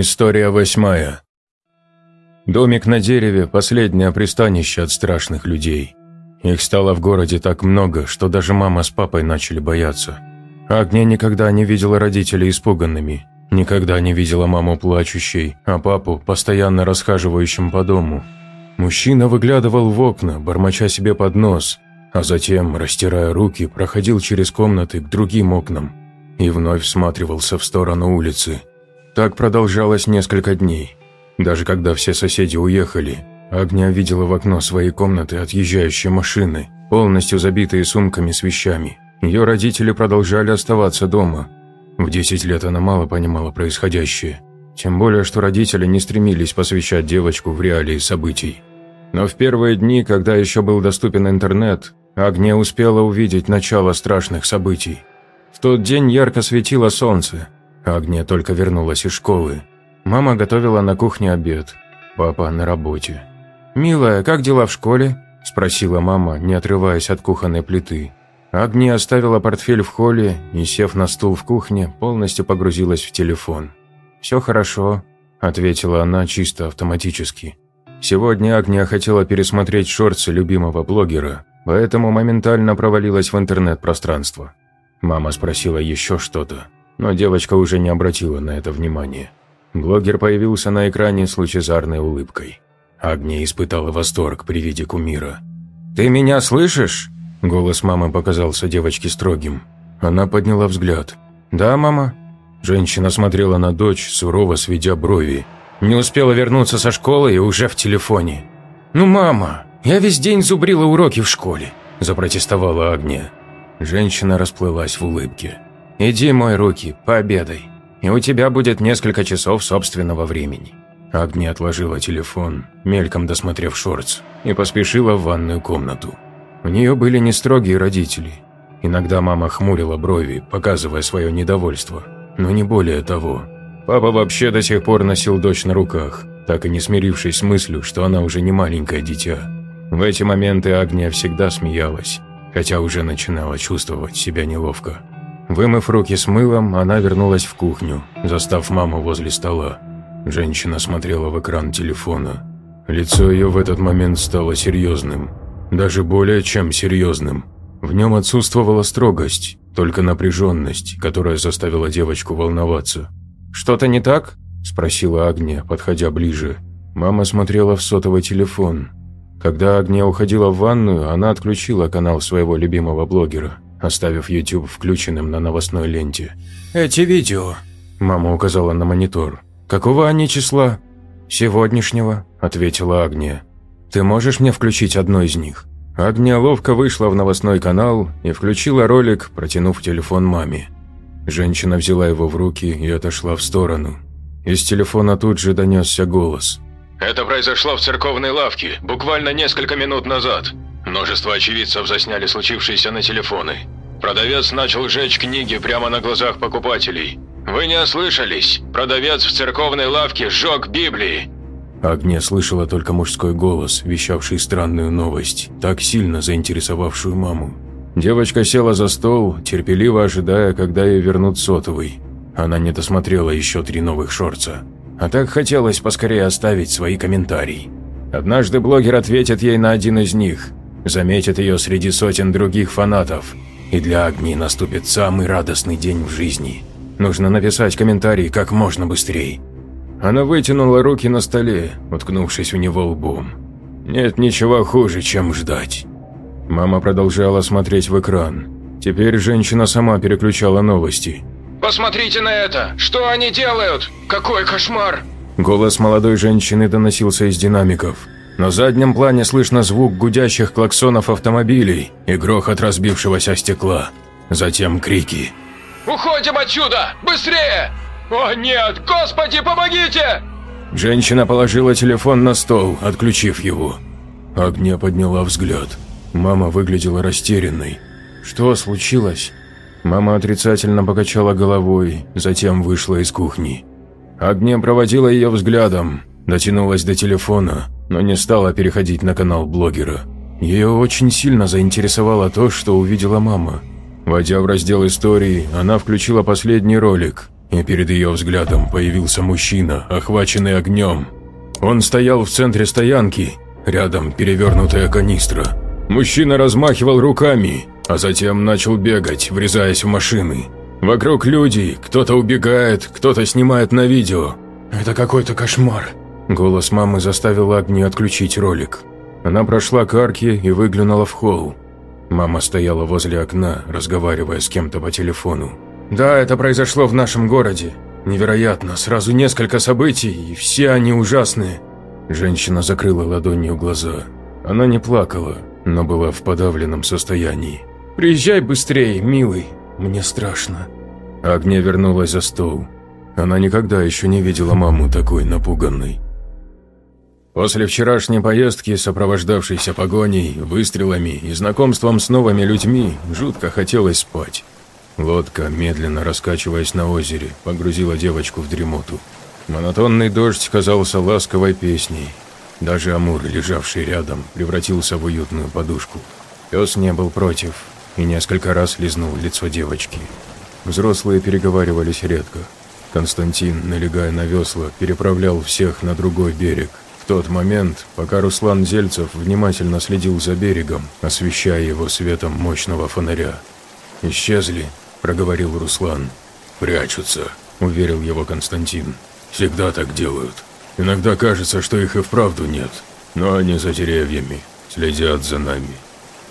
История восьмая. Домик на дереве – последнее пристанище от страшных людей. Их стало в городе так много, что даже мама с папой начали бояться. Агния никогда не видела родителей испуганными, никогда не видела маму плачущей, а папу постоянно расхаживающим по дому. Мужчина выглядывал в окна, бормоча себе под нос, а затем, растирая руки, проходил через комнаты к другим окнам и вновь всматривался в сторону улицы. Так продолжалось несколько дней. Даже когда все соседи уехали, Агния видела в окно своей комнаты отъезжающие машины, полностью забитые сумками с вещами. Ее родители продолжали оставаться дома. В 10 лет она мало понимала происходящее. Тем более, что родители не стремились посвящать девочку в реалии событий. Но в первые дни, когда еще был доступен интернет, Агния успела увидеть начало страшных событий. В тот день ярко светило солнце. Агния только вернулась из школы. Мама готовила на кухне обед, папа на работе. «Милая, как дела в школе?» – спросила мама, не отрываясь от кухонной плиты. Агния оставила портфель в холле и, сев на стул в кухне, полностью погрузилась в телефон. «Все хорошо», – ответила она чисто автоматически. Сегодня Агния хотела пересмотреть шорты любимого блогера, поэтому моментально провалилась в интернет-пространство. Мама спросила еще что-то, но девочка уже не обратила на это внимания. Блогер появился на экране с лучезарной улыбкой. Агния испытала восторг при виде кумира. «Ты меня слышишь?» Голос мамы показался девочке строгим. Она подняла взгляд. «Да, мама?» Женщина смотрела на дочь, сурово сведя брови. «Не успела вернуться со школы и уже в телефоне». «Ну, мама, я весь день зубрила уроки в школе», – запротестовала Агния. Женщина расплылась в улыбке. «Иди мой руки, пообедай, и у тебя будет несколько часов собственного времени». Агни отложила телефон, мельком досмотрев шортс, и поспешила в ванную комнату. У нее были не строгие родители. Иногда мама хмурила брови, показывая свое недовольство, но не более того. Папа вообще до сих пор носил дочь на руках, так и не смирившись с мыслью, что она уже не маленькое дитя. В эти моменты Агния всегда смеялась, хотя уже начинала чувствовать себя неловко. Вымыв руки с мылом, она вернулась в кухню, застав маму возле стола. Женщина смотрела в экран телефона. Лицо ее в этот момент стало серьезным. Даже более чем серьезным. В нем отсутствовала строгость, только напряженность, которая заставила девочку волноваться. «Что-то не так?» – спросила Агния, подходя ближе. Мама смотрела в сотовый телефон, когда Агния уходила в ванную, она отключила канал своего любимого блогера, оставив YouTube включенным на новостной ленте. «Эти видео», – мама указала на монитор. «Какого они числа?» «Сегодняшнего», – ответила Агния. «Ты можешь мне включить одно из них?» Агния ловко вышла в новостной канал и включила ролик, протянув телефон маме. Женщина взяла его в руки и отошла в сторону. Из телефона тут же донесся голос – это произошло в церковной лавке, буквально несколько минут назад. Множество очевидцев засняли случившееся на телефоны. Продавец начал жечь книги прямо на глазах покупателей. Вы не ослышались? Продавец в церковной лавке сжег Библии. Агния слышала только мужской голос, вещавший странную новость, так сильно заинтересовавшую маму. Девочка села за стол, терпеливо ожидая, когда ей вернут сотовый. Она не досмотрела еще три новых шорца. А так хотелось поскорее оставить свои комментарии. Однажды блогер ответит ей на один из них, заметит ее среди сотен других фанатов, и для Агни наступит самый радостный день в жизни. Нужно написать комментарий как можно быстрее. Она вытянула руки на столе, уткнувшись в него лбом. Нет ничего хуже, чем ждать. Мама продолжала смотреть в экран. Теперь женщина сама переключала новости – Посмотрите на это! Что они делают? Какой кошмар!» Голос молодой женщины доносился из динамиков. На заднем плане слышно звук гудящих клаксонов автомобилей и грохот разбившегося стекла. Затем крики. «Уходим отсюда! Быстрее! О нет! Господи, помогите!» Женщина положила телефон на стол, отключив его. Огня подняла взгляд. Мама выглядела растерянной. «Что случилось?» Мама отрицательно покачала головой, затем вышла из кухни. Агния проводила ее взглядом, дотянулась до телефона, но не стала переходить на канал блогера. Ее очень сильно заинтересовало то, что увидела мама. Войдя в раздел истории, она включила последний ролик, и перед ее взглядом появился мужчина, охваченный огнем. Он стоял в центре стоянки, рядом перевернутая канистра. Мужчина размахивал руками, а затем начал бегать, врезаясь в машины. Вокруг люди, кто-то убегает, кто-то снимает на видео. «Это какой-то кошмар», Голос мамы заставил Агни отключить ролик. Она прошла к арке и выглянула в холл. Мама стояла возле окна, разговаривая с кем-то по телефону. «Да, это произошло в нашем городе. Невероятно, сразу несколько событий, и все они ужасные». Женщина закрыла ладонью глаза. Она не плакала, но была в подавленном состоянии. «Приезжай быстрее, милый, мне страшно». Агния вернулась за стол. Она никогда еще не видела маму такой напуганной. После вчерашней поездки, сопровождавшейся погоней, выстрелами и знакомством с новыми людьми, жутко хотелось спать. Лодка, медленно раскачиваясь на озере, погрузила девочку в дремоту. Монотонный дождь казался ласковой песней. Даже Амур, лежавший рядом, превратился в уютную подушку. Пес не был против и несколько раз лизнул лицо девочки. Взрослые переговаривались редко. Константин, налегая на весла, переправлял всех на другой берег – тот момент, пока Руслан Зельцев внимательно следил за берегом, освещая его светом мощного фонаря. «Исчезли», – проговорил Руслан. «Прячутся», – уверил его Константин. «Всегда так делают. Иногда кажется, что их и вправду нет, но они за деревьями, следят за нами».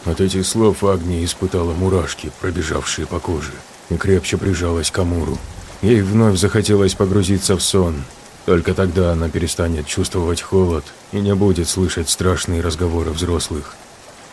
От этих слов Агния испытала мурашки, пробежавшие по коже, и крепче прижалась к Амуру. Ей вновь захотелось погрузиться в сон, только тогда она перестанет чувствовать холод и не будет слышать страшные разговоры взрослых.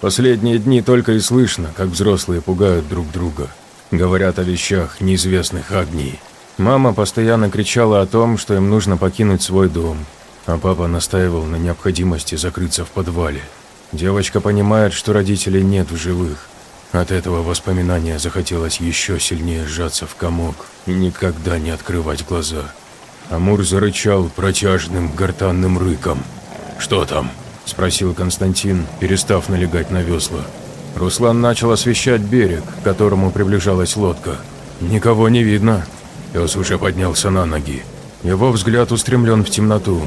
Последние дни только и слышно, как взрослые пугают друг друга. Говорят о вещах, неизвестных Агнии. Мама постоянно кричала о том, что им нужно покинуть свой дом, а папа настаивал на необходимости закрыться в подвале. Девочка понимает, что родителей нет в живых. От этого воспоминания захотелось еще сильнее сжаться в комок и никогда не открывать глаза. Амур зарычал протяжным гортанным рыком. «Что там?» – спросил Константин, перестав налегать на весла. Руслан начал освещать берег, к которому приближалась лодка. «Никого не видно». Пес уже поднялся на ноги. Его взгляд устремлен в темноту.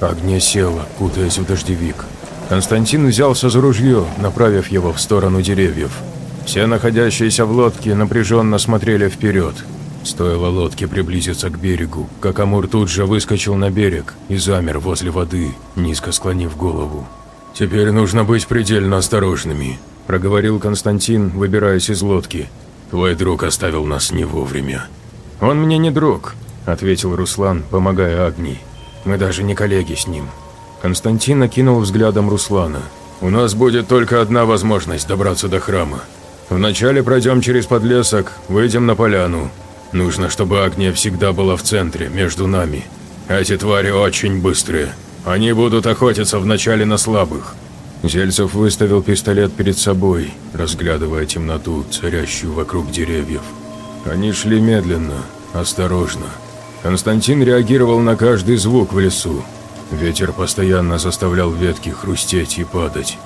Огня села, кутаясь в дождевик. Константин взялся за ружье, направив его в сторону деревьев. Все находящиеся в лодке напряженно смотрели вперед. Стоило лодке приблизиться к берегу, как Амур тут же выскочил на берег и замер возле воды, низко склонив голову. «Теперь нужно быть предельно осторожными», – проговорил Константин, выбираясь из лодки. «Твой друг оставил нас не вовремя». «Он мне не друг», – ответил Руслан, помогая Агни. «Мы даже не коллеги с ним». Константин окинул взглядом Руслана. «У нас будет только одна возможность добраться до храма. Вначале пройдем через подлесок, выйдем на поляну, Нужно, чтобы Агния всегда была в центре, между нами. Эти твари очень быстрые. Они будут охотиться вначале на слабых». Зельцев выставил пистолет перед собой, разглядывая темноту, царящую вокруг деревьев. Они шли медленно, осторожно. Константин реагировал на каждый звук в лесу. Ветер постоянно заставлял ветки хрустеть и падать.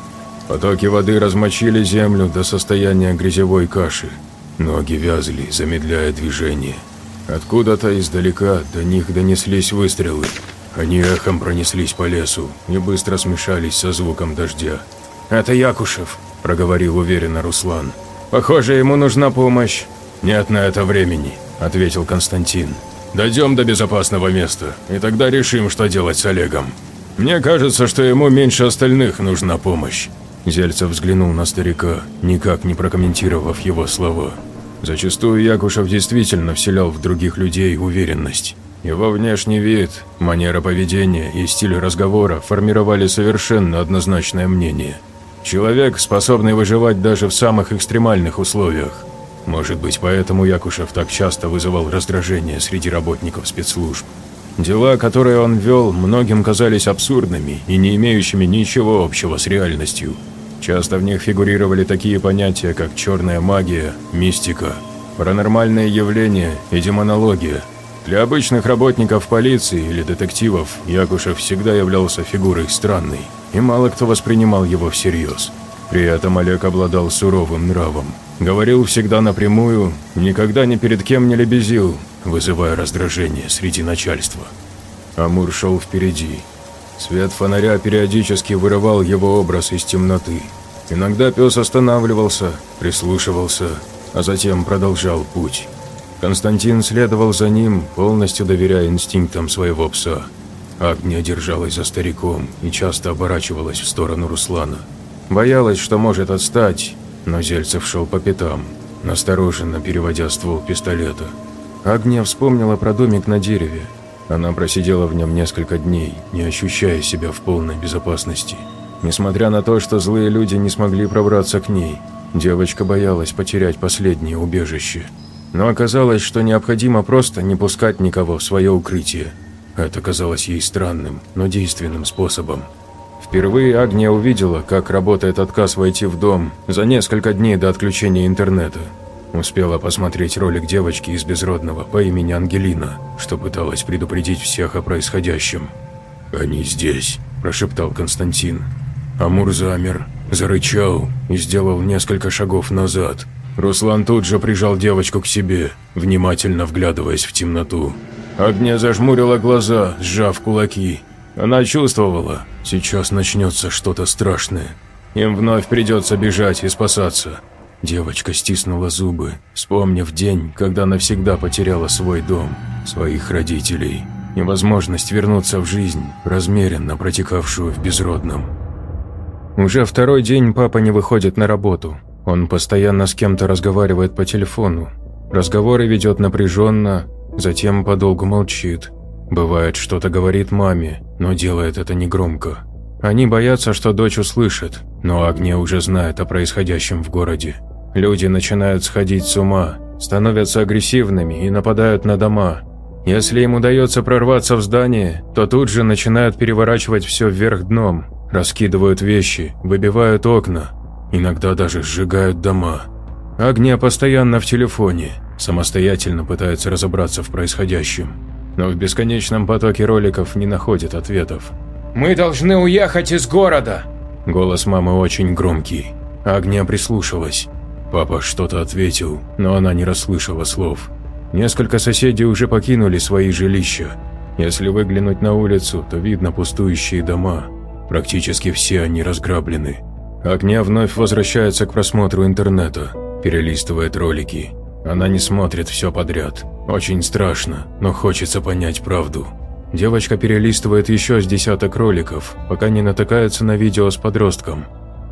Потоки воды размочили землю до состояния грязевой каши. Ноги вязли, замедляя движение. Откуда-то издалека до них донеслись выстрелы. Они эхом пронеслись по лесу и быстро смешались со звуком дождя. «Это Якушев», – проговорил уверенно Руслан. «Похоже, ему нужна помощь». «Нет на это времени», – ответил Константин. «Дойдем до безопасного места, и тогда решим, что делать с Олегом. Мне кажется, что ему меньше остальных нужна помощь». Зельцев взглянул на старика, никак не прокомментировав его слова. Зачастую Якушев действительно вселял в других людей уверенность. Его внешний вид, манера поведения и стиль разговора формировали совершенно однозначное мнение. Человек, способный выживать даже в самых экстремальных условиях. Может быть, поэтому Якушев так часто вызывал раздражение среди работников спецслужб. Дела, которые он вел, многим казались абсурдными и не имеющими ничего общего с реальностью. Часто в них фигурировали такие понятия, как черная магия, мистика, паранормальные явления и демонология. Для обычных работников полиции или детективов Якушев всегда являлся фигурой странной, и мало кто воспринимал его всерьез. При этом Олег обладал суровым нравом. Говорил всегда напрямую, никогда ни перед кем не лебезил, вызывая раздражение среди начальства. Амур шел впереди. Свет фонаря периодически вырывал его образ из темноты. Иногда пес останавливался, прислушивался, а затем продолжал путь. Константин следовал за ним, полностью доверяя инстинктам своего пса. Агния держалась за стариком и часто оборачивалась в сторону Руслана. Боялась, что может отстать, но Зельцев шел по пятам, настороженно переводя ствол пистолета. Агния вспомнила про домик на дереве. Она просидела в нем несколько дней, не ощущая себя в полной безопасности. Несмотря на то, что злые люди не смогли пробраться к ней, девочка боялась потерять последнее убежище – но оказалось, что необходимо просто не пускать никого в свое укрытие. Это казалось ей странным, но действенным способом. Впервые Агния увидела, как работает отказ войти в дом за несколько дней до отключения интернета. Успела посмотреть ролик девочки из Безродного по имени Ангелина, что пыталась предупредить всех о происходящем. «Они здесь», – прошептал Константин. Амур замер, зарычал и сделал несколько шагов назад – Руслан тут же прижал девочку к себе, внимательно вглядываясь в темноту. Агния зажмурила глаза, сжав кулаки. Она чувствовала, сейчас начнется что-то страшное. Им вновь придется бежать и спасаться. Девочка стиснула зубы, вспомнив день, когда навсегда потеряла свой дом, своих родителей и возможность вернуться в жизнь, размеренно протекавшую в безродном. Уже второй день папа не выходит на работу, он постоянно с кем-то разговаривает по телефону. Разговоры ведет напряженно, затем подолгу молчит. Бывает, что-то говорит маме, но делает это негромко. Они боятся, что дочь услышит, но Агния уже знает о происходящем в городе. Люди начинают сходить с ума, становятся агрессивными и нападают на дома. Если им удается прорваться в здание, то тут же начинают переворачивать все вверх дном, раскидывают вещи, выбивают окна, Иногда даже сжигают дома. Агния постоянно в телефоне, самостоятельно пытается разобраться в происходящем, но в бесконечном потоке роликов не находит ответов. «Мы должны уехать из города!» Голос мамы очень громкий. Агния прислушалась. Папа что-то ответил, но она не расслышала слов. Несколько соседей уже покинули свои жилища. Если выглянуть на улицу, то видно пустующие дома. Практически все они разграблены. Огня вновь возвращается к просмотру интернета, перелистывает ролики. Она не смотрит все подряд. Очень страшно, но хочется понять правду. Девочка перелистывает еще с десяток роликов, пока не натыкается на видео с подростком.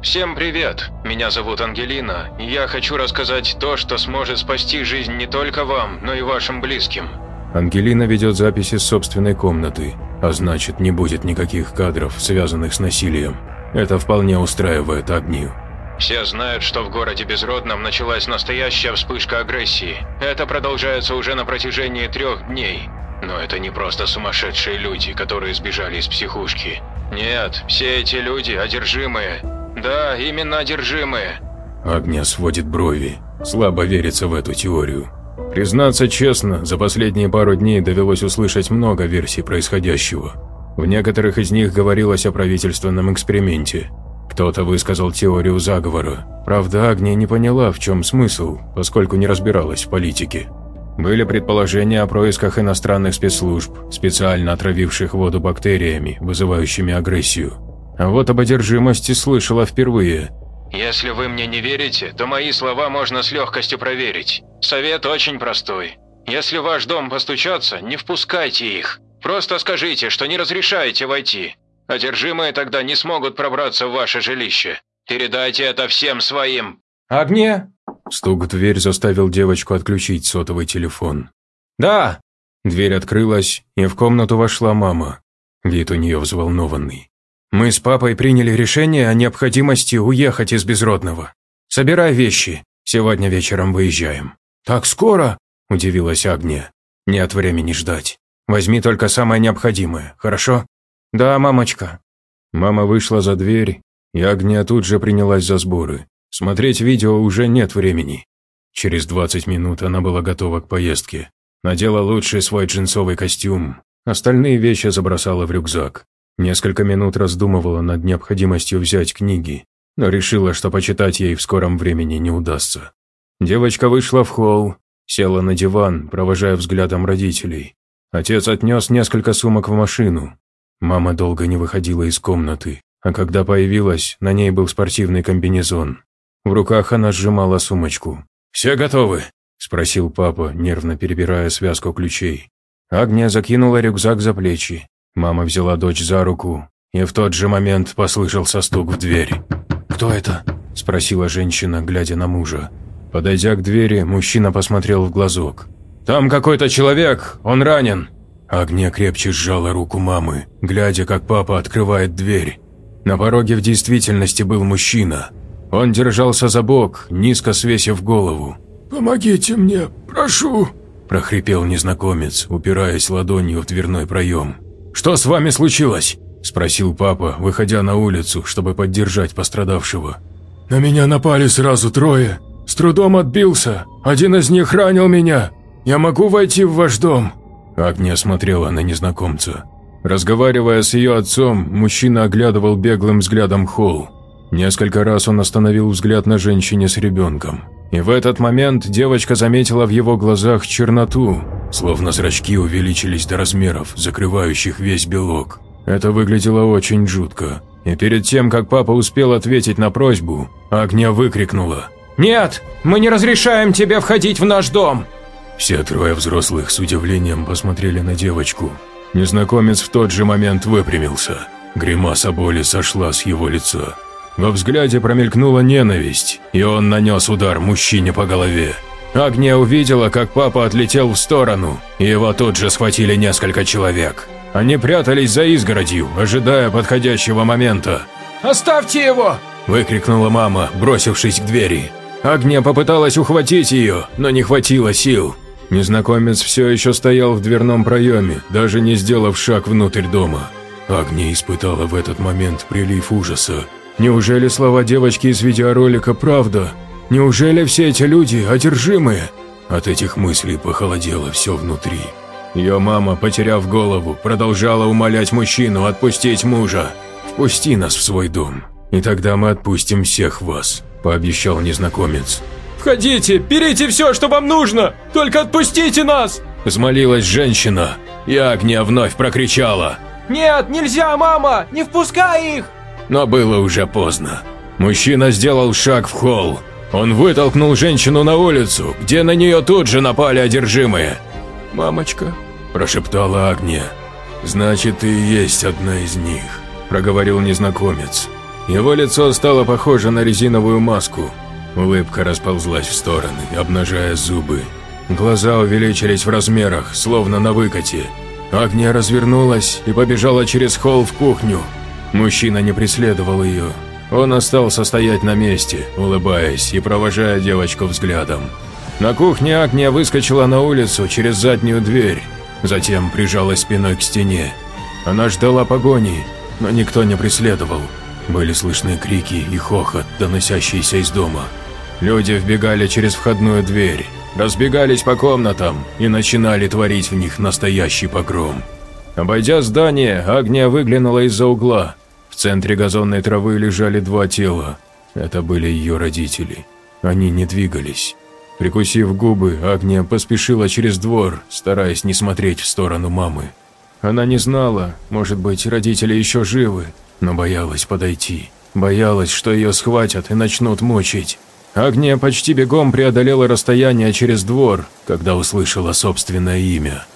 Всем привет, меня зовут Ангелина, и я хочу рассказать то, что сможет спасти жизнь не только вам, но и вашим близким. Ангелина ведет записи с собственной комнаты, а значит не будет никаких кадров, связанных с насилием. Это вполне устраивает Агнию. Все знают, что в городе Безродном началась настоящая вспышка агрессии. Это продолжается уже на протяжении трех дней. Но это не просто сумасшедшие люди, которые сбежали из психушки. Нет, все эти люди одержимые. Да, именно одержимые. Агния сводит брови. Слабо верится в эту теорию. Признаться честно, за последние пару дней довелось услышать много версий происходящего. В некоторых из них говорилось о правительственном эксперименте. Кто-то высказал теорию заговора. Правда, Агния не поняла, в чем смысл, поскольку не разбиралась в политике. Были предположения о происках иностранных спецслужб, специально отравивших воду бактериями, вызывающими агрессию. Вот об одержимости слышала впервые. «Если вы мне не верите, то мои слова можно с легкостью проверить. Совет очень простой. Если в ваш дом постучатся, не впускайте их. Просто скажите, что не разрешаете войти. Одержимые тогда не смогут пробраться в ваше жилище. Передайте это всем своим». «Огне?» Стук в дверь заставил девочку отключить сотовый телефон. «Да». Дверь открылась, и в комнату вошла мама. Вид у нее взволнованный. «Мы с папой приняли решение о необходимости уехать из Безродного. Собирай вещи, сегодня вечером выезжаем». «Так скоро?» – удивилась Агния. «Нет времени ждать. Возьми только самое необходимое, хорошо?» «Да, мамочка». Мама вышла за дверь, и Агния тут же принялась за сборы. Смотреть видео уже нет времени. Через 20 минут она была готова к поездке. Надела лучший свой джинсовый костюм. Остальные вещи забросала в рюкзак. Несколько минут раздумывала над необходимостью взять книги, но решила, что почитать ей в скором времени не удастся. Девочка вышла в холл, села на диван, провожая взглядом родителей. Отец отнес несколько сумок в машину. Мама долго не выходила из комнаты, а когда появилась, на ней был спортивный комбинезон. В руках она сжимала сумочку. «Все готовы?» – спросил папа, нервно перебирая связку ключей. Агния закинула рюкзак за плечи. Мама взяла дочь за руку, и в тот же момент послышался стук в дверь. «Кто это?» – спросила женщина, глядя на мужа. Подойдя к двери, мужчина посмотрел в глазок. «Там какой-то человек, он ранен!» Агния крепче сжала руку мамы, глядя, как папа открывает дверь. На пороге в действительности был мужчина. Он держался за бок, низко свесив голову. «Помогите мне, прошу!» – прохрипел незнакомец, упираясь ладонью в дверной проем. «Что с вами случилось?» – спросил папа, выходя на улицу, чтобы поддержать пострадавшего. «На меня напали сразу трое. С трудом отбился. Один из них ранил меня. Я могу войти в ваш дом?» Агния смотрела на незнакомца. Разговаривая с ее отцом, мужчина оглядывал беглым взглядом холл. Несколько раз он остановил взгляд на женщине с ребенком. И в этот момент девочка заметила в его глазах черноту, словно зрачки увеличились до размеров, закрывающих весь белок. Это выглядело очень жутко. И перед тем, как папа успел ответить на просьбу, Агния выкрикнула. «Нет, мы не разрешаем тебе входить в наш дом!» Все трое взрослых с удивлением посмотрели на девочку. Незнакомец в тот же момент выпрямился. Гримаса боли сошла с его лица. Во взгляде промелькнула ненависть, и он нанес удар мужчине по голове. Агния увидела, как папа отлетел в сторону, и его тут же схватили несколько человек. Они прятались за изгородью, ожидая подходящего момента. «Оставьте его!» – выкрикнула мама, бросившись к двери. Агния попыталась ухватить ее, но не хватило сил. Незнакомец все еще стоял в дверном проеме, даже не сделав шаг внутрь дома. Агния испытала в этот момент прилив ужаса. Неужели слова девочки из видеоролика правда? Неужели все эти люди одержимые? От этих мыслей похолодело все внутри. Ее мама, потеряв голову, продолжала умолять мужчину отпустить мужа. «Впусти нас в свой дом, и тогда мы отпустим всех вас», – пообещал незнакомец. «Входите, берите все, что вам нужно, только отпустите нас!» – взмолилась женщина, и Агния вновь прокричала. «Нет, нельзя, мама, не впускай их!» Но было уже поздно. Мужчина сделал шаг в холл. Он вытолкнул женщину на улицу, где на нее тут же напали одержимые. «Мамочка», – прошептала Агния. «Значит, ты и есть одна из них», – проговорил незнакомец. Его лицо стало похоже на резиновую маску. Улыбка расползлась в стороны, обнажая зубы. Глаза увеличились в размерах, словно на выкате. Агния развернулась и побежала через холл в кухню, Мужчина не преследовал ее. Он остался стоять на месте, улыбаясь и провожая девочку взглядом. На кухне Агния выскочила на улицу через заднюю дверь, затем прижалась спиной к стене. Она ждала погони, но никто не преследовал. Были слышны крики и хохот, доносящиеся из дома. Люди вбегали через входную дверь, разбегались по комнатам и начинали творить в них настоящий погром. Обойдя здание, Агния выглянула из-за угла. В центре газонной травы лежали два тела. Это были ее родители. Они не двигались. Прикусив губы, Агния поспешила через двор, стараясь не смотреть в сторону мамы. Она не знала, может быть, родители еще живы, но боялась подойти. Боялась, что ее схватят и начнут мучить. Агния почти бегом преодолела расстояние через двор, когда услышала собственное имя.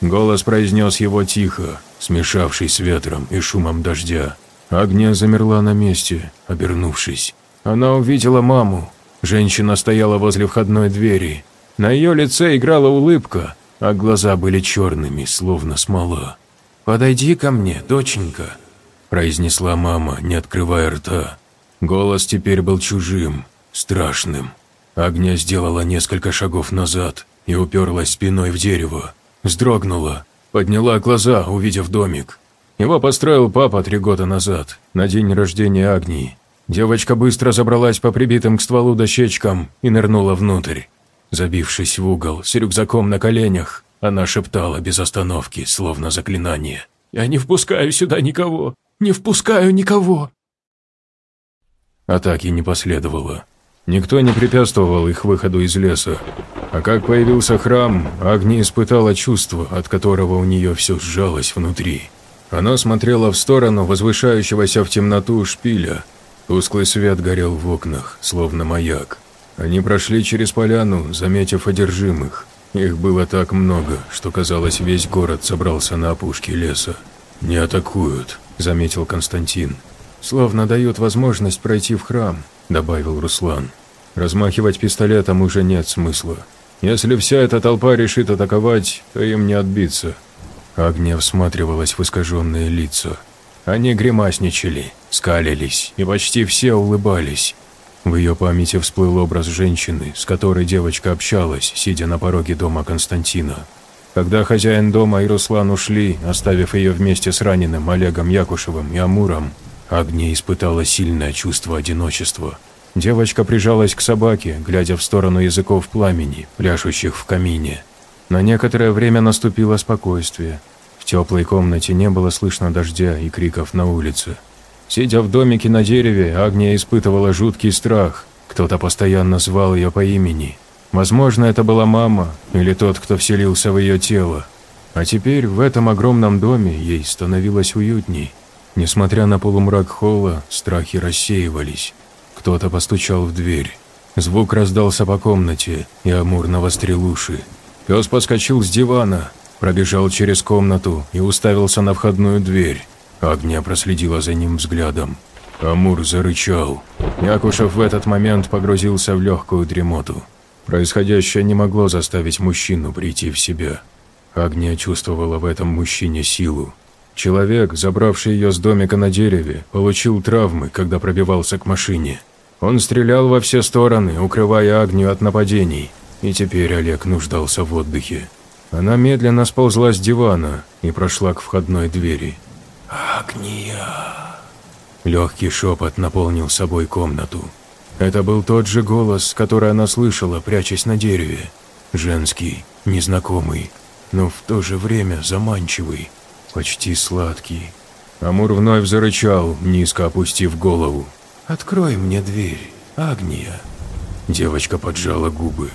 Голос произнес его тихо, смешавшись с ветром и шумом дождя. Агния замерла на месте, обернувшись. Она увидела маму. Женщина стояла возле входной двери. На ее лице играла улыбка, а глаза были черными, словно смола. «Подойди ко мне, доченька», – произнесла мама, не открывая рта. Голос теперь был чужим, страшным. Агния сделала несколько шагов назад и уперлась спиной в дерево. Вздрогнула, подняла глаза, увидев домик. Его построил папа три года назад, на день рождения Агнии. Девочка быстро забралась по прибитым к стволу дощечкам и нырнула внутрь. Забившись в угол, с рюкзаком на коленях, она шептала без остановки, словно заклинание. «Я не впускаю сюда никого! Не впускаю никого!» Атаки не последовало. Никто не препятствовал их выходу из леса. А как появился храм, Агни испытала чувство, от которого у нее все сжалось внутри. Она смотрела в сторону возвышающегося в темноту шпиля. Тусклый свет горел в окнах, словно маяк. Они прошли через поляну, заметив одержимых. Их было так много, что казалось, весь город собрался на опушке леса. «Не атакуют», — заметил Константин. «Словно дают возможность пройти в храм», — добавил Руслан. «Размахивать пистолетом уже нет смысла. Если вся эта толпа решит атаковать, то им не отбиться». Агния всматривалась в искаженные лица. Они гримасничали, скалились, и почти все улыбались. В ее памяти всплыл образ женщины, с которой девочка общалась, сидя на пороге дома Константина. Когда хозяин дома и Руслан ушли, оставив ее вместе с раненым Олегом Якушевым и Амуром, Агния испытала сильное чувство одиночества. Девочка прижалась к собаке, глядя в сторону языков пламени, пляшущих в камине. На некоторое время наступило спокойствие. В теплой комнате не было слышно дождя и криков на улице. Сидя в домике на дереве, Агния испытывала жуткий страх. Кто-то постоянно звал ее по имени. Возможно, это была мама или тот, кто вселился в ее тело. А теперь в этом огромном доме ей становилось уютней. Несмотря на полумрак холла, страхи рассеивались. Кто-то постучал в дверь. Звук раздался по комнате, и Амур навострил уши. Пес подскочил с дивана, пробежал через комнату и уставился на входную дверь. Агния проследила за ним взглядом. Амур зарычал. Якушев в этот момент погрузился в легкую дремоту. Происходящее не могло заставить мужчину прийти в себя. Агния чувствовала в этом мужчине силу. Человек, забравший ее с домика на дереве, получил травмы, когда пробивался к машине. Он стрелял во все стороны, укрывая Агнию от нападений, и теперь Олег нуждался в отдыхе. Она медленно сползла с дивана и прошла к входной двери. «Агния!» Легкий шепот наполнил собой комнату. Это был тот же голос, который она слышала, прячась на дереве. Женский, незнакомый, но в то же время заманчивый, почти сладкий. Амур вновь зарычал, низко опустив голову. «Открой мне дверь, Агния!» Девочка поджала губы.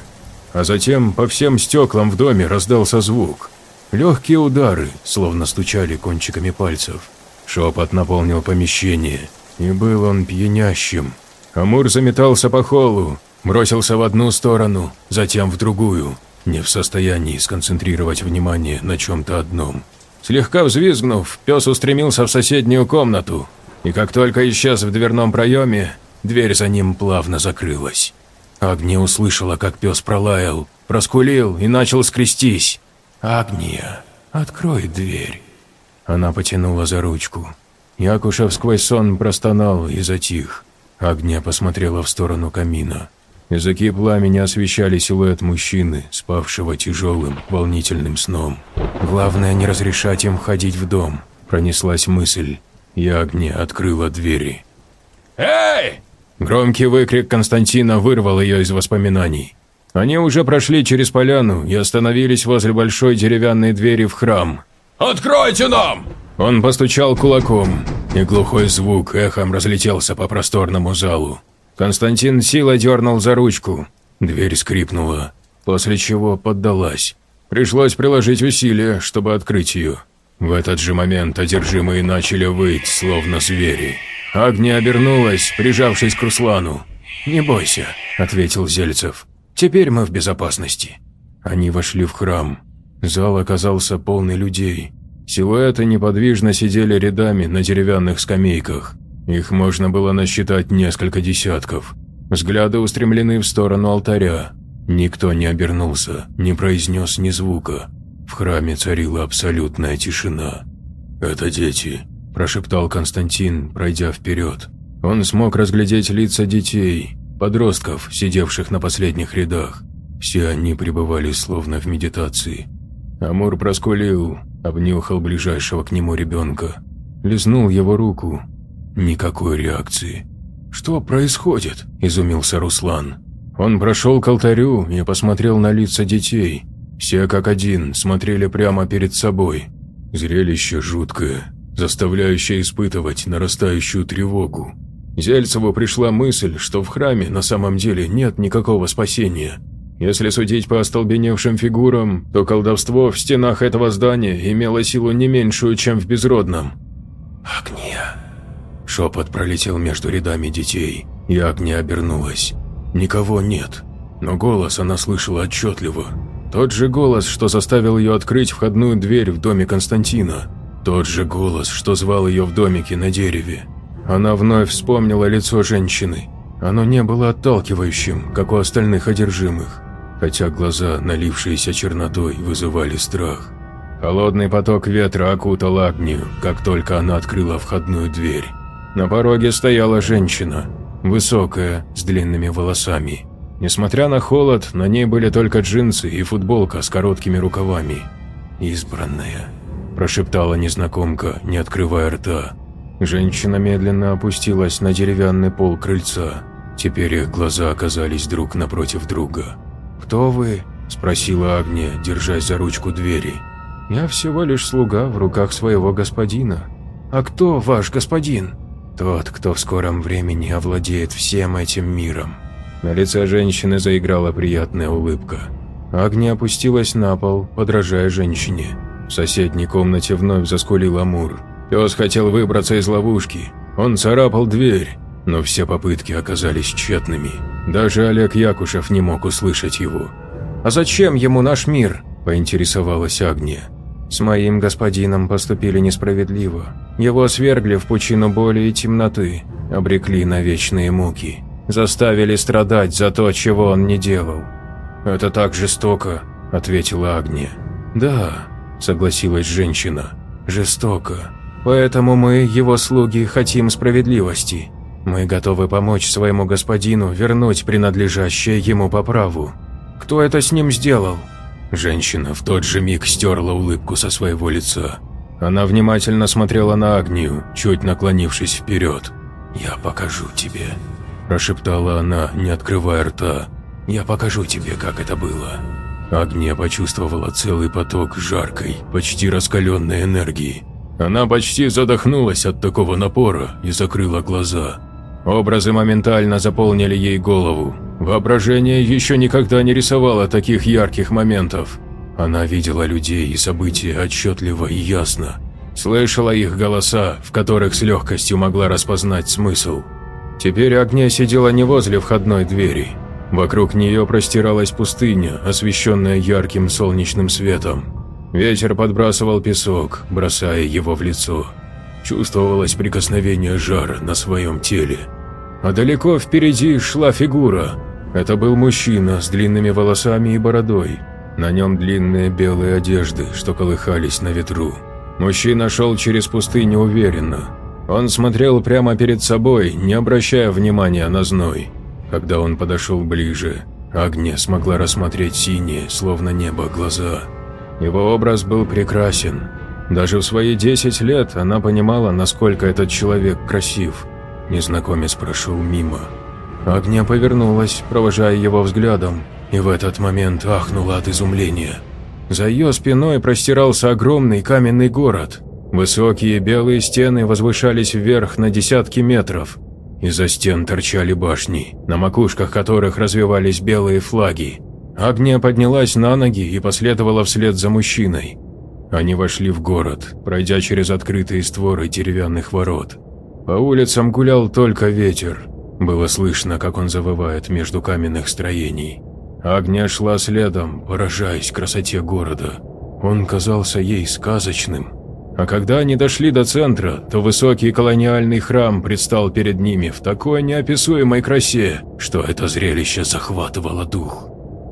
А затем по всем стеклам в доме раздался звук. Легкие удары, словно стучали кончиками пальцев. Шепот наполнил помещение, и был он пьянящим. Амур заметался по холлу, бросился в одну сторону, затем в другую, не в состоянии сконцентрировать внимание на чем-то одном. Слегка взвизгнув, пес устремился в соседнюю комнату, и как только исчез в дверном проеме, дверь за ним плавно закрылась. Агния услышала, как пес пролаял, проскулил и начал скрестись. «Агния, открой дверь». Она потянула за ручку. Якушев сквозь сон простонал и затих. Агния посмотрела в сторону камина. Языки пламени освещали силуэт мужчины, спавшего тяжелым, волнительным сном. «Главное, не разрешать им входить в дом», – пронеслась мысль. И Агния открыла двери. «Эй!» Громкий выкрик Константина вырвал ее из воспоминаний. Они уже прошли через поляну и остановились возле большой деревянной двери в храм. «Откройте нам!» Он постучал кулаком, и глухой звук эхом разлетелся по просторному залу. Константин силой дернул за ручку. Дверь скрипнула, после чего поддалась. Пришлось приложить усилия, чтобы открыть ее. В этот же момент одержимые начали выть, словно звери. Агния обернулась, прижавшись к Руслану. «Не бойся», — ответил Зельцев. Теперь мы в безопасности. Они вошли в храм. Зал оказался полный людей. Силуэты неподвижно сидели рядами на деревянных скамейках. Их можно было насчитать несколько десятков. Взгляды устремлены в сторону алтаря. Никто не обернулся, не произнес ни звука. В храме царила абсолютная тишина. «Это дети», – прошептал Константин, пройдя вперед. Он смог разглядеть лица детей, подростков, сидевших на последних рядах. Все они пребывали словно в медитации. Амур проскулил, обнюхал ближайшего к нему ребенка, лизнул его руку. Никакой реакции. «Что происходит?» – изумился Руслан. Он прошел к алтарю и посмотрел на лица детей. Все как один смотрели прямо перед собой. Зрелище жуткое, заставляющее испытывать нарастающую тревогу. Зельцеву пришла мысль, что в храме на самом деле нет никакого спасения. Если судить по остолбеневшим фигурам, то колдовство в стенах этого здания имело силу не меньшую, чем в безродном. «Агния!» Шепот пролетел между рядами детей, и Агния обернулась. Никого нет, но голос она слышала отчетливо. Тот же голос, что заставил ее открыть входную дверь в доме Константина. Тот же голос, что звал ее в домике на дереве. Она вновь вспомнила лицо женщины. Оно не было отталкивающим, как у остальных одержимых, хотя глаза, налившиеся чернотой, вызывали страх. Холодный поток ветра окутал Агнию, как только она открыла входную дверь. На пороге стояла женщина, высокая, с длинными волосами. Несмотря на холод, на ней были только джинсы и футболка с короткими рукавами. «Избранная», – прошептала незнакомка, не открывая рта. Женщина медленно опустилась на деревянный пол крыльца. Теперь их глаза оказались друг напротив друга. «Кто вы?» – спросила Агния, держась за ручку двери. «Я всего лишь слуга в руках своего господина». «А кто ваш господин?» «Тот, кто в скором времени овладеет всем этим миром». На лице женщины заиграла приятная улыбка. Агния опустилась на пол, подражая женщине. В соседней комнате вновь заскулил Амур. Пес хотел выбраться из ловушки. Он царапал дверь, но все попытки оказались тщетными. Даже Олег Якушев не мог услышать его. «А зачем ему наш мир?» – поинтересовалась Агния. «С моим господином поступили несправедливо. Его свергли в пучину боли и темноты, обрекли на вечные муки, заставили страдать за то, чего он не делал». «Это так жестоко», – ответила Агния. «Да», – согласилась женщина, – «жестоко. Поэтому мы, его слуги, хотим справедливости. Мы готовы помочь своему господину вернуть принадлежащее ему по праву. Кто это с ним сделал?» Женщина в тот же миг стерла улыбку со своего лица. Она внимательно смотрела на Агнию, чуть наклонившись вперед. «Я покажу тебе», – прошептала она, не открывая рта. «Я покажу тебе, как это было». Агния почувствовала целый поток жаркой, почти раскаленной энергии. Она почти задохнулась от такого напора и закрыла глаза. Образы моментально заполнили ей голову. Воображение еще никогда не рисовало таких ярких моментов. Она видела людей и события отчетливо и ясно. Слышала их голоса, в которых с легкостью могла распознать смысл. Теперь Агния сидела не возле входной двери. Вокруг нее простиралась пустыня, освещенная ярким солнечным светом. Ветер подбрасывал песок, бросая его в лицо. Чувствовалось прикосновение жара на своем теле. А далеко впереди шла фигура. Это был мужчина с длинными волосами и бородой. На нем длинные белые одежды, что колыхались на ветру. Мужчина шел через пустыню уверенно. Он смотрел прямо перед собой, не обращая внимания на зной. Когда он подошел ближе, Агния смогла рассмотреть синие, словно небо, глаза – его образ был прекрасен. Даже в свои 10 лет она понимала, насколько этот человек красив. Незнакомец прошел мимо. Огня повернулась, провожая его взглядом, и в этот момент ахнула от изумления. За ее спиной простирался огромный каменный город. Высокие белые стены возвышались вверх на десятки метров. Из-за стен торчали башни, на макушках которых развивались белые флаги. Агния поднялась на ноги и последовала вслед за мужчиной. Они вошли в город, пройдя через открытые створы деревянных ворот. По улицам гулял только ветер. Было слышно, как он завывает между каменных строений. Агния шла следом, поражаясь красоте города. Он казался ей сказочным. А когда они дошли до центра, то высокий колониальный храм предстал перед ними в такой неописуемой красе, что это зрелище захватывало дух.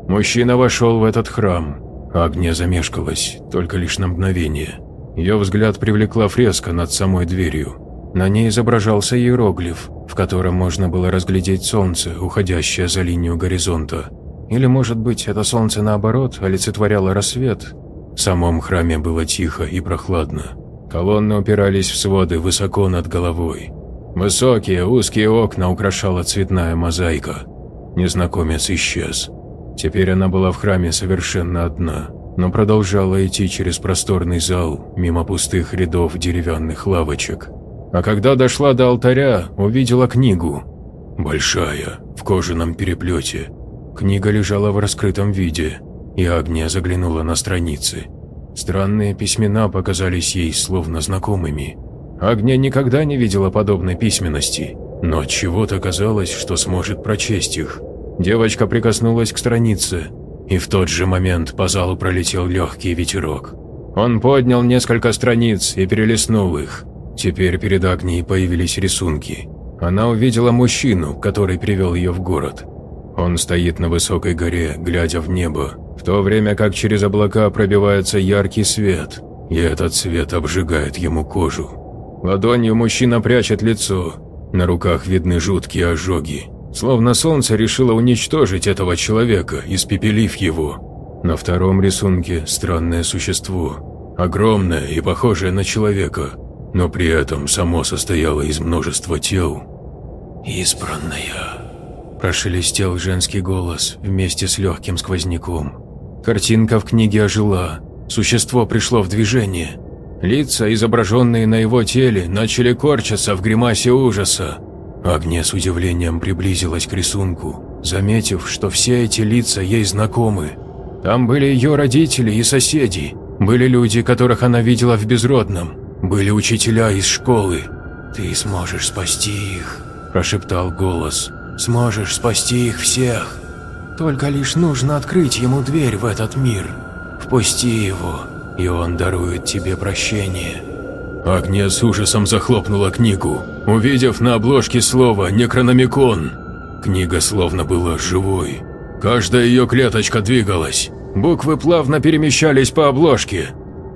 Мужчина вошел в этот храм. Агния замешкалась, только лишь на мгновение. Ее взгляд привлекла фреска над самой дверью. На ней изображался иероглиф, в котором можно было разглядеть солнце, уходящее за линию горизонта. Или, может быть, это солнце наоборот олицетворяло рассвет? В самом храме было тихо и прохладно. Колонны упирались в своды высоко над головой. Высокие, узкие окна украшала цветная мозаика. Незнакомец исчез. Теперь она была в храме совершенно одна, но продолжала идти через просторный зал, мимо пустых рядов деревянных лавочек. а когда дошла до алтаря, увидела книгу. Большая, в кожаном переплете. Книга лежала в раскрытом виде, и Агния заглянула на страницы. Странные письмена показались ей словно знакомыми. Агния никогда не видела подобной письменности, но от чего-то казалось, что сможет прочесть их. Девочка прикоснулась к странице, и в тот же момент по залу пролетел легкий ветерок. Он поднял несколько страниц и перелистнул их. Теперь перед Агнией появились рисунки. Она увидела мужчину, который привел ее в город. Он стоит на высокой горе, глядя в небо, в то время как через облака пробивается яркий свет, и этот свет обжигает ему кожу. Ладонью мужчина прячет лицо, на руках видны жуткие ожоги, словно солнце решило уничтожить этого человека, испепелив его. На втором рисунке странное существо, огромное и похожее на человека, но при этом само состояло из множества тел. «Избранная», – прошелестел женский голос вместе с легким сквозняком. Картинка в книге ожила, существо пришло в движение. Лица, изображенные на его теле, начали корчиться в гримасе ужаса. Агния с удивлением приблизилась к рисунку, заметив, что все эти лица ей знакомы. Там были ее родители и соседи, были люди, которых она видела в Безродном, были учителя из школы. «Ты сможешь спасти их», – прошептал голос. «Сможешь спасти их всех. Только лишь нужно открыть ему дверь в этот мир. Впусти его, и он дарует тебе прощение». Агния с ужасом захлопнула книгу, увидев на обложке слово «Некрономикон». Книга словно была живой. Каждая ее клеточка двигалась. Буквы плавно перемещались по обложке,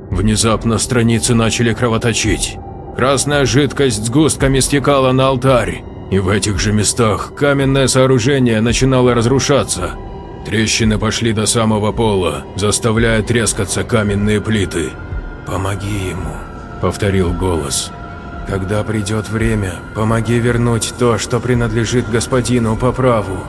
Внезапно страницы начали кровоточить. Красная жидкость с густками стекала на алтарь, и в этих же местах каменное сооружение начинало разрушаться. Трещины пошли до самого пола, заставляя трескаться каменные плиты. «Помоги ему», — повторил голос. «Когда придет время, помоги вернуть то, что принадлежит господину по праву».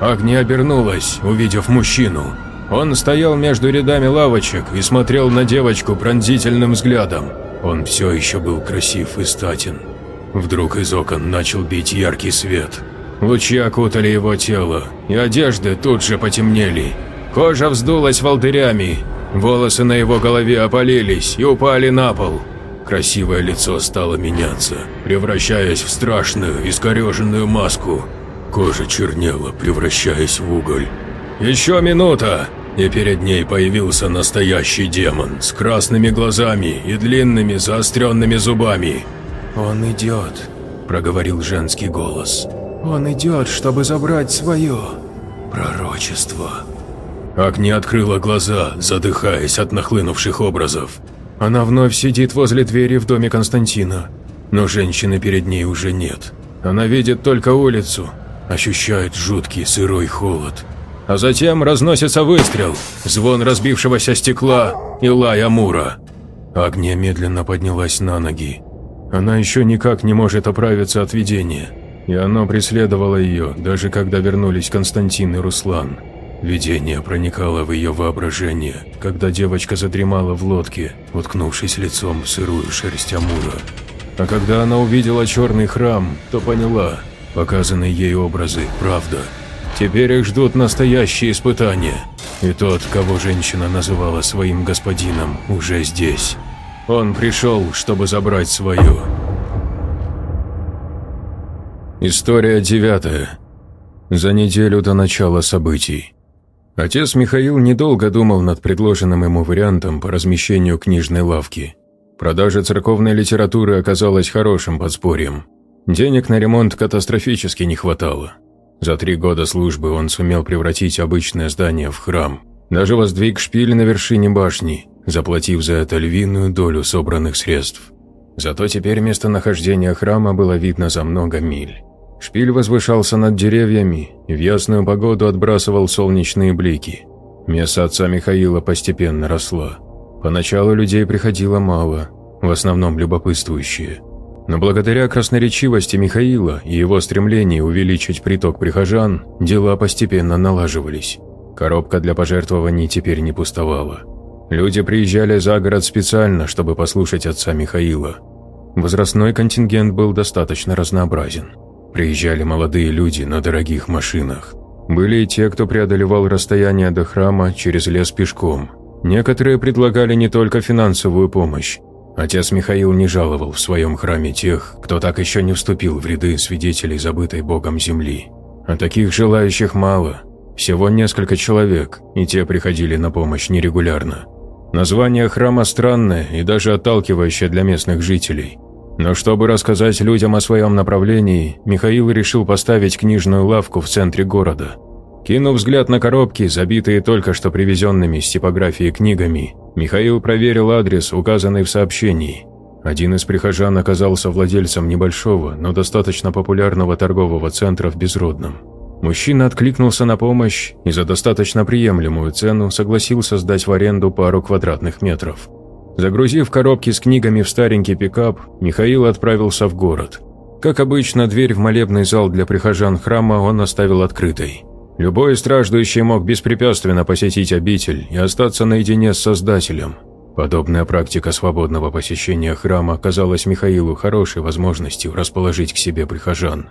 Агния обернулась, увидев мужчину. Он стоял между рядами лавочек и смотрел на девочку пронзительным взглядом. Он все еще был красив и статен. Вдруг из окон начал бить яркий свет. Лучи окутали его тело, и одежды тут же потемнели. Кожа вздулась волдырями, волосы на его голове опалились и упали на пол. Красивое лицо стало меняться, превращаясь в страшную, искореженную маску. Кожа чернела, превращаясь в уголь. «Еще минута!» и перед ней появился настоящий демон с красными глазами и длинными заостренными зубами. «Он идет», – проговорил женский голос. «Он идет, чтобы забрать свое пророчество». Агни открыла глаза, задыхаясь от нахлынувших образов. Она вновь сидит возле двери в доме Константина, но женщины перед ней уже нет. Она видит только улицу, ощущает жуткий сырой холод – а затем разносится выстрел, звон разбившегося стекла и лай Амура. Агния медленно поднялась на ноги. Она еще никак не может оправиться от видения, и оно преследовало ее, даже когда вернулись Константин и Руслан. Видение проникало в ее воображение, когда девочка задремала в лодке, уткнувшись лицом в сырую шерсть Амура. А когда она увидела черный храм, то поняла, показанные ей образы – правда – Теперь их ждут настоящие испытания. И тот, кого женщина называла своим господином, уже здесь. Он пришел, чтобы забрать свое. История девятая. За неделю до начала событий. Отец Михаил недолго думал над предложенным ему вариантом по размещению книжной лавки. Продажа церковной литературы оказалась хорошим подспорьем. Денег на ремонт катастрофически не хватало. За три года службы он сумел превратить обычное здание в храм. Даже воздвиг шпиль на вершине башни, заплатив за это львиную долю собранных средств. Зато теперь местонахождение храма было видно за много миль. Шпиль возвышался над деревьями и в ясную погоду отбрасывал солнечные блики. Место отца Михаила постепенно росла. Поначалу людей приходило мало, в основном любопытствующие – но благодаря красноречивости Михаила и его стремлению увеличить приток прихожан, дела постепенно налаживались. Коробка для пожертвований теперь не пустовала. Люди приезжали за город специально, чтобы послушать отца Михаила. Возрастной контингент был достаточно разнообразен. Приезжали молодые люди на дорогих машинах. Были и те, кто преодолевал расстояние до храма через лес пешком. Некоторые предлагали не только финансовую помощь. Отец Михаил не жаловал в своем храме тех, кто так еще не вступил в ряды свидетелей забытой Богом земли. А таких желающих мало, всего несколько человек, и те приходили на помощь нерегулярно. Название храма странное и даже отталкивающее для местных жителей. Но чтобы рассказать людям о своем направлении, Михаил решил поставить книжную лавку в центре города. Кинув взгляд на коробки, забитые только что привезенными с типографии книгами, Михаил проверил адрес, указанный в сообщении. Один из прихожан оказался владельцем небольшого, но достаточно популярного торгового центра в Безродном. Мужчина откликнулся на помощь и за достаточно приемлемую цену согласился сдать в аренду пару квадратных метров. Загрузив коробки с книгами в старенький пикап, Михаил отправился в город. Как обычно, дверь в молебный зал для прихожан храма он оставил открытой. Любой страждущий мог беспрепятственно посетить обитель и остаться наедине с Создателем. Подобная практика свободного посещения храма казалась Михаилу хорошей возможностью расположить к себе прихожан.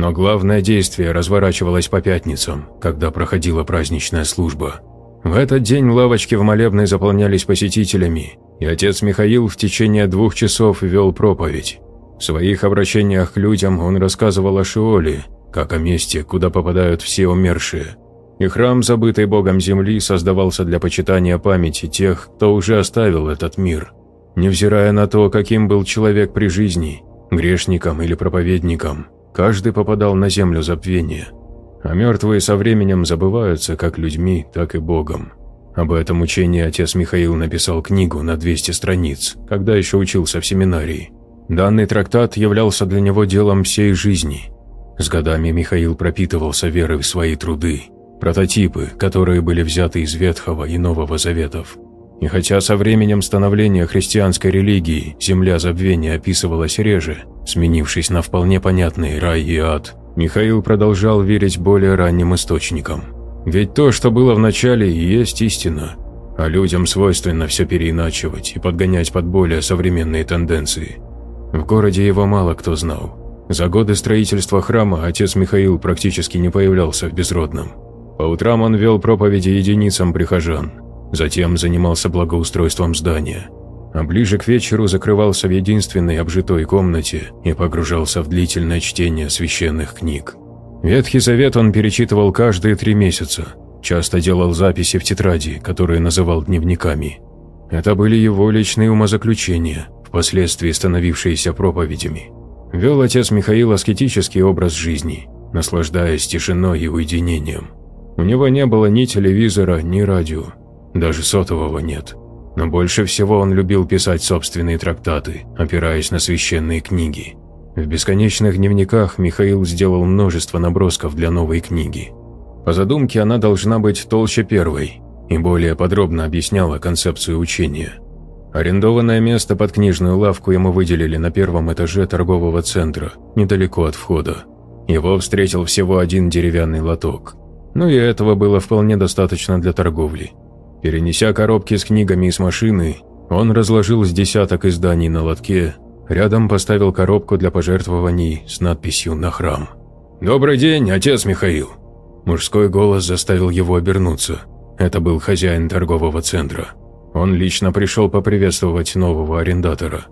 Но главное действие разворачивалось по пятницам, когда проходила праздничная служба. В этот день лавочки в молебной заполнялись посетителями, и отец Михаил в течение двух часов вел проповедь. В своих обращениях к людям он рассказывал о Шиоле, как о месте, куда попадают все умершие. И храм, забытый богом земли, создавался для почитания памяти тех, кто уже оставил этот мир. Невзирая на то, каким был человек при жизни, грешником или проповедником, Каждый попадал на землю забвения, а мертвые со временем забываются как людьми, так и Богом. Об этом учении отец Михаил написал книгу на 200 страниц, когда еще учился в семинарии. Данный трактат являлся для него делом всей жизни. С годами Михаил пропитывался верой в свои труды, прототипы, которые были взяты из Ветхого и Нового Заветов. И хотя со временем становления христианской религии земля забвения описывалась реже, сменившись на вполне понятный рай и ад, Михаил продолжал верить более ранним источникам. Ведь то, что было в начале, и есть истина, а людям свойственно все переиначивать и подгонять под более современные тенденции. В городе его мало кто знал. За годы строительства храма отец Михаил практически не появлялся в Безродном. По утрам он вел проповеди единицам прихожан, Затем занимался благоустройством здания. А ближе к вечеру закрывался в единственной обжитой комнате и погружался в длительное чтение священных книг. Ветхий Завет он перечитывал каждые три месяца, часто делал записи в тетради, которые называл дневниками. Это были его личные умозаключения, впоследствии становившиеся проповедями. Вел отец Михаил аскетический образ жизни, наслаждаясь тишиной и уединением. У него не было ни телевизора, ни радио, даже сотового нет. Но больше всего он любил писать собственные трактаты, опираясь на священные книги. В бесконечных дневниках Михаил сделал множество набросков для новой книги. По задумке она должна быть толще первой и более подробно объясняла концепцию учения. Арендованное место под книжную лавку ему выделили на первом этаже торгового центра, недалеко от входа. Его встретил всего один деревянный лоток. Но и этого было вполне достаточно для торговли. Перенеся коробки с книгами из машины, он разложил с десяток изданий на лотке, рядом поставил коробку для пожертвований с надписью «На храм». «Добрый день, отец Михаил!» Мужской голос заставил его обернуться. Это был хозяин торгового центра. Он лично пришел поприветствовать нового арендатора.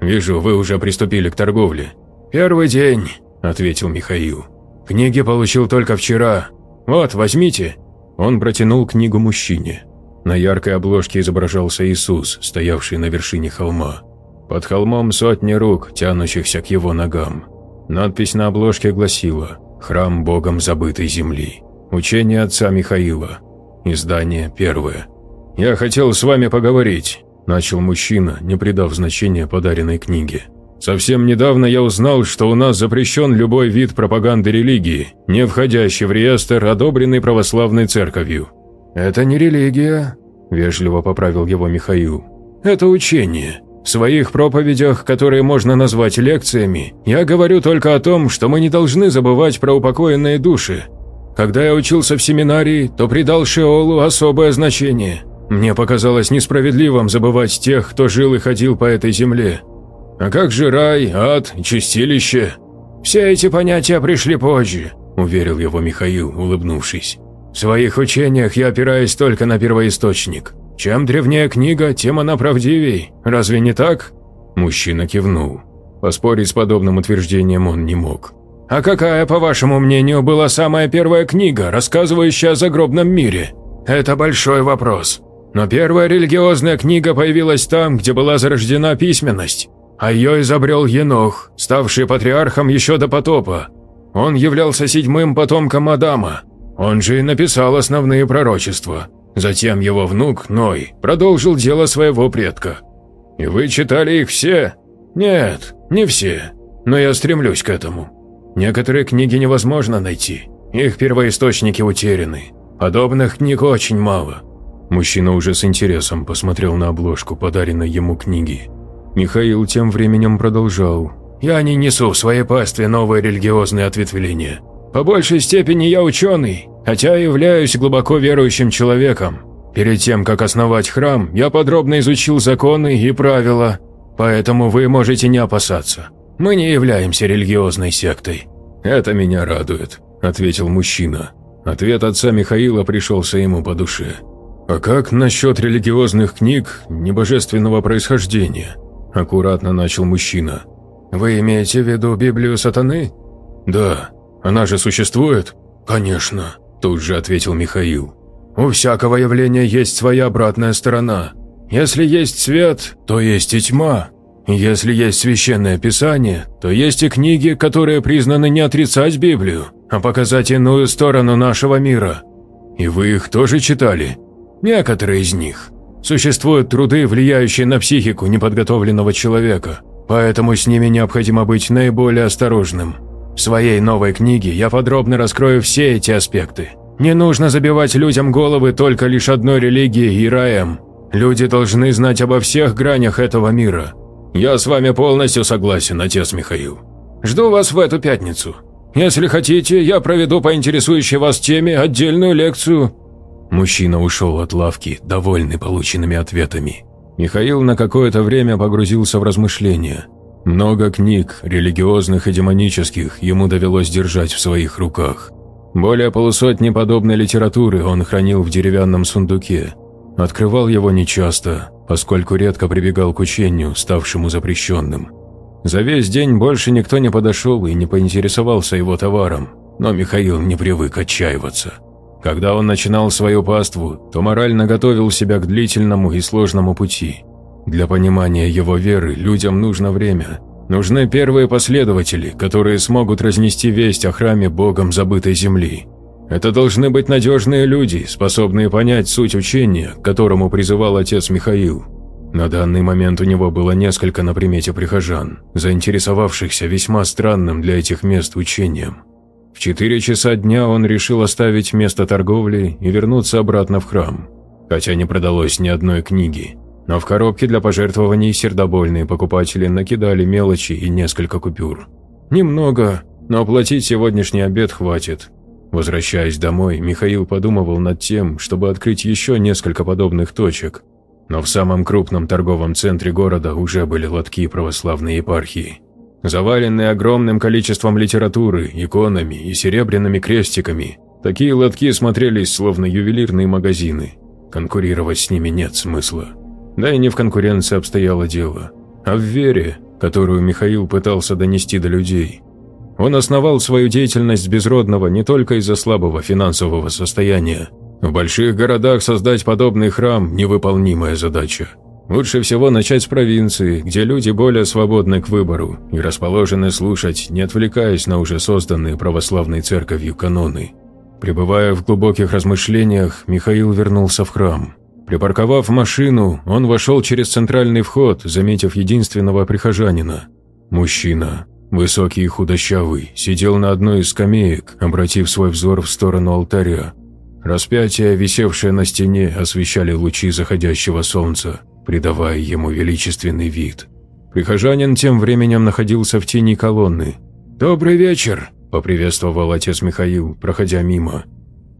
«Вижу, вы уже приступили к торговле». «Первый день», – ответил Михаил. «Книги получил только вчера. Вот, возьмите». Он протянул книгу мужчине. На яркой обложке изображался Иисус, стоявший на вершине холма. Под холмом сотни рук, тянущихся к его ногам. Надпись на обложке гласила «Храм Богом забытой земли». Учение отца Михаила. Издание первое. «Я хотел с вами поговорить», – начал мужчина, не придав значения подаренной книге. «Совсем недавно я узнал, что у нас запрещен любой вид пропаганды религии, не входящий в реестр, одобренный православной церковью. «Это не религия», – вежливо поправил его Михаил. «Это учение. В своих проповедях, которые можно назвать лекциями, я говорю только о том, что мы не должны забывать про упокоенные души. Когда я учился в семинарии, то придал Шеолу особое значение. Мне показалось несправедливым забывать тех, кто жил и ходил по этой земле. А как же рай, ад, чистилище? Все эти понятия пришли позже, уверил его Михаил, улыбнувшись. В своих учениях я опираюсь только на первоисточник. Чем древнее книга, тем она правдивей. Разве не так? Мужчина кивнул. Поспорить с подобным утверждением он не мог. «А какая, по вашему мнению, была самая первая книга, рассказывающая о загробном мире?» «Это большой вопрос. Но первая религиозная книга появилась там, где была зарождена письменность, а ее изобрел Енох, ставший патриархом еще до потопа. Он являлся седьмым потомком Адама. Он же и написал основные пророчества. Затем его внук, Ной, продолжил дело своего предка. И вы читали их все? Нет, не все. Но я стремлюсь к этому. Некоторые книги невозможно найти, их первоисточники утеряны. Подобных книг очень мало. Мужчина уже с интересом посмотрел на обложку подаренной ему книги. Михаил тем временем продолжал. «Я не несу в своей пастве новые религиозные ответвления. По большей степени я ученый, хотя являюсь глубоко верующим человеком. Перед тем, как основать храм, я подробно изучил законы и правила, поэтому вы можете не опасаться. Мы не являемся религиозной сектой». «Это меня радует», – ответил мужчина. Ответ отца Михаила пришелся ему по душе. «А как насчет религиозных книг небожественного происхождения?» – аккуратно начал мужчина. «Вы имеете в виду Библию сатаны?» «Да. Она же существует?» «Конечно», – тут же ответил Михаил. «У всякого явления есть своя обратная сторона. Если есть свет, то есть и тьма. Если есть священное писание, то есть и книги, которые признаны не отрицать Библию, а показать иную сторону нашего мира. И вы их тоже читали? Некоторые из них. Существуют труды, влияющие на психику неподготовленного человека, поэтому с ними необходимо быть наиболее осторожным. В своей новой книге я подробно раскрою все эти аспекты. Не нужно забивать людям головы только лишь одной религией и раем. Люди должны знать обо всех гранях этого мира – «Я с вами полностью согласен, отец Михаил. Жду вас в эту пятницу. Если хотите, я проведу по интересующей вас теме отдельную лекцию». Мужчина ушел от лавки, довольный полученными ответами. Михаил на какое-то время погрузился в размышления. Много книг, религиозных и демонических, ему довелось держать в своих руках. Более полусотни подобной литературы он хранил в деревянном сундуке. Открывал его нечасто, поскольку редко прибегал к учению, ставшему запрещенным. За весь день больше никто не подошел и не поинтересовался его товаром, но Михаил не привык отчаиваться. Когда он начинал свою паству, то морально готовил себя к длительному и сложному пути. Для понимания его веры людям нужно время. Нужны первые последователи, которые смогут разнести весть о храме богом забытой земли. Это должны быть надежные люди, способные понять суть учения, к которому призывал отец Михаил. На данный момент у него было несколько на примете прихожан, заинтересовавшихся весьма странным для этих мест учением. В 4 часа дня он решил оставить место торговли и вернуться обратно в храм, хотя не продалось ни одной книги. Но в коробке для пожертвований сердобольные покупатели накидали мелочи и несколько купюр. Немного, но оплатить сегодняшний обед хватит, Возвращаясь домой, Михаил подумывал над тем, чтобы открыть еще несколько подобных точек. Но в самом крупном торговом центре города уже были лотки православной епархии. Заваленные огромным количеством литературы, иконами и серебряными крестиками, такие лотки смотрелись словно ювелирные магазины. Конкурировать с ними нет смысла. Да и не в конкуренции обстояло дело, а в вере, которую Михаил пытался донести до людей – он основал свою деятельность безродного не только из-за слабого финансового состояния. В больших городах создать подобный храм – невыполнимая задача. Лучше всего начать с провинции, где люди более свободны к выбору и расположены слушать, не отвлекаясь на уже созданные православной церковью каноны. Пребывая в глубоких размышлениях, Михаил вернулся в храм. Припарковав машину, он вошел через центральный вход, заметив единственного прихожанина – мужчина. Высокий и худощавый, сидел на одной из скамеек, обратив свой взор в сторону алтаря. Распятие, висевшее на стене, освещали лучи заходящего солнца, придавая ему величественный вид. Прихожанин тем временем находился в тени колонны. «Добрый вечер!» – поприветствовал отец Михаил, проходя мимо.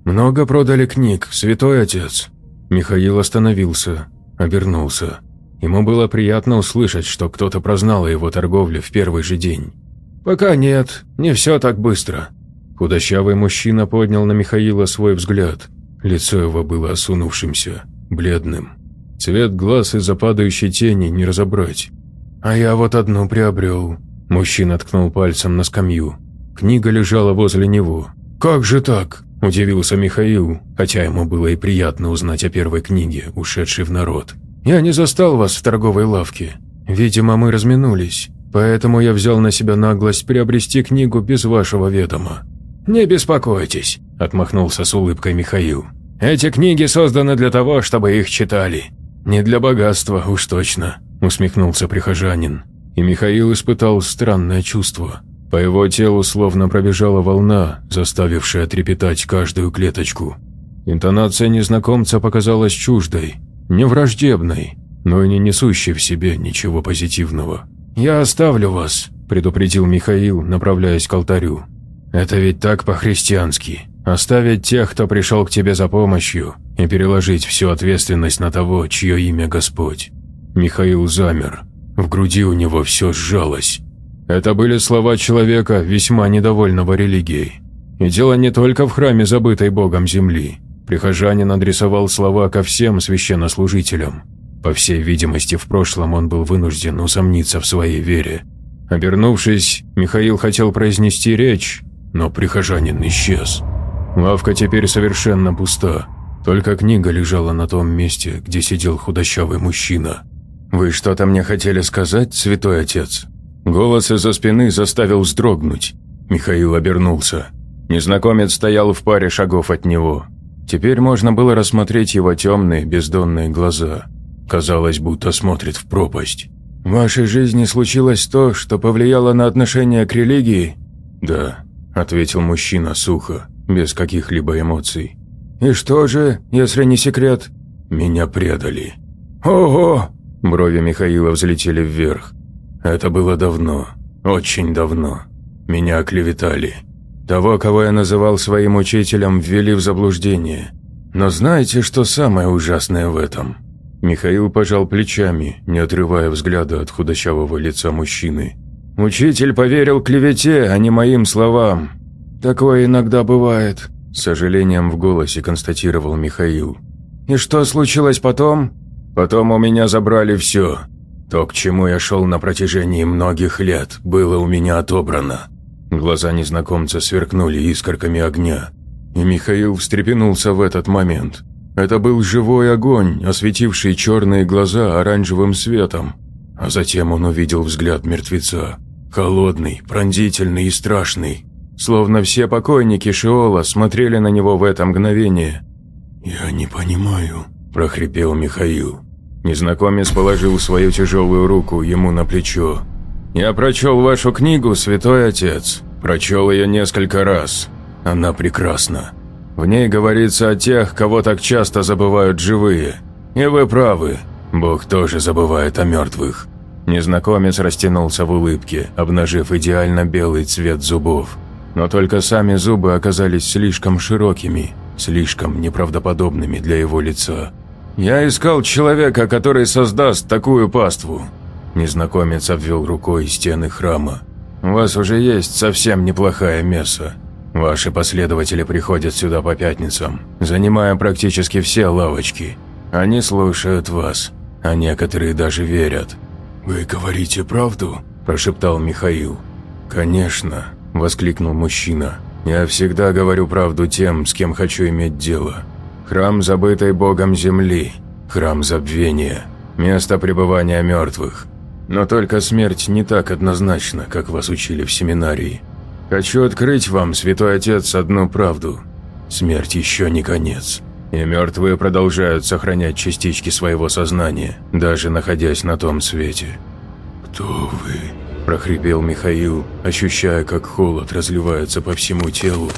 «Много продали книг, святой отец». Михаил остановился, обернулся. Ему было приятно услышать, что кто-то прознал о его торговле в первый же день. «Пока нет, не все так быстро». Худощавый мужчина поднял на Михаила свой взгляд. Лицо его было осунувшимся, бледным. Цвет глаз из-за падающей тени не разобрать. «А я вот одну приобрел». Мужчина ткнул пальцем на скамью. Книга лежала возле него. «Как же так?» – удивился Михаил, хотя ему было и приятно узнать о первой книге, ушедшей в народ. «Я не застал вас в торговой лавке. Видимо, мы разминулись, поэтому я взял на себя наглость приобрести книгу без вашего ведома». «Не беспокойтесь», – отмахнулся с улыбкой Михаил. «Эти книги созданы для того, чтобы их читали. Не для богатства, уж точно», – усмехнулся прихожанин. И Михаил испытал странное чувство. По его телу словно пробежала волна, заставившая трепетать каждую клеточку. Интонация незнакомца показалась чуждой, не враждебной, но и не несущей в себе ничего позитивного. «Я оставлю вас», – предупредил Михаил, направляясь к алтарю. «Это ведь так по-христиански. Оставить тех, кто пришел к тебе за помощью, и переложить всю ответственность на того, чье имя Господь». Михаил замер. В груди у него все сжалось. Это были слова человека, весьма недовольного религией. И дело не только в храме, забытой Богом земли. Прихожанин адресовал слова ко всем священнослужителям. По всей видимости, в прошлом он был вынужден усомниться в своей вере. Обернувшись, Михаил хотел произнести речь, но прихожанин исчез. Лавка теперь совершенно пуста, только книга лежала на том месте, где сидел худощавый мужчина. «Вы что-то мне хотели сказать, святой отец?» Голос из-за спины заставил вздрогнуть. Михаил обернулся. Незнакомец стоял в паре шагов от него. Теперь можно было рассмотреть его темные, бездонные глаза. Казалось, будто смотрит в пропасть. «В вашей жизни случилось то, что повлияло на отношение к религии?» «Да», – ответил мужчина сухо, без каких-либо эмоций. «И что же, если не секрет?» «Меня предали». «Ого!» – брови Михаила взлетели вверх. «Это было давно, очень давно. Меня оклеветали. Того, кого я называл своим учителем, ввели в заблуждение. Но знаете, что самое ужасное в этом?» Михаил пожал плечами, не отрывая взгляда от худощавого лица мужчины. «Учитель поверил клевете, а не моим словам. Такое иногда бывает», – с сожалением в голосе констатировал Михаил. «И что случилось потом?» «Потом у меня забрали все. То, к чему я шел на протяжении многих лет, было у меня отобрано». Глаза незнакомца сверкнули искорками огня, и Михаил встрепенулся в этот момент. Это был живой огонь, осветивший черные глаза оранжевым светом. А затем он увидел взгляд мертвеца. Холодный, пронзительный и страшный. Словно все покойники Шиола смотрели на него в это мгновение. «Я не понимаю», – прохрипел Михаил. Незнакомец положил свою тяжелую руку ему на плечо. «Я прочел вашу книгу, святой отец. Прочел ее несколько раз. Она прекрасна. В ней говорится о тех, кого так часто забывают живые. И вы правы, Бог тоже забывает о мертвых». Незнакомец растянулся в улыбке, обнажив идеально белый цвет зубов. Но только сами зубы оказались слишком широкими, слишком неправдоподобными для его лица. «Я искал человека, который создаст такую паству». Незнакомец обвел рукой стены храма. «У вас уже есть совсем неплохая месса. Ваши последователи приходят сюда по пятницам, занимая практически все лавочки. Они слушают вас, а некоторые даже верят». «Вы говорите правду?» – прошептал Михаил. «Конечно», – воскликнул мужчина. «Я всегда говорю правду тем, с кем хочу иметь дело. Храм, забытой Богом земли, храм забвения, место пребывания мертвых. Но только смерть не так однозначна, как вас учили в семинарии. Хочу открыть вам, святой отец, одну правду. Смерть еще не конец. И мертвые продолжают сохранять частички своего сознания, даже находясь на том свете. «Кто вы?» – прохрипел Михаил, ощущая, как холод разливается по всему телу.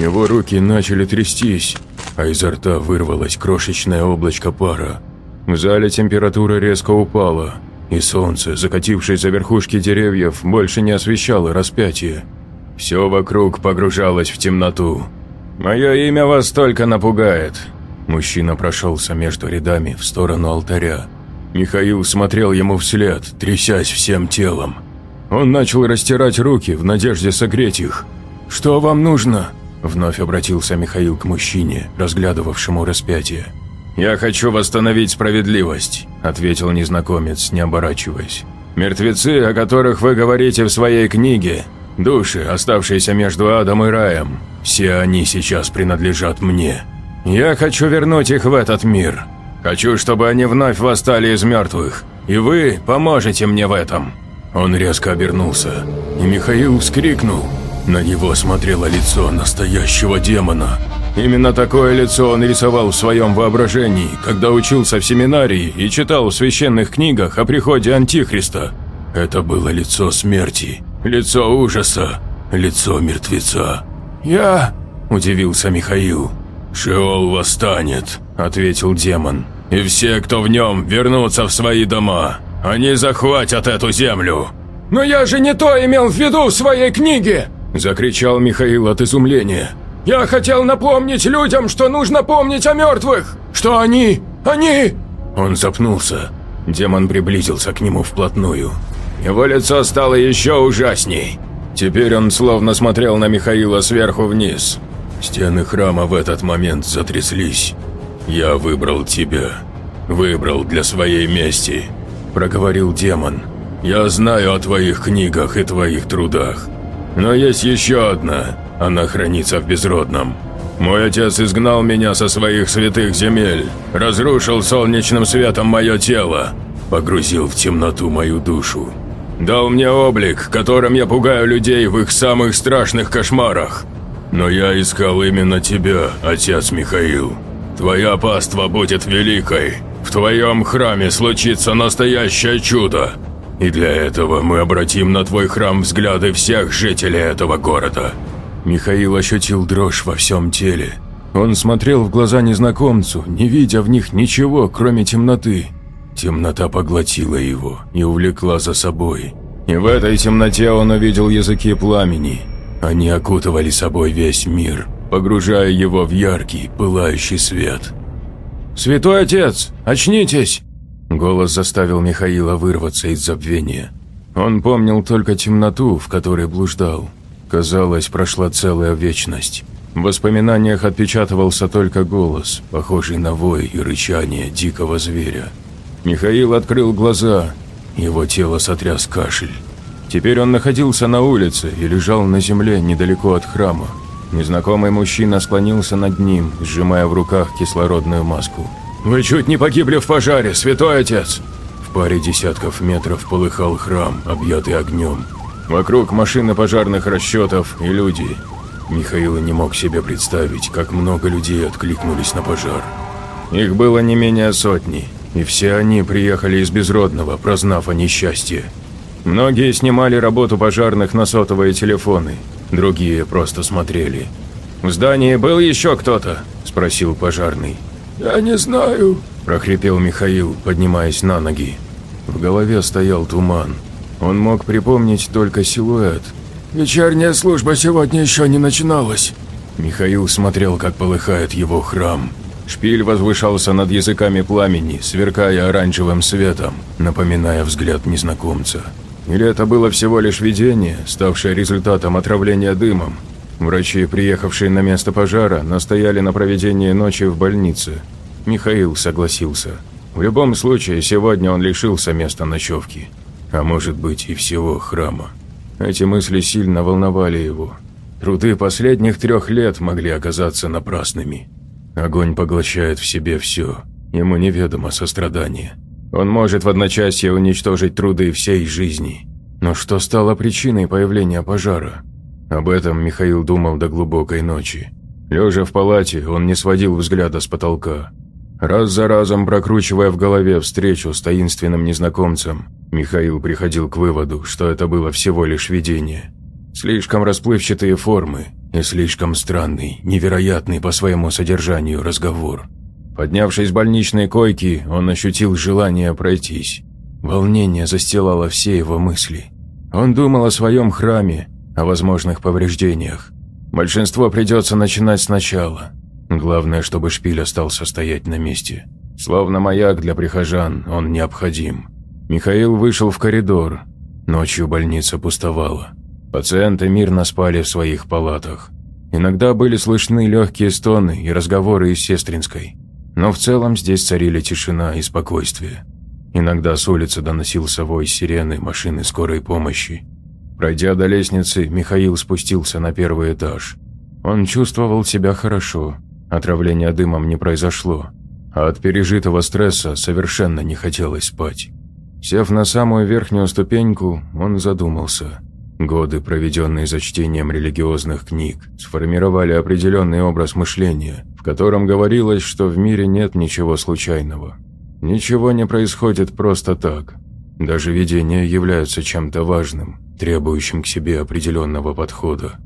Его руки начали трястись, а изо рта вырвалось крошечное облачко пара. В зале температура резко упала, и солнце, закатившись за верхушки деревьев, больше не освещало распятие. Все вокруг погружалось в темноту. «Мое имя вас только напугает». Мужчина прошелся между рядами в сторону алтаря. Михаил смотрел ему вслед, трясясь всем телом. Он начал растирать руки в надежде согреть их. «Что вам нужно?» – вновь обратился Михаил к мужчине, разглядывавшему распятие. «Я хочу восстановить справедливость», – ответил незнакомец, не оборачиваясь. «Мертвецы, о которых вы говорите в своей книге, души, оставшиеся между адом и раем, все они сейчас принадлежат мне. Я хочу вернуть их в этот мир. Хочу, чтобы они вновь восстали из мертвых, и вы поможете мне в этом». Он резко обернулся, и Михаил вскрикнул. На него смотрело лицо настоящего демона. Именно такое лицо он рисовал в своем воображении, когда учился в семинарии и читал в священных книгах о приходе Антихриста. Это было лицо смерти, лицо ужаса, лицо мертвеца. «Я...» – удивился Михаил. «Шеол восстанет», – ответил демон. «И все, кто в нем, вернутся в свои дома. Они захватят эту землю!» «Но я же не то имел в виду в своей книге!» – закричал Михаил от изумления. «Я хотел напомнить людям, что нужно помнить о мертвых! Что они... они...» Он запнулся. Демон приблизился к нему вплотную. Его лицо стало еще ужасней. Теперь он словно смотрел на Михаила сверху вниз. Стены храма в этот момент затряслись. «Я выбрал тебя. Выбрал для своей мести. – проговорил демон. «Я знаю о твоих книгах и твоих трудах. Но есть еще одна, она хранится в Безродном. Мой отец изгнал меня со своих святых земель, разрушил солнечным светом мое тело, погрузил в темноту мою душу. Дал мне облик, которым я пугаю людей в их самых страшных кошмарах. Но я искал именно тебя, отец Михаил. Твоя паства будет великой, в твоем храме случится настоящее чудо. И для этого мы обратим на твой храм взгляды всех жителей этого города». Михаил ощутил дрожь во всем теле. Он смотрел в глаза незнакомцу, не видя в них ничего, кроме темноты. Темнота поглотила его и увлекла за собой. И в этой темноте он увидел языки пламени. Они окутывали собой весь мир, погружая его в яркий, пылающий свет. «Святой отец, очнитесь!» Голос заставил Михаила вырваться из забвения. Он помнил только темноту, в которой блуждал. Казалось, прошла целая вечность. В воспоминаниях отпечатывался только голос, похожий на вой и рычание дикого зверя. Михаил открыл глаза, его тело сотряс кашель. Теперь он находился на улице и лежал на земле недалеко от храма. Незнакомый мужчина склонился над ним, сжимая в руках кислородную маску. «Вы чуть не погибли в пожаре, святой отец!» В паре десятков метров полыхал храм, объятый огнем. Вокруг машины пожарных расчетов и люди. Михаил не мог себе представить, как много людей откликнулись на пожар. Их было не менее сотни, и все они приехали из Безродного, прознав о несчастье. Многие снимали работу пожарных на сотовые телефоны, Другие просто смотрели. «В здании был еще кто-то?» – спросил пожарный. «Я не знаю», – прохрипел Михаил, поднимаясь на ноги. В голове стоял туман. Он мог припомнить только силуэт. «Вечерняя служба сегодня еще не начиналась». Михаил смотрел, как полыхает его храм. Шпиль возвышался над языками пламени, сверкая оранжевым светом, напоминая взгляд незнакомца. Или это было всего лишь видение, ставшее результатом отравления дымом? Врачи, приехавшие на место пожара, настояли на проведении ночи в больнице. Михаил согласился. В любом случае, сегодня он лишился места ночевки. А может быть и всего храма. Эти мысли сильно волновали его. Труды последних трех лет могли оказаться напрасными. Огонь поглощает в себе все. Ему неведомо сострадание. Он может в одночасье уничтожить труды всей жизни. Но что стало причиной появления пожара? Об этом Михаил думал до глубокой ночи. Лежа в палате, он не сводил взгляда с потолка. Раз за разом прокручивая в голове встречу с таинственным незнакомцем, Михаил приходил к выводу, что это было всего лишь видение. Слишком расплывчатые формы и слишком странный, невероятный по своему содержанию разговор – Поднявшись с больничной койки, он ощутил желание пройтись. Волнение застилало все его мысли. Он думал о своем храме, о возможных повреждениях. Большинство придется начинать сначала. Главное, чтобы шпиль остался стоять на месте. Словно маяк для прихожан, он необходим. Михаил вышел в коридор. Ночью больница пустовала. Пациенты мирно спали в своих палатах. Иногда были слышны легкие стоны и разговоры из Сестринской. Но в целом здесь царили тишина и спокойствие. Иногда с улицы доносился вой сирены машины скорой помощи. Пройдя до лестницы, Михаил спустился на первый этаж. Он чувствовал себя хорошо, отравление дымом не произошло, а от пережитого стресса совершенно не хотелось спать. Сев на самую верхнюю ступеньку, он задумался. Годы, проведенные за чтением религиозных книг, сформировали определенный образ мышления, в котором говорилось, что в мире нет ничего случайного. Ничего не происходит просто так. Даже видения являются чем-то важным, требующим к себе определенного подхода.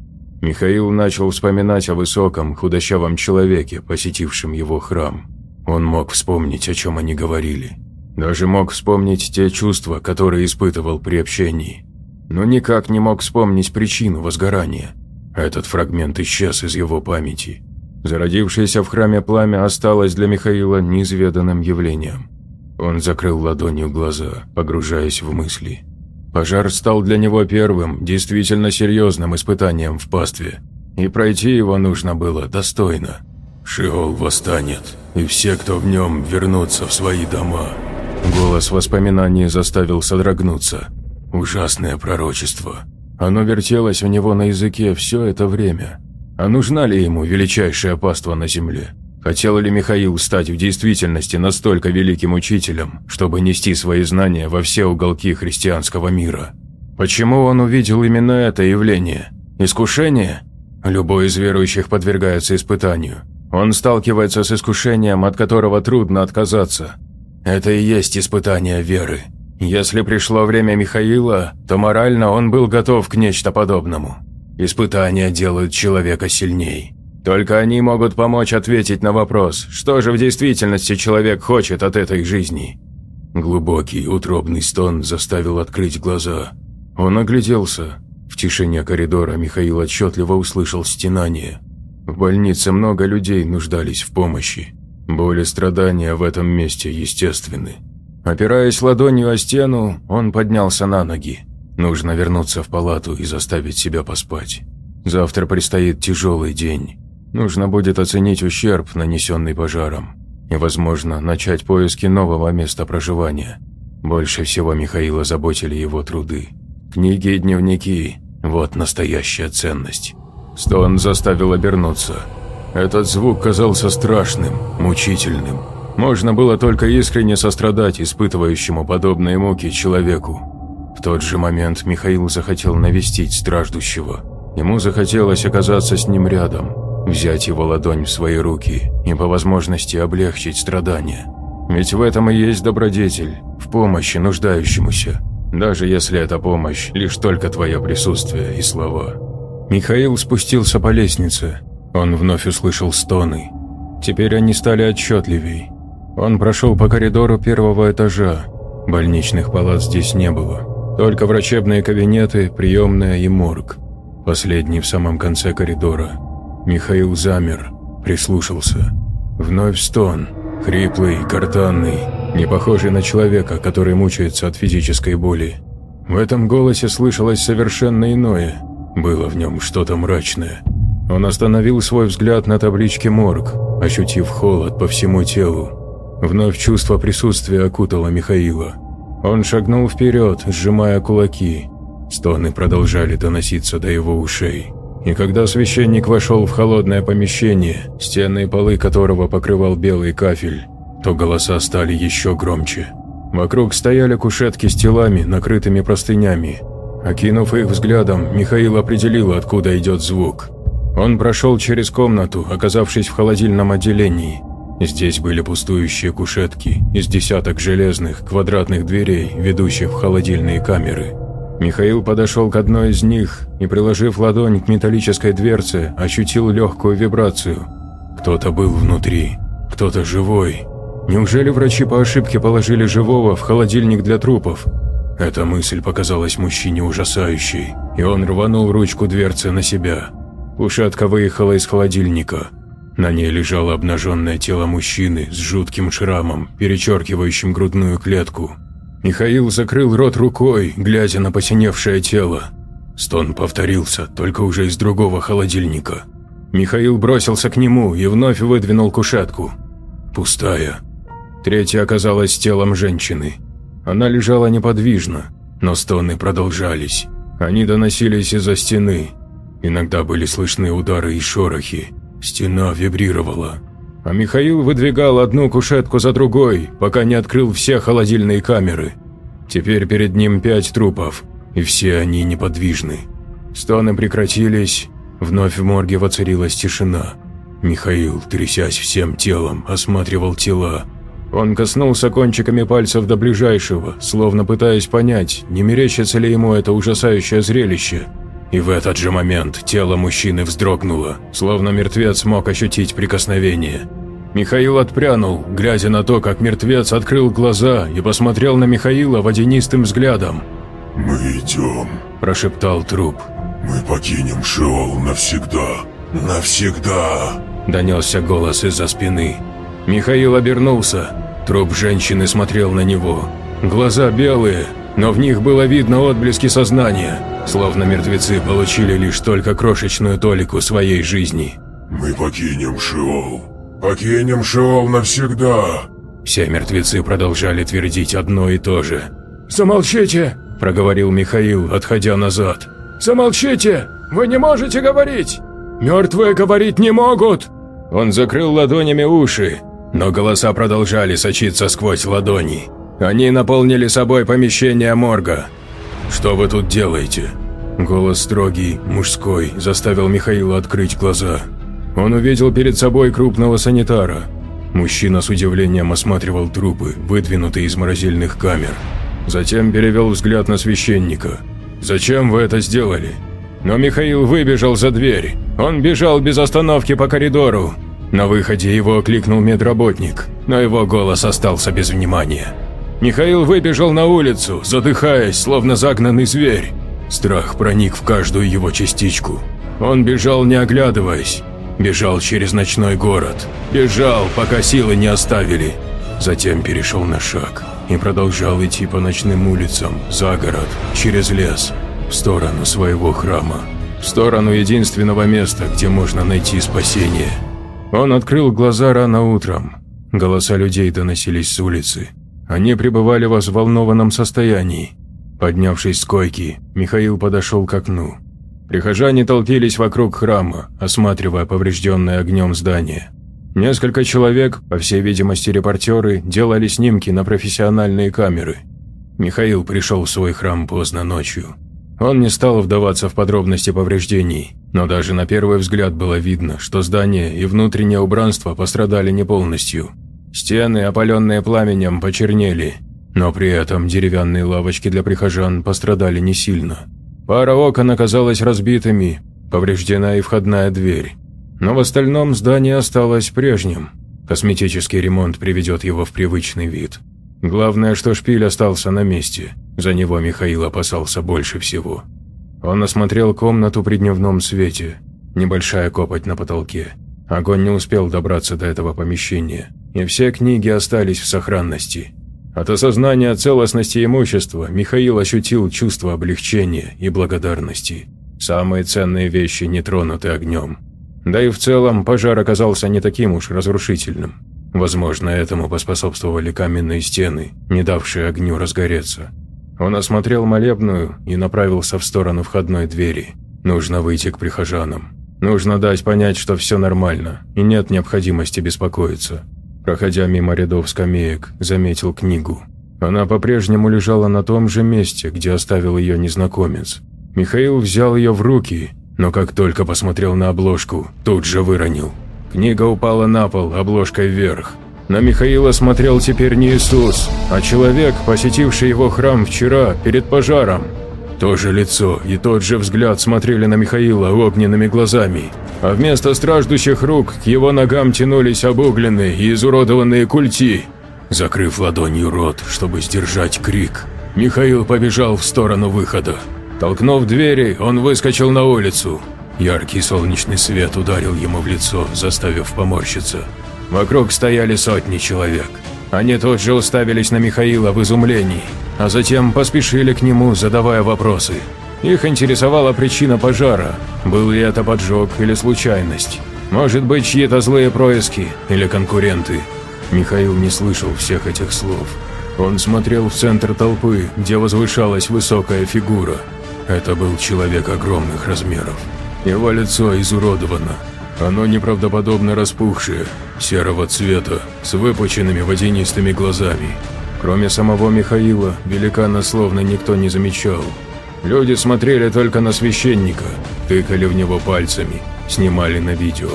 Михаил начал вспоминать о высоком, худощавом человеке, посетившем его храм. Он мог вспомнить, о чем они говорили. Даже мог вспомнить те чувства, которые испытывал при общении. Но никак не мог вспомнить причину возгорания. Этот фрагмент исчез из его памяти. Зародившееся в храме пламя осталось для Михаила неизведанным явлением. Он закрыл ладонью глаза, погружаясь в мысли. Пожар стал для него первым, действительно серьезным испытанием в пастве, и пройти его нужно было достойно. «Шиол восстанет, и все, кто в нем, вернутся в свои дома». Голос воспоминаний заставил содрогнуться. Ужасное пророчество. Оно вертелось у него на языке все это время. А нужна ли ему величайшее паство на земле? Хотел ли Михаил стать в действительности настолько великим учителем, чтобы нести свои знания во все уголки христианского мира? Почему он увидел именно это явление? Искушение? Любой из верующих подвергается испытанию. Он сталкивается с искушением, от которого трудно отказаться. Это и есть испытание веры. Если пришло время Михаила, то морально он был готов к нечто подобному. Испытания делают человека сильней. Только они могут помочь ответить на вопрос, что же в действительности человек хочет от этой жизни. Глубокий, утробный стон заставил открыть глаза. Он огляделся. В тишине коридора Михаил отчетливо услышал стенание. В больнице много людей нуждались в помощи. Боль и страдания в этом месте естественны. Опираясь ладонью о стену, он поднялся на ноги. Нужно вернуться в палату и заставить себя поспать. Завтра предстоит тяжелый день. Нужно будет оценить ущерб, нанесенный пожаром, и, возможно, начать поиски нового места проживания. Больше всего Михаила заботили его труды. Книги и дневники – вот настоящая ценность. Стон заставил обернуться. Этот звук казался страшным, мучительным. Можно было только искренне сострадать испытывающему подобные муки человеку. В тот же момент Михаил захотел навестить страждущего. Ему захотелось оказаться с ним рядом, взять его ладонь в свои руки и по возможности облегчить страдания. Ведь в этом и есть добродетель, в помощи нуждающемуся, даже если эта помощь – лишь только твое присутствие и слова. Михаил спустился по лестнице. Он вновь услышал стоны. Теперь они стали отчетливей. Он прошел по коридору первого этажа. Больничных палат здесь не было. Только врачебные кабинеты, приемная и морг. Последний в самом конце коридора. Михаил замер, прислушался. Вновь стон, хриплый, картанный, не похожий на человека, который мучается от физической боли. В этом голосе слышалось совершенно иное, было в нем что-то мрачное. Он остановил свой взгляд на табличке «Морг», ощутив холод по всему телу. Вновь чувство присутствия окутало Михаила. Он шагнул вперед, сжимая кулаки. Стоны продолжали доноситься до его ушей. И когда священник вошел в холодное помещение, стены и полы которого покрывал белый кафель, то голоса стали еще громче. Вокруг стояли кушетки с телами, накрытыми простынями. Окинув их взглядом, Михаил определил, откуда идет звук. Он прошел через комнату, оказавшись в холодильном отделении. Здесь были пустующие кушетки из десяток железных квадратных дверей, ведущих в холодильные камеры. Михаил подошел к одной из них и, приложив ладонь к металлической дверце, ощутил легкую вибрацию. Кто-то был внутри, кто-то живой. Неужели врачи по ошибке положили живого в холодильник для трупов? Эта мысль показалась мужчине ужасающей, и он рванул ручку дверцы на себя. Ушатка выехала из холодильника. На ней лежало обнаженное тело мужчины с жутким шрамом, перечеркивающим грудную клетку. Михаил закрыл рот рукой, глядя на посиневшее тело. Стон повторился, только уже из другого холодильника. Михаил бросился к нему и вновь выдвинул кушетку. Пустая. Третья оказалась телом женщины. Она лежала неподвижно, но стоны продолжались. Они доносились из-за стены. Иногда были слышны удары и шорохи. Стена вибрировала. А Михаил выдвигал одну кушетку за другой, пока не открыл все холодильные камеры. Теперь перед ним пять трупов, и все они неподвижны. Стоны прекратились, вновь в морге воцарилась тишина. Михаил, трясясь всем телом, осматривал тела. Он коснулся кончиками пальцев до ближайшего, словно пытаясь понять, не мерещится ли ему это ужасающее зрелище. И в этот же момент тело мужчины вздрогнуло, словно мертвец мог ощутить прикосновение. Михаил отпрянул, глядя на то, как мертвец открыл глаза и посмотрел на Михаила водянистым взглядом. «Мы идем», – прошептал труп. «Мы покинем Шеол навсегда. Навсегда!» – донесся голос из-за спины. Михаил обернулся. Труп женщины смотрел на него. Глаза белые, но в них было видно отблески сознания, словно мертвецы получили лишь только крошечную толику своей жизни. «Мы покинем Шеол. Покинем Шеол навсегда!» Все мертвецы продолжали твердить одно и то же. «Замолчите!» – проговорил Михаил, отходя назад. «Замолчите! Вы не можете говорить! Мертвые говорить не могут!» Он закрыл ладонями уши, но голоса продолжали сочиться сквозь ладони. Они наполнили собой помещение морга. «Что вы тут делаете?» Голос строгий, мужской, заставил Михаила открыть глаза. Он увидел перед собой крупного санитара. Мужчина с удивлением осматривал трупы, выдвинутые из морозильных камер. Затем перевел взгляд на священника. «Зачем вы это сделали?» Но Михаил выбежал за дверь. Он бежал без остановки по коридору. На выходе его окликнул медработник, но его голос остался без внимания. Михаил выбежал на улицу, задыхаясь, словно загнанный зверь. Страх проник в каждую его частичку. Он бежал, не оглядываясь. Бежал через ночной город. Бежал, пока силы не оставили. Затем перешел на шаг и продолжал идти по ночным улицам, за город, через лес, в сторону своего храма. В сторону единственного места, где можно найти спасение. Он открыл глаза рано утром. Голоса людей доносились с улицы. Они пребывали в взволнованном состоянии. Поднявшись с койки, Михаил подошел к окну. Прихожане толпились вокруг храма, осматривая поврежденное огнем здание. Несколько человек, по всей видимости репортеры, делали снимки на профессиональные камеры. Михаил пришел в свой храм поздно ночью. Он не стал вдаваться в подробности повреждений, но даже на первый взгляд было видно, что здание и внутреннее убранство пострадали не полностью. Стены, опаленные пламенем, почернели, но при этом деревянные лавочки для прихожан пострадали не сильно. Пара окон оказалась разбитыми, повреждена и входная дверь. Но в остальном здание осталось прежним. Косметический ремонт приведет его в привычный вид. Главное, что шпиль остался на месте. За него Михаил опасался больше всего. Он осмотрел комнату при дневном свете. Небольшая копоть на потолке. Огонь не успел добраться до этого помещения, и все книги остались в сохранности. От осознания целостности имущества Михаил ощутил чувство облегчения и благодарности. Самые ценные вещи не тронуты огнем. Да и в целом пожар оказался не таким уж разрушительным. Возможно, этому поспособствовали каменные стены, не давшие огню разгореться. Он осмотрел молебную и направился в сторону входной двери. Нужно выйти к прихожанам. Нужно дать понять, что все нормально, и нет необходимости беспокоиться. Проходя мимо рядов скамеек, заметил книгу. Она по-прежнему лежала на том же месте, где оставил ее незнакомец. Михаил взял ее в руки, но как только посмотрел на обложку, тут же выронил. Книга упала на пол, обложкой вверх. На Михаила смотрел теперь не Иисус, а человек, посетивший его храм вчера, перед пожаром. То же лицо и тот же взгляд смотрели на Михаила огненными глазами, а вместо страждущих рук к его ногам тянулись обугленные и изуродованные культи. Закрыв ладонью рот, чтобы сдержать крик, Михаил побежал в сторону выхода. Толкнув двери, он выскочил на улицу. Яркий солнечный свет ударил ему в лицо, заставив поморщиться. Вокруг стояли сотни человек. Они тут же уставились на Михаила в изумлении, а затем поспешили к нему, задавая вопросы. Их интересовала причина пожара, был ли это поджог или случайность. Может быть, чьи-то злые происки или конкуренты. Михаил не слышал всех этих слов. Он смотрел в центр толпы, где возвышалась высокая фигура. Это был человек огромных размеров. Его лицо изуродовано. Оно неправдоподобно распухшее, серого цвета, с выпученными водянистыми глазами. Кроме самого Михаила, великана словно никто не замечал. Люди смотрели только на священника, тыкали в него пальцами, снимали на видео.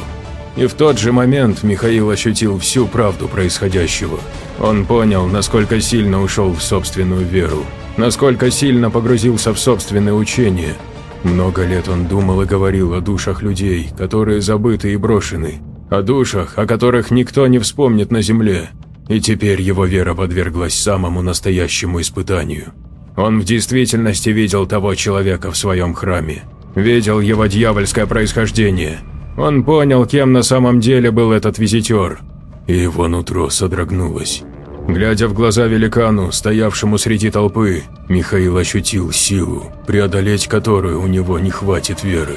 И в тот же момент Михаил ощутил всю правду происходящего. Он понял, насколько сильно ушел в собственную веру, насколько сильно погрузился в собственное учение. Много лет он думал и говорил о душах людей, которые забыты и брошены, о душах, о которых никто не вспомнит на земле. И теперь его вера подверглась самому настоящему испытанию. Он в действительности видел того человека в своем храме, видел его дьявольское происхождение – он понял, кем на самом деле был этот визитер, и его нутро содрогнулось. Глядя в глаза великану, стоявшему среди толпы, Михаил ощутил силу, преодолеть которую у него не хватит веры.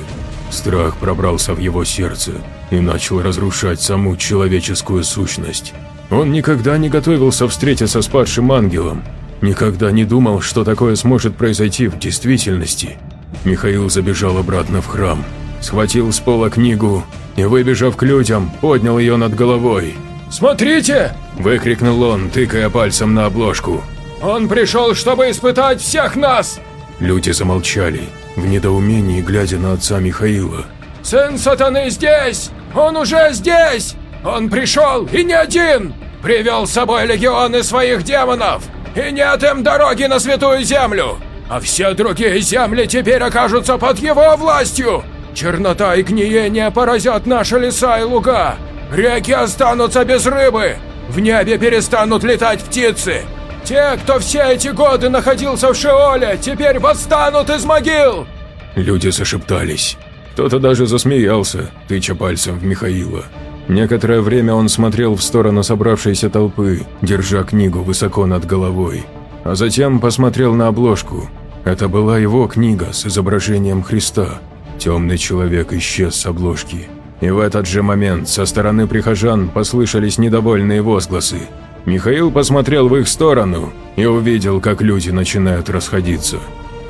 Страх пробрался в его сердце и начал разрушать саму человеческую сущность. Он никогда не готовился встретиться с падшим ангелом, никогда не думал, что такое сможет произойти в действительности. Михаил забежал обратно в храм, схватил с пола книгу и, выбежав к людям, поднял ее над головой. «Смотрите!» – выкрикнул он, тыкая пальцем на обложку. «Он пришел, чтобы испытать всех нас!» Люди замолчали, в недоумении глядя на отца Михаила. «Сын сатаны здесь! Он уже здесь! Он пришел, и не один! Привел с собой легионы своих демонов! И нет им дороги на святую землю! А все другие земли теперь окажутся под его властью! Чернота и гниение поразят наши леса и луга. Реки останутся без рыбы. В небе перестанут летать птицы. Те, кто все эти годы находился в Шеоле, теперь восстанут из могил!» Люди зашептались. Кто-то даже засмеялся, тыча пальцем в Михаила. Некоторое время он смотрел в сторону собравшейся толпы, держа книгу высоко над головой. А затем посмотрел на обложку. Это была его книга с изображением Христа. Темный человек исчез с обложки. И в этот же момент со стороны прихожан послышались недовольные возгласы. Михаил посмотрел в их сторону и увидел, как люди начинают расходиться.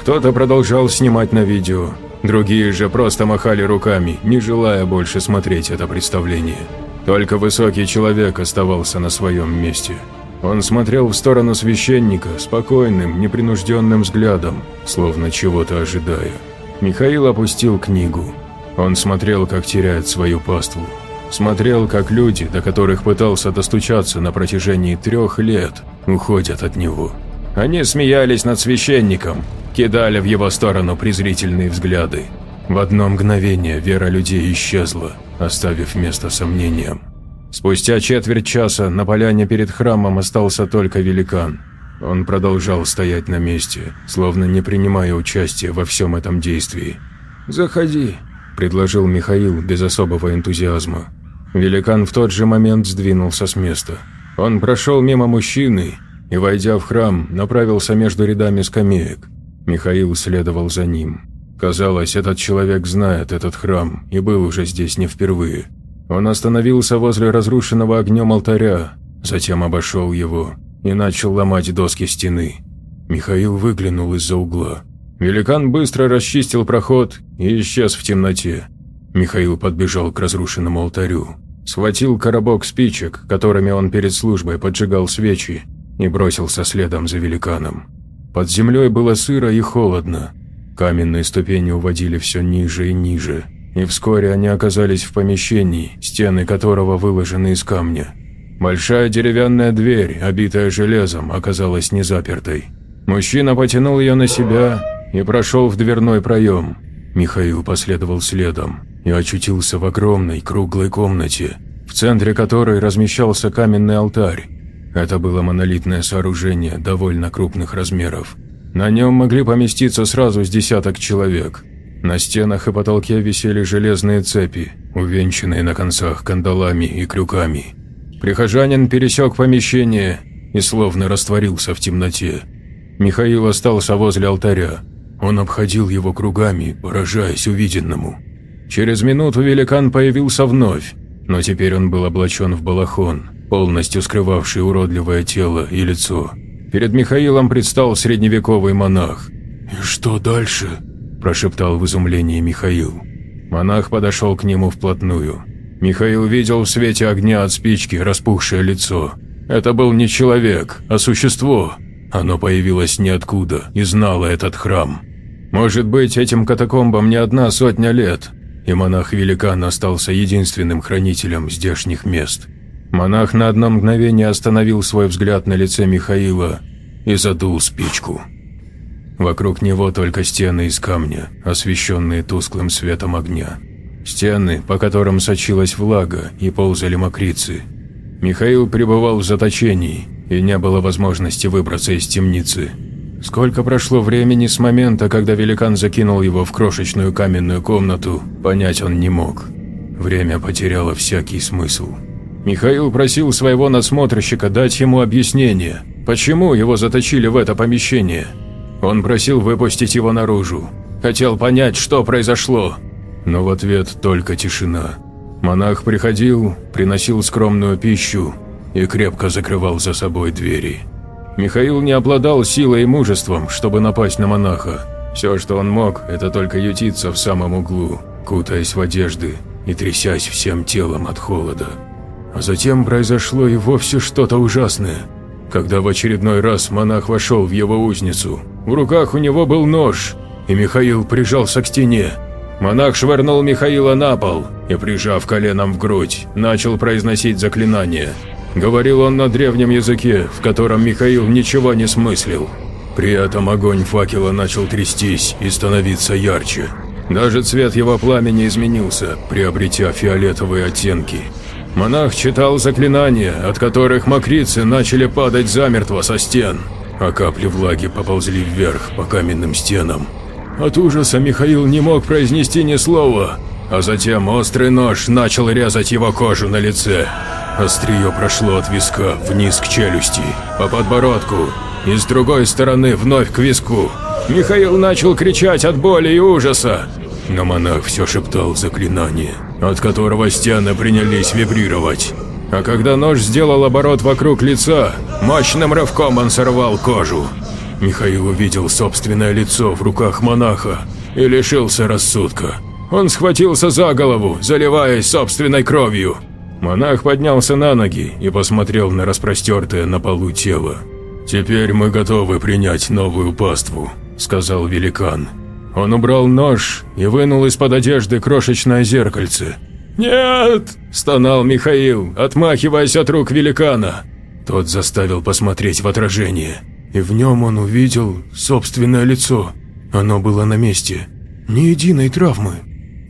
Кто-то продолжал снимать на видео, другие же просто махали руками, не желая больше смотреть это представление. Только высокий человек оставался на своем месте. Он смотрел в сторону священника спокойным, непринужденным взглядом, словно чего-то ожидая. Михаил опустил книгу. Он смотрел, как теряет свою паству. Смотрел, как люди, до которых пытался достучаться на протяжении трех лет, уходят от него. Они смеялись над священником, кидали в его сторону презрительные взгляды. В одно мгновение вера людей исчезла, оставив место сомнениям. Спустя четверть часа на поляне перед храмом остался только великан – он продолжал стоять на месте, словно не принимая участия во всем этом действии. «Заходи», – предложил Михаил без особого энтузиазма. Великан в тот же момент сдвинулся с места. Он прошел мимо мужчины и, войдя в храм, направился между рядами скамеек. Михаил следовал за ним. Казалось, этот человек знает этот храм и был уже здесь не впервые. Он остановился возле разрушенного огнем алтаря, затем обошел его и начал ломать доски стены. Михаил выглянул из-за угла. Великан быстро расчистил проход и исчез в темноте. Михаил подбежал к разрушенному алтарю, схватил коробок спичек, которыми он перед службой поджигал свечи, и бросился следом за великаном. Под землей было сыро и холодно. Каменные ступени уводили все ниже и ниже, и вскоре они оказались в помещении, стены которого выложены из камня. Большая деревянная дверь, обитая железом, оказалась не запертой. Мужчина потянул ее на себя и прошел в дверной проем. Михаил последовал следом и очутился в огромной круглой комнате, в центре которой размещался каменный алтарь. Это было монолитное сооружение довольно крупных размеров. На нем могли поместиться сразу с десяток человек. На стенах и потолке висели железные цепи, увенчанные на концах кандалами и крюками. Прихожанин пересек помещение и словно растворился в темноте. Михаил остался возле алтаря. Он обходил его кругами, поражаясь увиденному. Через минуту великан появился вновь, но теперь он был облачен в балахон, полностью скрывавший уродливое тело и лицо. Перед Михаилом предстал средневековый монах. «И что дальше?» – прошептал в изумлении Михаил. Монах подошел к нему вплотную. Михаил видел в свете огня от спички распухшее лицо. Это был не человек, а существо. Оно появилось ниоткуда и знало этот храм. Может быть, этим катакомбам не одна сотня лет, и монах-великан остался единственным хранителем здешних мест. Монах на одно мгновение остановил свой взгляд на лице Михаила и задул спичку. Вокруг него только стены из камня, освещенные тусклым светом огня. Стены, по которым сочилась влага и ползали мокрицы. Михаил пребывал в заточении, и не было возможности выбраться из темницы. Сколько прошло времени с момента, когда великан закинул его в крошечную каменную комнату, понять он не мог. Время потеряло всякий смысл. Михаил просил своего надсмотрщика дать ему объяснение, почему его заточили в это помещение. Он просил выпустить его наружу, хотел понять, что произошло. Но в ответ только тишина. Монах приходил, приносил скромную пищу и крепко закрывал за собой двери. Михаил не обладал силой и мужеством, чтобы напасть на монаха. Все, что он мог, это только ютиться в самом углу, кутаясь в одежды и трясясь всем телом от холода. А затем произошло и вовсе что-то ужасное. Когда в очередной раз монах вошел в его узницу, в руках у него был нож, и Михаил прижался к стене. Монах швырнул Михаила на пол и, прижав коленом в грудь, начал произносить заклинание – Говорил он на древнем языке, в котором Михаил ничего не смыслил. При этом огонь факела начал трястись и становиться ярче. Даже цвет его пламени изменился, приобретя фиолетовые оттенки. Монах читал заклинания, от которых мокрицы начали падать замертво со стен, а капли влаги поползли вверх по каменным стенам. От ужаса Михаил не мог произнести ни слова, а затем острый нож начал резать его кожу на лице. Острие прошло от виска вниз к челюсти, по подбородку, и с другой стороны вновь к виску. Михаил начал кричать от боли и ужаса, но монах все шептал заклинание, от которого стены принялись вибрировать. А когда нож сделал оборот вокруг лица, мощным рывком он сорвал кожу. Михаил увидел собственное лицо в руках монаха и лишился рассудка. Он схватился за голову, заливаясь собственной кровью. Монах поднялся на ноги и посмотрел на распростертое на полу тело. «Теперь мы готовы принять новую паству», – сказал великан. Он убрал нож и вынул из-под одежды крошечное зеркальце. «Нет!» – стонал Михаил, отмахиваясь от рук великана. Тот заставил посмотреть в отражение, и в нем он увидел собственное лицо. Оно было на месте. Ни единой травмы.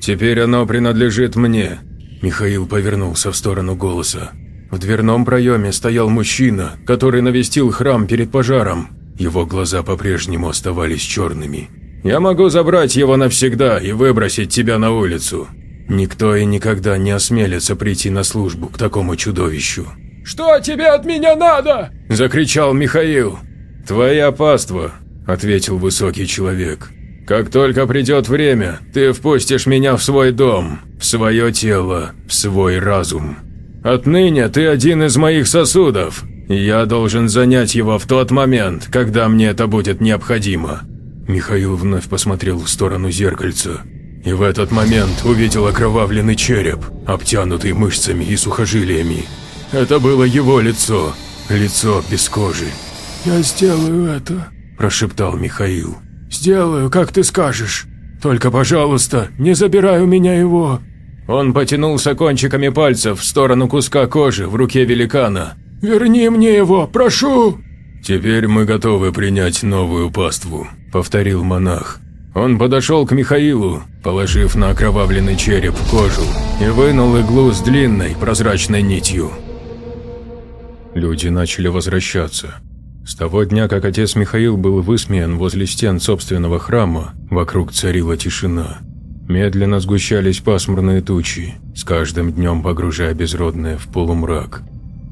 «Теперь оно принадлежит мне», Михаил повернулся в сторону голоса. В дверном проеме стоял мужчина, который навестил храм перед пожаром. Его глаза по-прежнему оставались черными. «Я могу забрать его навсегда и выбросить тебя на улицу. Никто и никогда не осмелится прийти на службу к такому чудовищу». «Что тебе от меня надо?» – закричал Михаил. «Твоя паства», – ответил высокий человек. Как только придет время, ты впустишь меня в свой дом, в свое тело, в свой разум. Отныне ты один из моих сосудов, я должен занять его в тот момент, когда мне это будет необходимо». Михаил вновь посмотрел в сторону зеркальца, и в этот момент увидел окровавленный череп, обтянутый мышцами и сухожилиями. Это было его лицо, лицо без кожи. «Я сделаю это», – прошептал Михаил. «Сделаю, как ты скажешь. Только, пожалуйста, не забирай у меня его». Он потянулся кончиками пальцев в сторону куска кожи в руке великана. «Верни мне его, прошу!» «Теперь мы готовы принять новую паству», – повторил монах. Он подошел к Михаилу, положив на окровавленный череп кожу, и вынул иглу с длинной прозрачной нитью. Люди начали возвращаться. С того дня, как отец Михаил был высмеян возле стен собственного храма, вокруг царила тишина. Медленно сгущались пасмурные тучи, с каждым днем погружая безродное в полумрак.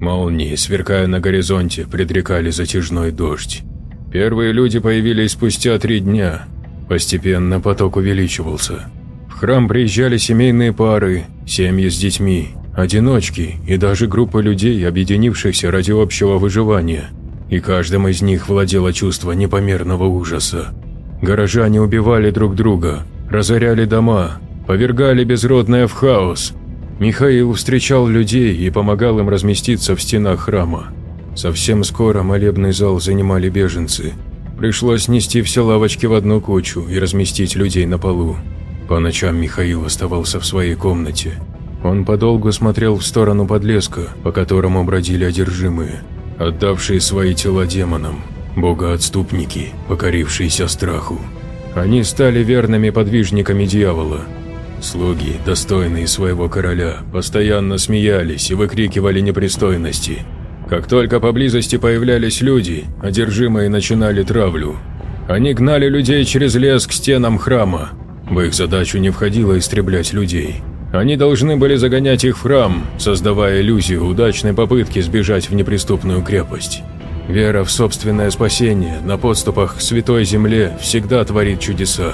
Молнии, сверкая на горизонте, предрекали затяжной дождь. Первые люди появились спустя три дня. Постепенно поток увеличивался. В храм приезжали семейные пары, семьи с детьми, одиночки и даже группы людей, объединившихся ради общего выживания – и каждым из них владело чувство непомерного ужаса. Горожане убивали друг друга, разоряли дома, повергали безродное в хаос. Михаил встречал людей и помогал им разместиться в стенах храма. Совсем скоро молебный зал занимали беженцы. Пришлось нести все лавочки в одну кучу и разместить людей на полу. По ночам Михаил оставался в своей комнате. Он подолгу смотрел в сторону подлеска, по которому бродили одержимые отдавшие свои тела демонам, богоотступники, покорившиеся страху. Они стали верными подвижниками дьявола. Слуги, достойные своего короля, постоянно смеялись и выкрикивали непристойности. Как только поблизости появлялись люди, одержимые начинали травлю. Они гнали людей через лес к стенам храма. В их задачу не входило истреблять людей. Они должны были загонять их в храм, создавая иллюзию удачной попытки сбежать в неприступную крепость. Вера в собственное спасение на подступах к святой земле всегда творит чудеса.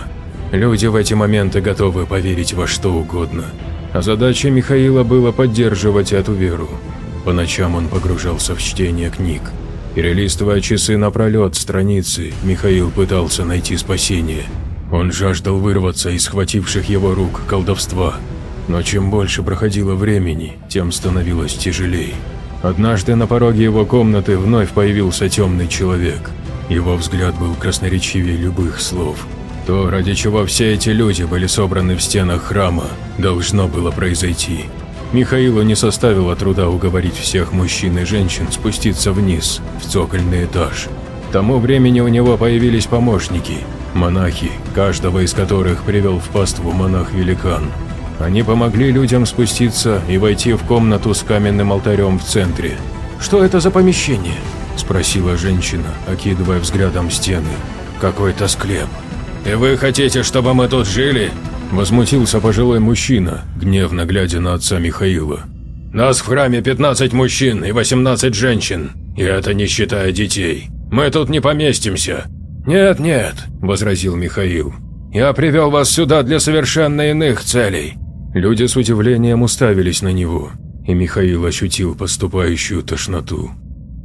Люди в эти моменты готовы поверить во что угодно. А задача Михаила была поддерживать эту веру. По ночам он погружался в чтение книг. Перелистывая часы напролет страницы, Михаил пытался найти спасение. Он жаждал вырваться из схвативших его рук колдовства – но чем больше проходило времени, тем становилось тяжелее. Однажды на пороге его комнаты вновь появился темный человек. Его взгляд был красноречивее любых слов. То, ради чего все эти люди были собраны в стенах храма, должно было произойти. Михаилу не составило труда уговорить всех мужчин и женщин спуститься вниз, в цокольный этаж. К тому времени у него появились помощники, монахи, каждого из которых привел в паству монах-великан. Они помогли людям спуститься и войти в комнату с каменным алтарем в центре. «Что это за помещение?» – спросила женщина, окидывая взглядом стены. «Какой-то склеп». «И вы хотите, чтобы мы тут жили?» – возмутился пожилой мужчина, гневно глядя на отца Михаила. «Нас в храме 15 мужчин и 18 женщин, и это не считая детей. Мы тут не поместимся». «Нет-нет», – возразил Михаил. «Я привел вас сюда для совершенно иных целей. Люди с удивлением уставились на него, и Михаил ощутил поступающую тошноту.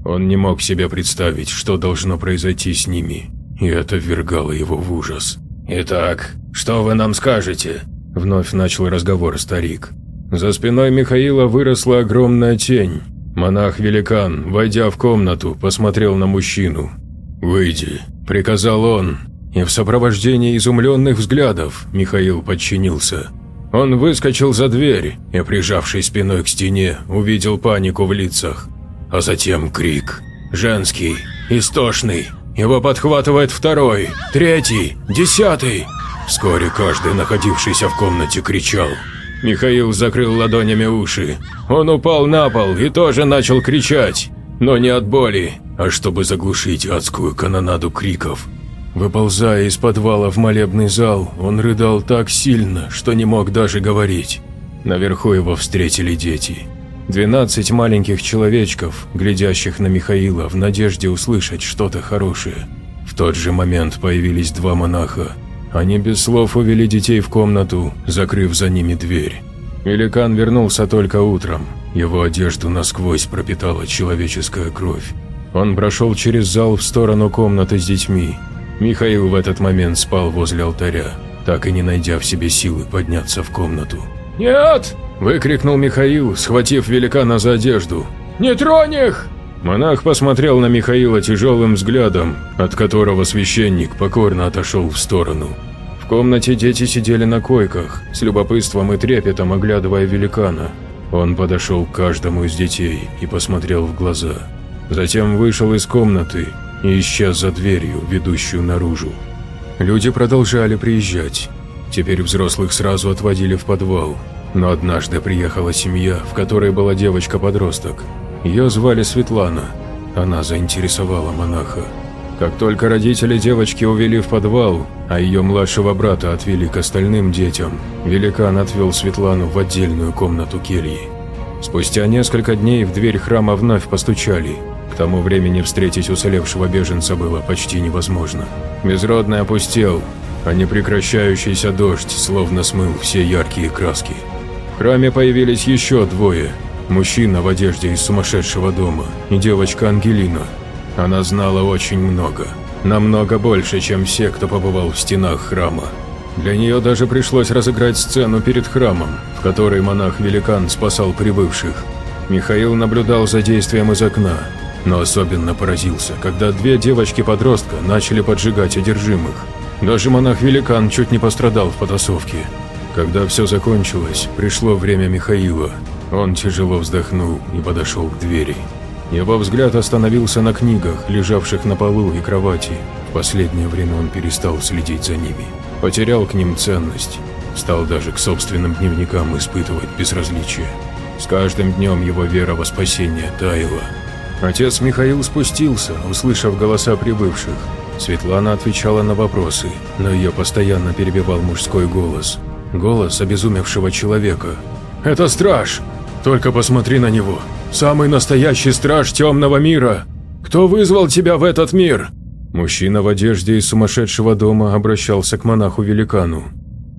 Он не мог себе представить, что должно произойти с ними, и это ввергало его в ужас. «Итак, что вы нам скажете?» – вновь начал разговор старик. За спиной Михаила выросла огромная тень. Монах-великан, войдя в комнату, посмотрел на мужчину. «Выйди», – приказал он, и в сопровождении изумленных взглядов Михаил подчинился. Он выскочил за дверь и, прижавшись спиной к стене, увидел панику в лицах. А затем крик. Женский, истошный. Его подхватывает второй, третий, десятый. Вскоре каждый, находившийся в комнате, кричал. Михаил закрыл ладонями уши. Он упал на пол и тоже начал кричать. Но не от боли, а чтобы заглушить адскую канонаду криков. Выползая из подвала в молебный зал, он рыдал так сильно, что не мог даже говорить. Наверху его встретили дети. Двенадцать маленьких человечков, глядящих на Михаила в надежде услышать что-то хорошее. В тот же момент появились два монаха. Они без слов увели детей в комнату, закрыв за ними дверь. Великан вернулся только утром. Его одежду насквозь пропитала человеческая кровь. Он прошел через зал в сторону комнаты с детьми, Михаил в этот момент спал возле алтаря, так и не найдя в себе силы подняться в комнату. «Нет!» – выкрикнул Михаил, схватив великана за одежду. «Не тронь их!» Монах посмотрел на Михаила тяжелым взглядом, от которого священник покорно отошел в сторону. В комнате дети сидели на койках, с любопытством и трепетом оглядывая великана. Он подошел к каждому из детей и посмотрел в глаза. Затем вышел из комнаты и исчез за дверью, ведущую наружу. Люди продолжали приезжать. Теперь взрослых сразу отводили в подвал. Но однажды приехала семья, в которой была девочка-подросток. Ее звали Светлана. Она заинтересовала монаха. Как только родители девочки увели в подвал, а ее младшего брата отвели к остальным детям, великан отвел Светлану в отдельную комнату кельи. Спустя несколько дней в дверь храма вновь постучали. К тому времени встретить уцелевшего беженца было почти невозможно. Безродный опустел, а непрекращающийся дождь словно смыл все яркие краски. В храме появились еще двое – мужчина в одежде из сумасшедшего дома и девочка Ангелина. Она знала очень много, намного больше, чем все, кто побывал в стенах храма. Для нее даже пришлось разыграть сцену перед храмом, в которой монах-великан спасал прибывших. Михаил наблюдал за действием из окна, но особенно поразился, когда две девочки-подростка начали поджигать одержимых. Даже монах-великан чуть не пострадал в потасовке. Когда все закончилось, пришло время Михаила. Он тяжело вздохнул и подошел к двери. Его взгляд остановился на книгах, лежавших на полу и кровати. В последнее время он перестал следить за ними. Потерял к ним ценность. Стал даже к собственным дневникам испытывать безразличие. С каждым днем его вера во спасение таяла. Отец Михаил спустился, услышав голоса прибывших. Светлана отвечала на вопросы, но ее постоянно перебивал мужской голос. Голос обезумевшего человека. «Это страж! Только посмотри на него! Самый настоящий страж темного мира! Кто вызвал тебя в этот мир?» Мужчина в одежде из сумасшедшего дома обращался к монаху-великану.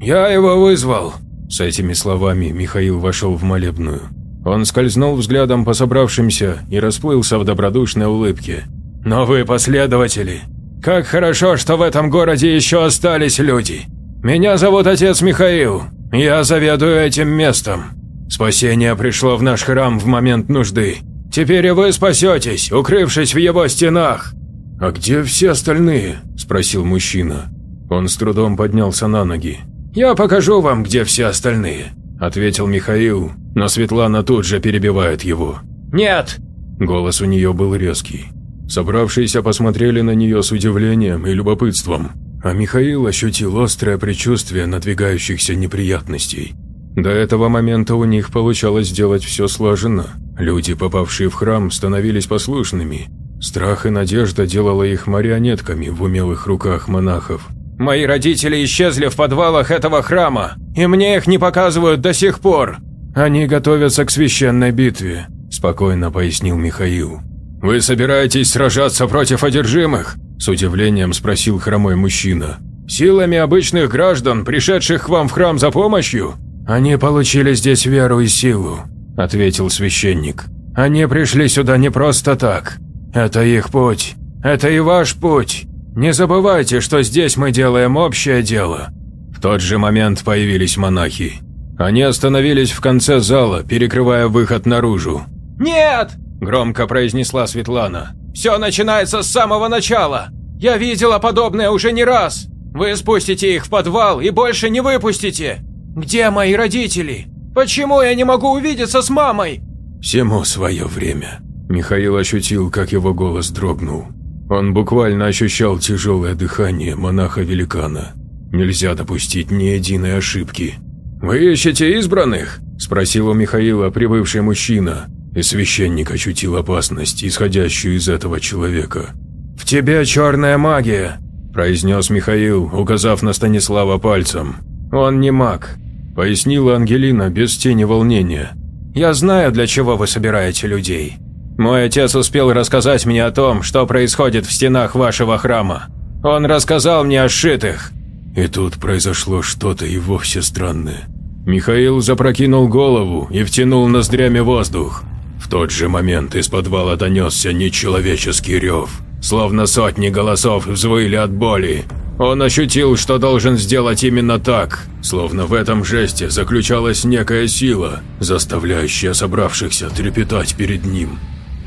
«Я его вызвал!» С этими словами Михаил вошел в молебную. Он скользнул взглядом по собравшимся и расплылся в добродушной улыбке. «Но вы последователи! Как хорошо, что в этом городе еще остались люди! Меня зовут отец Михаил, я заведую этим местом. Спасение пришло в наш храм в момент нужды. Теперь и вы спасетесь, укрывшись в его стенах!» «А где все остальные?» – спросил мужчина. Он с трудом поднялся на ноги. «Я покажу вам, где все остальные», – ответил Михаил, но Светлана тут же перебивает его. «Нет!» Голос у нее был резкий. Собравшиеся посмотрели на нее с удивлением и любопытством, а Михаил ощутил острое предчувствие надвигающихся неприятностей. До этого момента у них получалось сделать все слаженно. Люди, попавшие в храм, становились послушными. Страх и надежда делала их марионетками в умелых руках монахов. «Мои родители исчезли в подвалах этого храма, и мне их не показывают до сих пор. Они готовятся к священной битве», – спокойно пояснил Михаил. «Вы собираетесь сражаться против одержимых?» – с удивлением спросил хромой мужчина. «Силами обычных граждан, пришедших к вам в храм за помощью?» «Они получили здесь веру и силу», – ответил священник. «Они пришли сюда не просто так. Это их путь. Это и ваш путь. Не забывайте, что здесь мы делаем общее дело». В тот же момент появились монахи. Они остановились в конце зала, перекрывая выход наружу. «Нет!» громко произнесла Светлана. «Все начинается с самого начала! Я видела подобное уже не раз! Вы спустите их в подвал и больше не выпустите! Где мои родители? Почему я не могу увидеться с мамой?» «Всему свое время». Михаил ощутил, как его голос дрогнул. Он буквально ощущал тяжелое дыхание монаха-великана. Нельзя допустить ни единой ошибки. «Вы ищете избранных?» – спросил у Михаила прибывший мужчина, и священник ощутил опасность, исходящую из этого человека. «В тебе черная магия», – произнес Михаил, указав на Станислава пальцем. «Он не маг», – пояснила Ангелина без тени волнения. «Я знаю, для чего вы собираете людей. Мой отец успел рассказать мне о том, что происходит в стенах вашего храма. Он рассказал мне о сшитых». И тут произошло что-то и вовсе странное. Михаил запрокинул голову и втянул ноздрями воздух. В тот же момент из подвала донесся нечеловеческий рев, словно сотни голосов взвыли от боли. Он ощутил, что должен сделать именно так, словно в этом жесте заключалась некая сила, заставляющая собравшихся трепетать перед ним.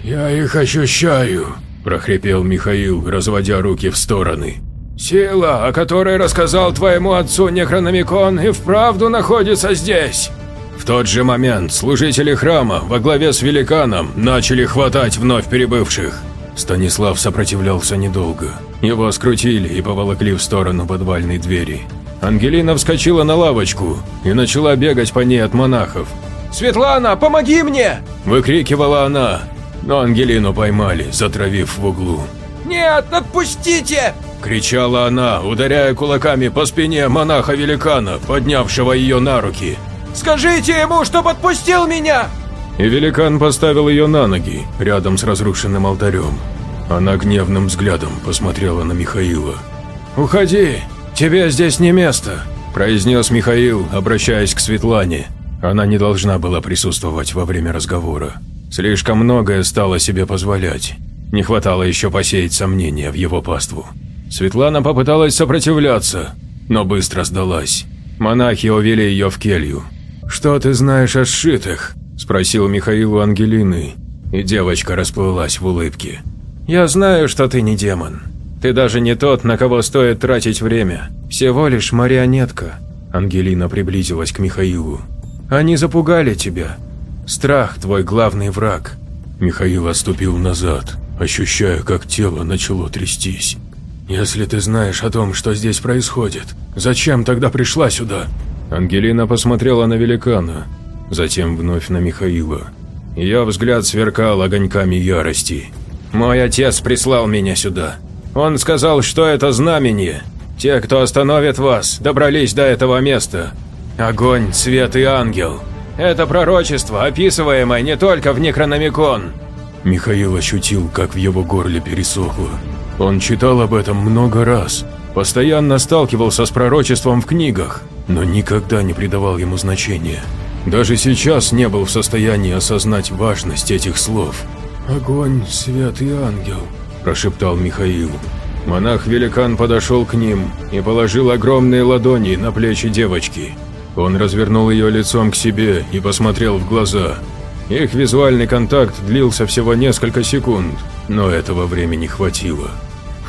«Я их ощущаю», – прохрипел Михаил, разводя руки в стороны. «Сила, о которой рассказал твоему отцу Некрономикон, и вправду находится здесь!» В тот же момент служители храма во главе с великаном начали хватать вновь перебывших. Станислав сопротивлялся недолго. Его скрутили и поволокли в сторону подвальной двери. Ангелина вскочила на лавочку и начала бегать по ней от монахов. «Светлана, помоги мне!» – выкрикивала она. Но Ангелину поймали, затравив в углу. «Нет, отпустите!» – кричала она, ударяя кулаками по спине монаха-великана, поднявшего ее на руки. «Скажите ему, чтоб отпустил меня!» И великан поставил ее на ноги, рядом с разрушенным алтарем. Она гневным взглядом посмотрела на Михаила. «Уходи, тебе здесь не место», – произнес Михаил, обращаясь к Светлане. Она не должна была присутствовать во время разговора. Слишком многое стало себе позволять. Не хватало еще посеять сомнения в его паству. Светлана попыталась сопротивляться, но быстро сдалась. Монахи увели ее в келью. «Что ты знаешь о сшитых?» – спросил Михаил у Ангелины, и девочка расплылась в улыбке. «Я знаю, что ты не демон. Ты даже не тот, на кого стоит тратить время. Всего лишь марионетка». Ангелина приблизилась к Михаилу. «Они запугали тебя. Страх – твой главный враг». Михаил отступил назад, ощущая, как тело начало трястись. «Если ты знаешь о том, что здесь происходит, зачем тогда пришла сюда?» Ангелина посмотрела на великана, затем вновь на Михаила. Ее взгляд сверкал огоньками ярости. «Мой отец прислал меня сюда. Он сказал, что это знамение. Те, кто остановит вас, добрались до этого места. Огонь, свет и ангел. Это пророчество, описываемое не только в Некрономикон». Михаил ощутил, как в его горле пересохло. Он читал об этом много раз, постоянно сталкивался с пророчеством в книгах, но никогда не придавал ему значения. Даже сейчас не был в состоянии осознать важность этих слов. «Огонь, свет и ангел», – прошептал Михаил. Монах-великан подошел к ним и положил огромные ладони на плечи девочки. Он развернул ее лицом к себе и посмотрел в глаза. Их визуальный контакт длился всего несколько секунд, но этого времени хватило.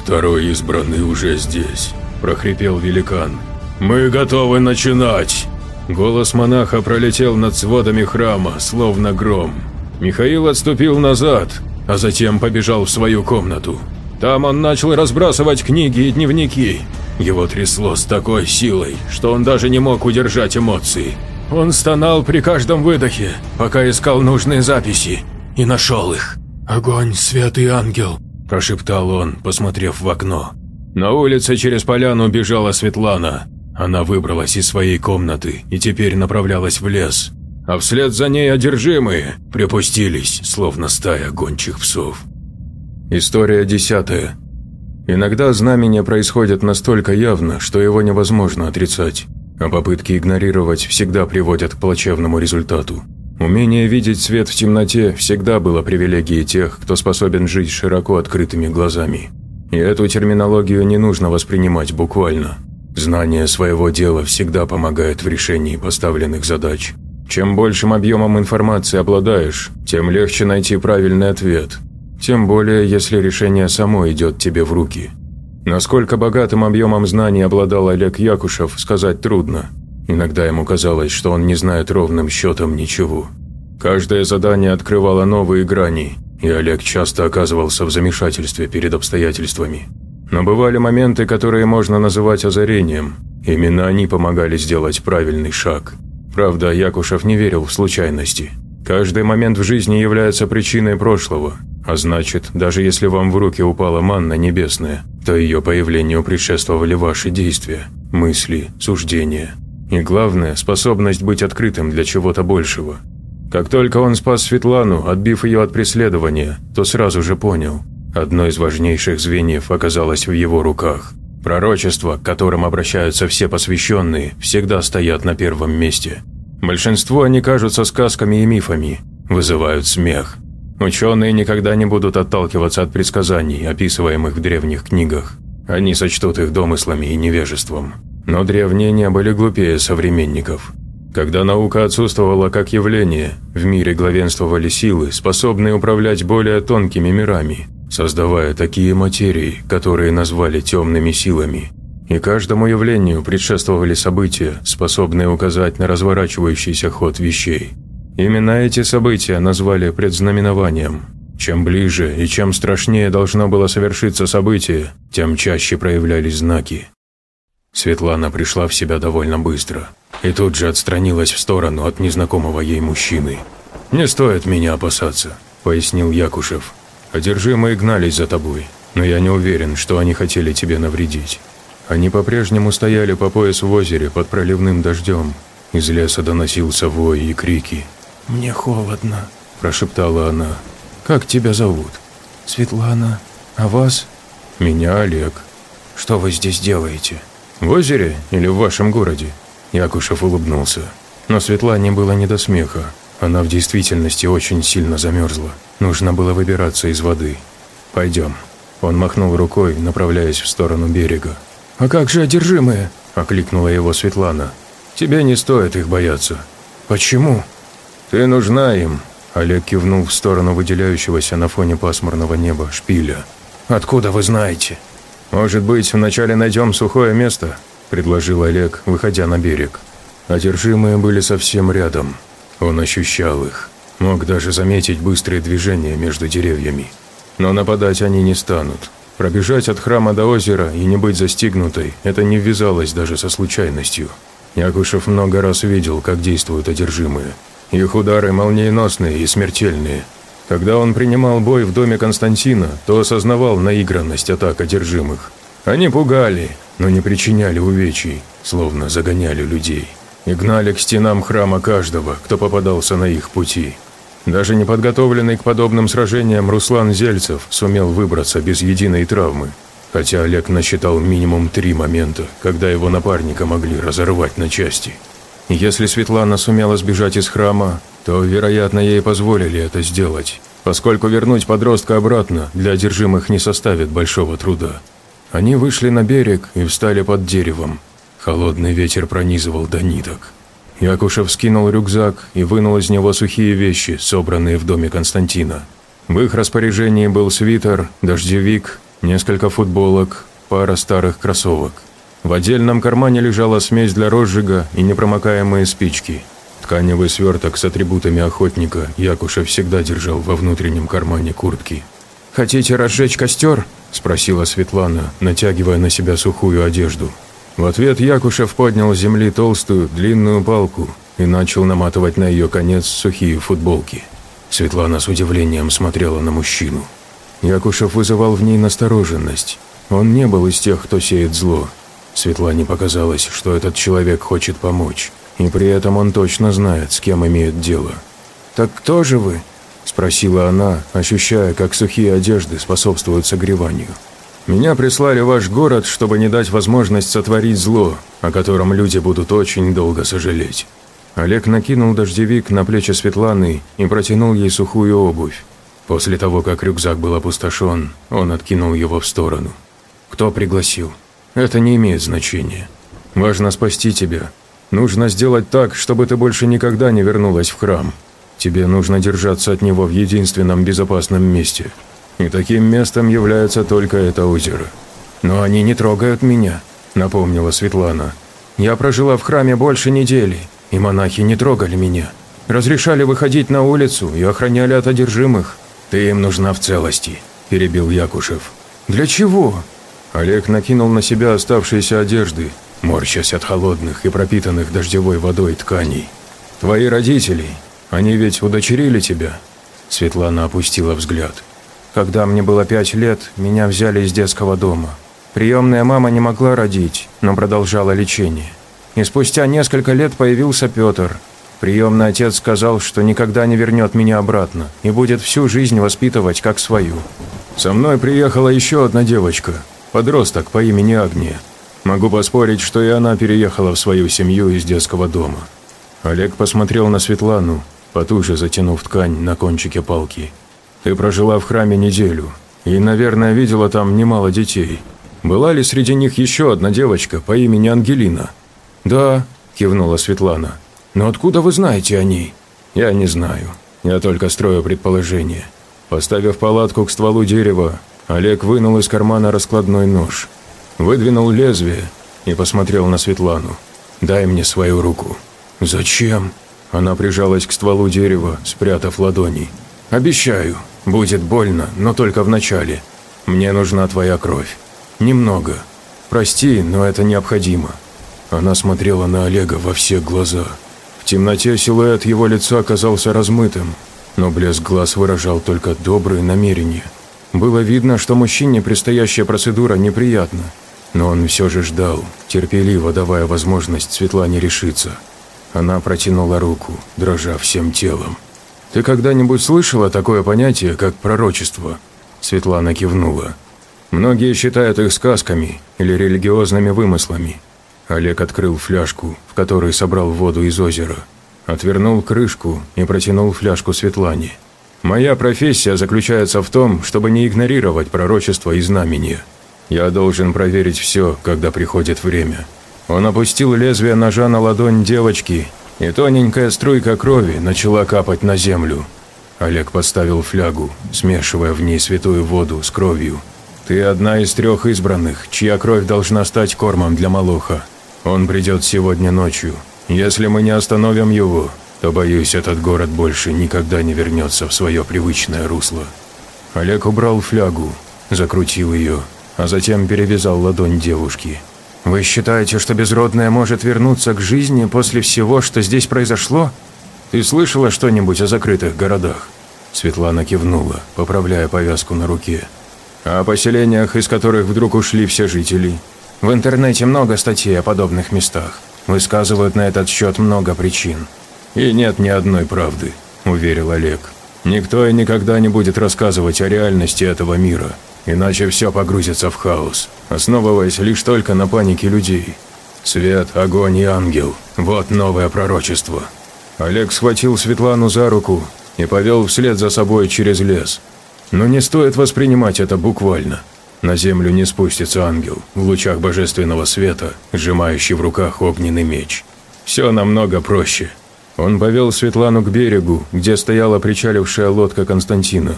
«Второй избранный уже здесь», – прохрипел великан. «Мы готовы начинать!» Голос монаха пролетел над сводами храма, словно гром. Михаил отступил назад, а затем побежал в свою комнату. Там он начал разбрасывать книги и дневники. Его трясло с такой силой, что он даже не мог удержать эмоции. Он стонал при каждом выдохе, пока искал нужные записи, и нашел их. «Огонь, свет и ангел», – прошептал он, посмотрев в окно. На улице через поляну бежала Светлана. Она выбралась из своей комнаты и теперь направлялась в лес. А вслед за ней одержимые припустились, словно стая гончих псов. История десятая. Иногда знамения происходят настолько явно, что его невозможно отрицать, а попытки игнорировать всегда приводят к плачевному результату. Умение видеть свет в темноте всегда было привилегией тех, кто способен жить широко открытыми глазами. И эту терминологию не нужно воспринимать буквально. Знание своего дела всегда помогает в решении поставленных задач. Чем большим объемом информации обладаешь, тем легче найти правильный ответ. Тем более, если решение само идет тебе в руки. Насколько богатым объемом знаний обладал Олег Якушев, сказать трудно. Иногда ему казалось, что он не знает ровным счетом ничего. Каждое задание открывало новые грани, и Олег часто оказывался в замешательстве перед обстоятельствами. Но бывали моменты, которые можно называть озарением. Именно они помогали сделать правильный шаг. Правда, Якушев не верил в случайности. Каждый момент в жизни является причиной прошлого, а значит, даже если вам в руки упала манна небесная, то ее появлению предшествовали ваши действия, мысли, суждения – и главное, способность быть открытым для чего-то большего. Как только он спас Светлану, отбив ее от преследования, то сразу же понял, одно из важнейших звеньев оказалось в его руках. Пророчества, к которым обращаются все посвященные, всегда стоят на первом месте. Большинство они кажутся сказками и мифами, вызывают смех. Ученые никогда не будут отталкиваться от предсказаний, описываемых в древних книгах. Они сочтут их домыслами и невежеством. Но древние не были глупее современников. Когда наука отсутствовала как явление, в мире главенствовали силы, способные управлять более тонкими мирами, создавая такие материи, которые назвали темными силами. И каждому явлению предшествовали события, способные указать на разворачивающийся ход вещей. Именно эти события назвали предзнаменованием. Чем ближе и чем страшнее должно было совершиться событие, тем чаще проявлялись знаки. Светлана пришла в себя довольно быстро и тут же отстранилась в сторону от незнакомого ей мужчины. «Не стоит меня опасаться. пояснил Якушев. «Одержимые гнались за тобой, но я не уверен, что они хотели тебе навредить. Они по-прежнему стояли по пояс в озере под проливным дождем. Из леса доносился вой и крики. «Мне холодно», – прошептала она. «Как тебя зовут?» «Светлана. А вас?» «Меня Олег». «Что вы здесь делаете?» «В озере или в вашем городе?» Якушев улыбнулся. Но Светлане было не до смеха. Она в действительности очень сильно замерзла. Нужно было выбираться из воды. «Пойдем». Он махнул рукой, направляясь в сторону берега. «А как же одержимые?» – окликнула его Светлана. «Тебе не стоит их бояться». «Почему?» «Ты нужна им», – Олег кивнул в сторону выделяющегося на фоне пасмурного неба шпиля. «Откуда вы знаете?» «Может быть, вначале найдем сухое место?» – предложил Олег, выходя на берег. Одержимые были совсем рядом. Он ощущал их. Мог даже заметить быстрые движения между деревьями. Но нападать они не станут. Пробежать от храма до озера и не быть застигнутой – это не ввязалось даже со случайностью. Якушев много раз видел, как действуют одержимые. Их удары молниеносные и смертельные. Когда он принимал бой в доме Константина, то осознавал наигранность атак одержимых. Они пугали, но не причиняли увечий, словно загоняли людей. И гнали к стенам храма каждого, кто попадался на их пути. Даже неподготовленный к подобным сражениям Руслан Зельцев сумел выбраться без единой травмы, хотя Олег насчитал минимум три момента, когда его напарника могли разорвать на части. Если Светлана сумела сбежать из храма, то, вероятно, ей позволили это сделать, поскольку вернуть подростка обратно для одержимых не составит большого труда. Они вышли на берег и встали под деревом. Холодный ветер пронизывал до ниток. Якушев скинул рюкзак и вынул из него сухие вещи, собранные в доме Константина. В их распоряжении был свитер, дождевик, несколько футболок, пара старых кроссовок. В отдельном кармане лежала смесь для розжига и непромокаемые спички. Тканевый сверток с атрибутами охотника Якушев всегда держал во внутреннем кармане куртки. «Хотите разжечь костер?» – спросила Светлана, натягивая на себя сухую одежду. В ответ Якушев поднял с земли толстую, длинную палку и начал наматывать на ее конец сухие футболки. Светлана с удивлением смотрела на мужчину. Якушев вызывал в ней настороженность. Он не был из тех, кто сеет зло. Светлане показалось, что этот человек хочет помочь, и при этом он точно знает, с кем имеет дело. «Так кто же вы?» – спросила она, ощущая, как сухие одежды способствуют согреванию. Меня прислали в ваш город, чтобы не дать возможность сотворить зло, о котором люди будут очень долго сожалеть». Олег накинул дождевик на плечи Светланы и протянул ей сухую обувь. После того, как рюкзак был опустошен, он откинул его в сторону. «Кто пригласил? Это не имеет значения. Важно спасти тебя. Нужно сделать так, чтобы ты больше никогда не вернулась в храм. Тебе нужно держаться от него в единственном безопасном месте – и таким местом является только это озеро. Но они не трогают меня, напомнила Светлана. Я прожила в храме больше недели, и монахи не трогали меня. Разрешали выходить на улицу и охраняли от одержимых. Ты им нужна в целости, перебил Якушев. Для чего? Олег накинул на себя оставшиеся одежды, морщась от холодных и пропитанных дождевой водой тканей. Твои родители, они ведь удочерили тебя? Светлана опустила взгляд. Когда мне было пять лет, меня взяли из детского дома. Приемная мама не могла родить, но продолжала лечение. И спустя несколько лет появился Петр. Приемный отец сказал, что никогда не вернет меня обратно и будет всю жизнь воспитывать как свою. Со мной приехала еще одна девочка, подросток по имени Агния. Могу поспорить, что и она переехала в свою семью из детского дома. Олег посмотрел на Светлану, потуже затянув ткань на кончике палки. Ты прожила в храме неделю и, наверное, видела там немало детей. Была ли среди них еще одна девочка по имени Ангелина?» «Да», – кивнула Светлана. «Но откуда вы знаете о ней?» «Я не знаю. Я только строю предположение». Поставив палатку к стволу дерева, Олег вынул из кармана раскладной нож, выдвинул лезвие и посмотрел на Светлану. «Дай мне свою руку». «Зачем?» Она прижалась к стволу дерева, спрятав ладони. «Обещаю, будет больно, но только в начале. Мне нужна твоя кровь. Немного. Прости, но это необходимо». Она смотрела на Олега во все глаза. В темноте силуэт его лица казался размытым. но блеск глаз выражал только добрые намерения. Было видно, что мужчине предстоящая процедура неприятна, но он все же ждал, терпеливо давая возможность Светлане решиться. Она протянула руку, дрожа всем телом. «Ты когда-нибудь слышала такое понятие, как пророчество?» Светлана кивнула. «Многие считают их сказками или религиозными вымыслами». Олег открыл фляжку, в которой собрал воду из озера. Отвернул крышку и протянул фляжку Светлане. «Моя профессия заключается в том, чтобы не игнорировать пророчества и знамения. Я должен проверить все, когда приходит время». Он опустил лезвие ножа на ладонь девочки, и тоненькая струйка крови начала капать на землю. Олег поставил флягу, смешивая в ней святую воду с кровью. «Ты одна из трех избранных, чья кровь должна стать кормом для Малоха. Он придет сегодня ночью. Если мы не остановим его, то, боюсь, этот город больше никогда не вернется в свое привычное русло». Олег убрал флягу, закрутил ее, а затем перевязал ладонь девушки. «Вы считаете, что безродная может вернуться к жизни после всего, что здесь произошло? Ты слышала что-нибудь о закрытых городах?» Светлана кивнула, поправляя повязку на руке. «А о поселениях, из которых вдруг ушли все жители?» «В интернете много статей о подобных местах. Высказывают на этот счет много причин». «И нет ни одной правды», – уверил Олег. «Никто и никогда не будет рассказывать о реальности этого мира, иначе все погрузится в хаос, основываясь лишь только на панике людей. Свет, огонь и ангел – вот новое пророчество. Олег схватил Светлану за руку и повел вслед за собой через лес. Но не стоит воспринимать это буквально. На землю не спустится ангел в лучах божественного света, сжимающий в руках огненный меч. Все намного проще. Он повел Светлану к берегу, где стояла причалившая лодка Константина.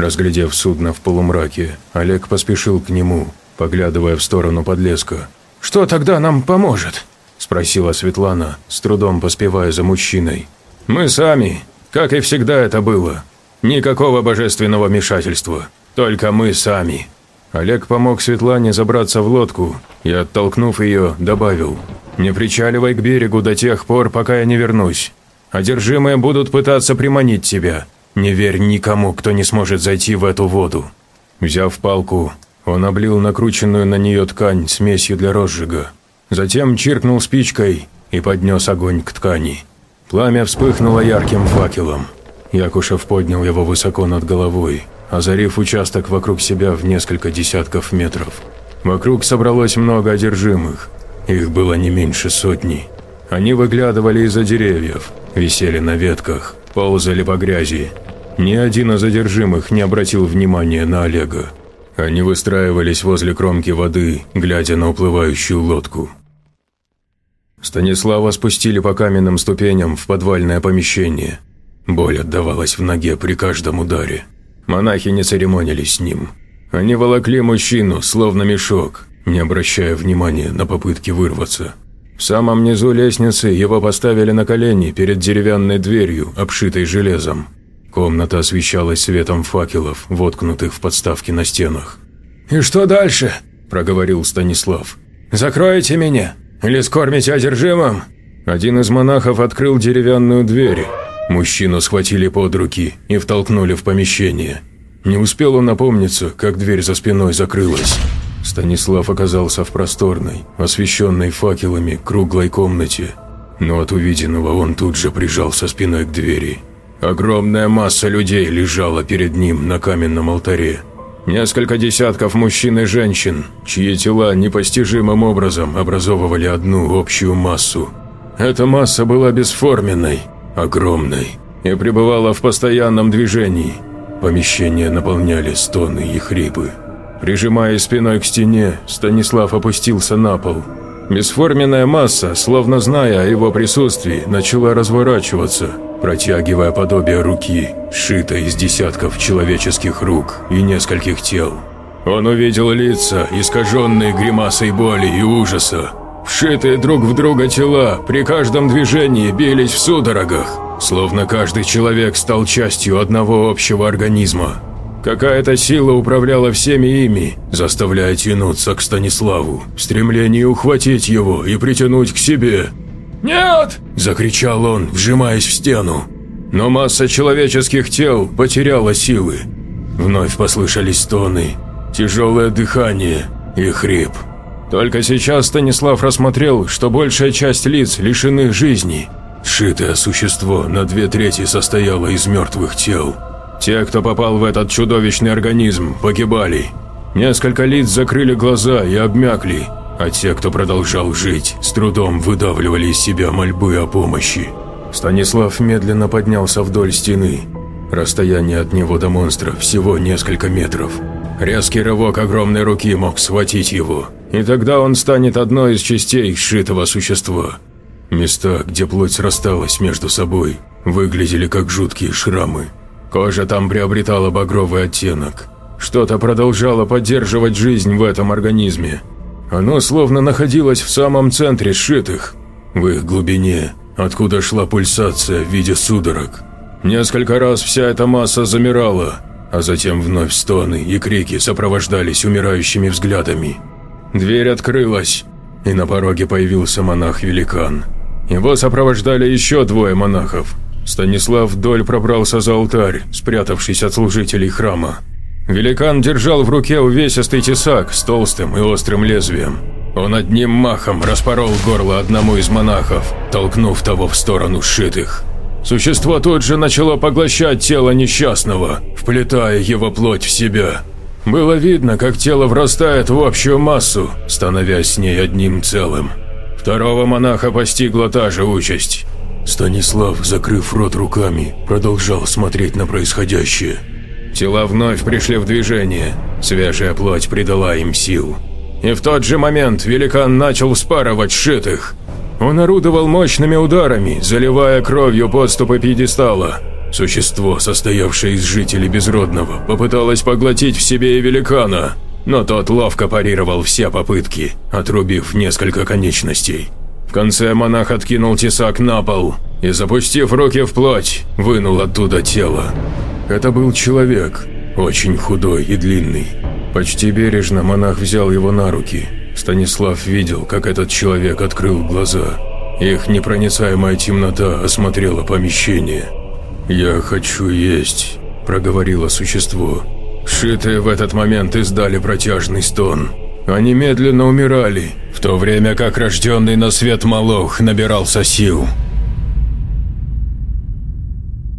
Разглядев судно в полумраке, Олег поспешил к нему, поглядывая в сторону подлеска. «Что тогда нам поможет?» – спросила Светлана, с трудом поспевая за мужчиной. «Мы сами, как и всегда это было. Никакого божественного вмешательства, только мы сами». Олег помог Светлане забраться в лодку и, оттолкнув ее, добавил «Не причаливай к берегу до тех пор, пока я не вернусь. Одержимые будут пытаться приманить тебя. Не верь никому, кто не сможет зайти в эту воду». Взяв палку, он облил накрученную на нее ткань смесью для розжига. Затем чиркнул спичкой и поднес огонь к ткани. Пламя вспыхнуло ярким факелом. Якушев поднял его высоко над головой, озарив участок вокруг себя в несколько десятков метров. Вокруг собралось много одержимых. Их было не меньше сотни. Они выглядывали из-за деревьев, висели на ветках, ползали по грязи. Ни один из одержимых не обратил внимания на Олега. Они выстраивались возле кромки воды, глядя на уплывающую лодку. Станислава спустили по каменным ступеням в подвальное помещение. Боль отдавалась в ноге при каждом ударе. Монахи не церемонились с ним. Они волокли мужчину, словно мешок, не обращая внимания на попытки вырваться. В самом низу лестницы его поставили на колени перед деревянной дверью, обшитой железом. Комната освещалась светом факелов, воткнутых в подставки на стенах. «И что дальше?» – проговорил Станислав. «Закроете меня? Или скормите одержимым?» Один из монахов открыл деревянную дверь. Мужчину схватили под руки и втолкнули в помещение. Не успел он напомниться, как дверь за спиной закрылась. Станислав оказался в просторной, освещенной факелами, круглой комнате. Но от увиденного он тут же прижался спиной к двери. Огромная масса людей лежала перед ним на каменном алтаре. Несколько десятков мужчин и женщин, чьи тела непостижимым образом образовывали одну общую массу. Эта масса была бесформенной, огромной и пребывала в постоянном движении. Помещение наполняли стоны и хрипы. Прижимаясь спиной к стене, Станислав опустился на пол. Бесформенная масса, словно зная о его присутствии, начала разворачиваться – протягивая подобие руки, сшитой из десятков человеческих рук и нескольких тел. Он увидел лица, искаженные гримасой боли и ужаса. Вшитые друг в друга тела при каждом движении бились в судорогах, словно каждый человек стал частью одного общего организма. Какая-то сила управляла всеми ими, заставляя тянуться к Станиславу, в стремлении ухватить его и притянуть к себе – «Нет!» – закричал он, вжимаясь в стену. но масса человеческих тел потеряла силы. Вновь послышались стоны, тяжелое дыхание и хрип. Только сейчас Станислав рассмотрел, что большая часть лиц лишены жизни. Сшитое существо на две трети состояло из мертвых тел. Те, кто попал в этот чудовищный организм, погибали. Несколько лиц закрыли глаза и обмякли, а те, кто продолжал жить, с трудом выдавливали из себя мольбы о помощи. Станислав медленно поднялся вдоль стены. Расстояние от него до монстра всего несколько метров. Резкий рывок огромной руки мог схватить его, и тогда он станет одной из частей сшитого существа. Места, где плоть срасталась между собой, выглядели как жуткие шрамы. Кожа там приобретала багровый оттенок. Что-то продолжало поддерживать жизнь в этом организме, оно словно находилось в самом центре сшитых, в их глубине, откуда шла пульсация в виде судорог. Несколько раз вся эта масса замирала, а затем вновь стоны и крики сопровождались умирающими взглядами. Дверь открылась, и на пороге появился монах-великан. Его сопровождали еще двое монахов. Станислав вдоль пробрался за алтарь, спрятавшись от служителей храма. Великан держал в руке увесистый тесак с толстым и острым лезвием. Он одним махом распорол горло одному из монахов, толкнув того в сторону сшитых. Существо тут же начало поглощать тело несчастного, вплетая его плоть в себя. Было видно, как тело врастает в общую массу, становясь с ней одним целым. Второго монаха постигла та же участь. Станислав, закрыв рот руками, продолжал смотреть на происходящее. Тела вновь пришли в движение, свежая плоть придала им сил. И в тот же момент великан начал вспарывать шитых. Он орудовал мощными ударами, заливая кровью подступы пьедестала. Существо, состоявшее из жителей Безродного, попыталось поглотить в себе и великана, но тот ловко парировал все попытки, отрубив несколько конечностей. В конце монах откинул тесак на пол и, запустив руки в плоть, вынул оттуда тело. Это был человек, очень худой и длинный. Почти бережно монах взял его на руки. Станислав видел, как этот человек открыл глаза. Их непроницаемая темнота осмотрела помещение. «Я хочу есть», – проговорило существо. Шитые в этот момент издали протяжный стон. Они медленно умирали, в то время как рожденный на свет Малох набирался сил.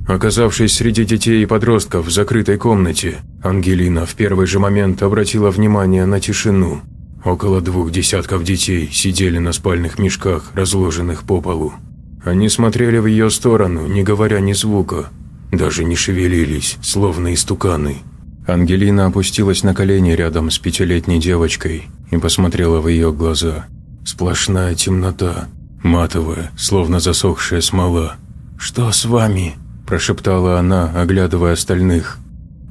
Оказавшись среди детей и подростков в закрытой комнате, Ангелина в первый же момент обратила внимание на тишину. Около двух десятков детей сидели на спальных мешках, разложенных по полу. Они смотрели в ее сторону, не говоря ни звука, даже не шевелились, словно истуканы. Ангелина опустилась на колени рядом с пятилетней девочкой и посмотрела в ее глаза. Сплошная темнота, матовая, словно засохшая смола. «Что с вами?» прошептала она, оглядывая остальных.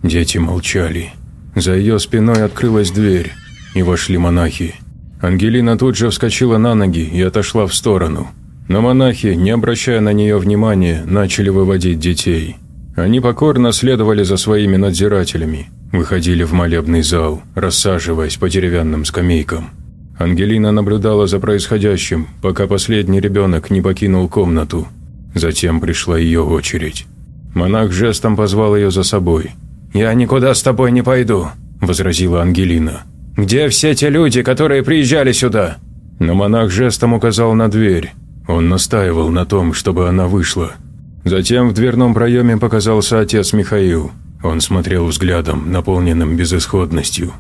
Дети молчали. За ее спиной открылась дверь, и вошли монахи. Ангелина тут же вскочила на ноги и отошла в сторону. Но монахи, не обращая на нее внимания, начали выводить детей. Они покорно следовали за своими надзирателями, выходили в молебный зал, рассаживаясь по деревянным скамейкам. Ангелина наблюдала за происходящим, пока последний ребенок не покинул комнату. Затем пришла ее очередь. Монах жестом позвал ее за собой. «Я никуда с тобой не пойду», – возразила Ангелина. «Где все те люди, которые приезжали сюда?» Но монах жестом указал на дверь. Он настаивал на том, чтобы она вышла. Затем в дверном проеме показался отец Михаил. Он смотрел взглядом, наполненным безысходностью.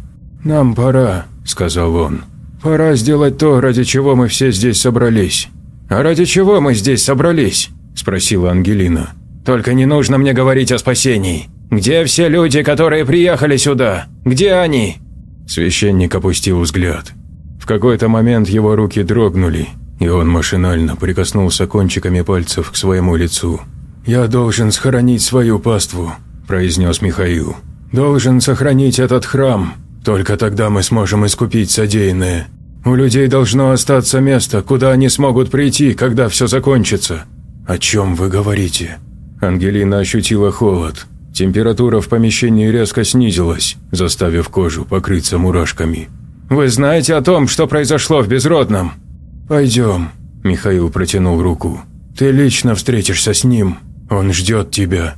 «Нам пора», – сказал он. «Пора сделать то, ради чего мы все здесь собрались». «А ради чего мы здесь собрались?» – спросила Ангелина. Только не нужно мне говорить о спасении. Где все люди, которые приехали сюда? Где они?» Священник опустил взгляд. В какой-то момент его руки дрогнули, и он машинально прикоснулся кончиками пальцев к своему лицу. «Я должен сохранить свою паству», – произнес Михаил. «Должен сохранить этот храм. Только тогда мы сможем искупить содеянное. У людей должно остаться место, куда они смогут прийти, когда все закончится». «О чем вы говорите?» Ангелина ощутила холод. Температура в помещении резко снизилась, заставив кожу покрыться мурашками. «Вы знаете о том, что произошло в Безродном?» «Пойдем», – Михаил протянул руку. «Ты лично встретишься с ним. Он ждет тебя».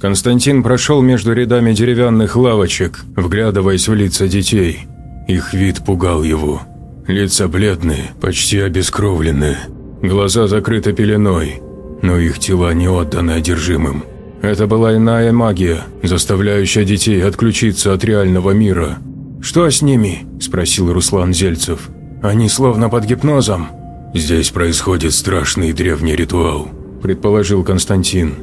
Константин прошел между рядами деревянных лавочек, вглядываясь в лица детей. Их вид пугал его. Лица бледные, почти обескровленные, глаза закрыты пеленой, но их тела не отданы одержимым. Это была иная магия, заставляющая детей отключиться от реального мира. «Что с ними?» – спросил Руслан Зельцев. «Они словно под гипнозом». «Здесь происходит страшный древний ритуал», – предположил Константин.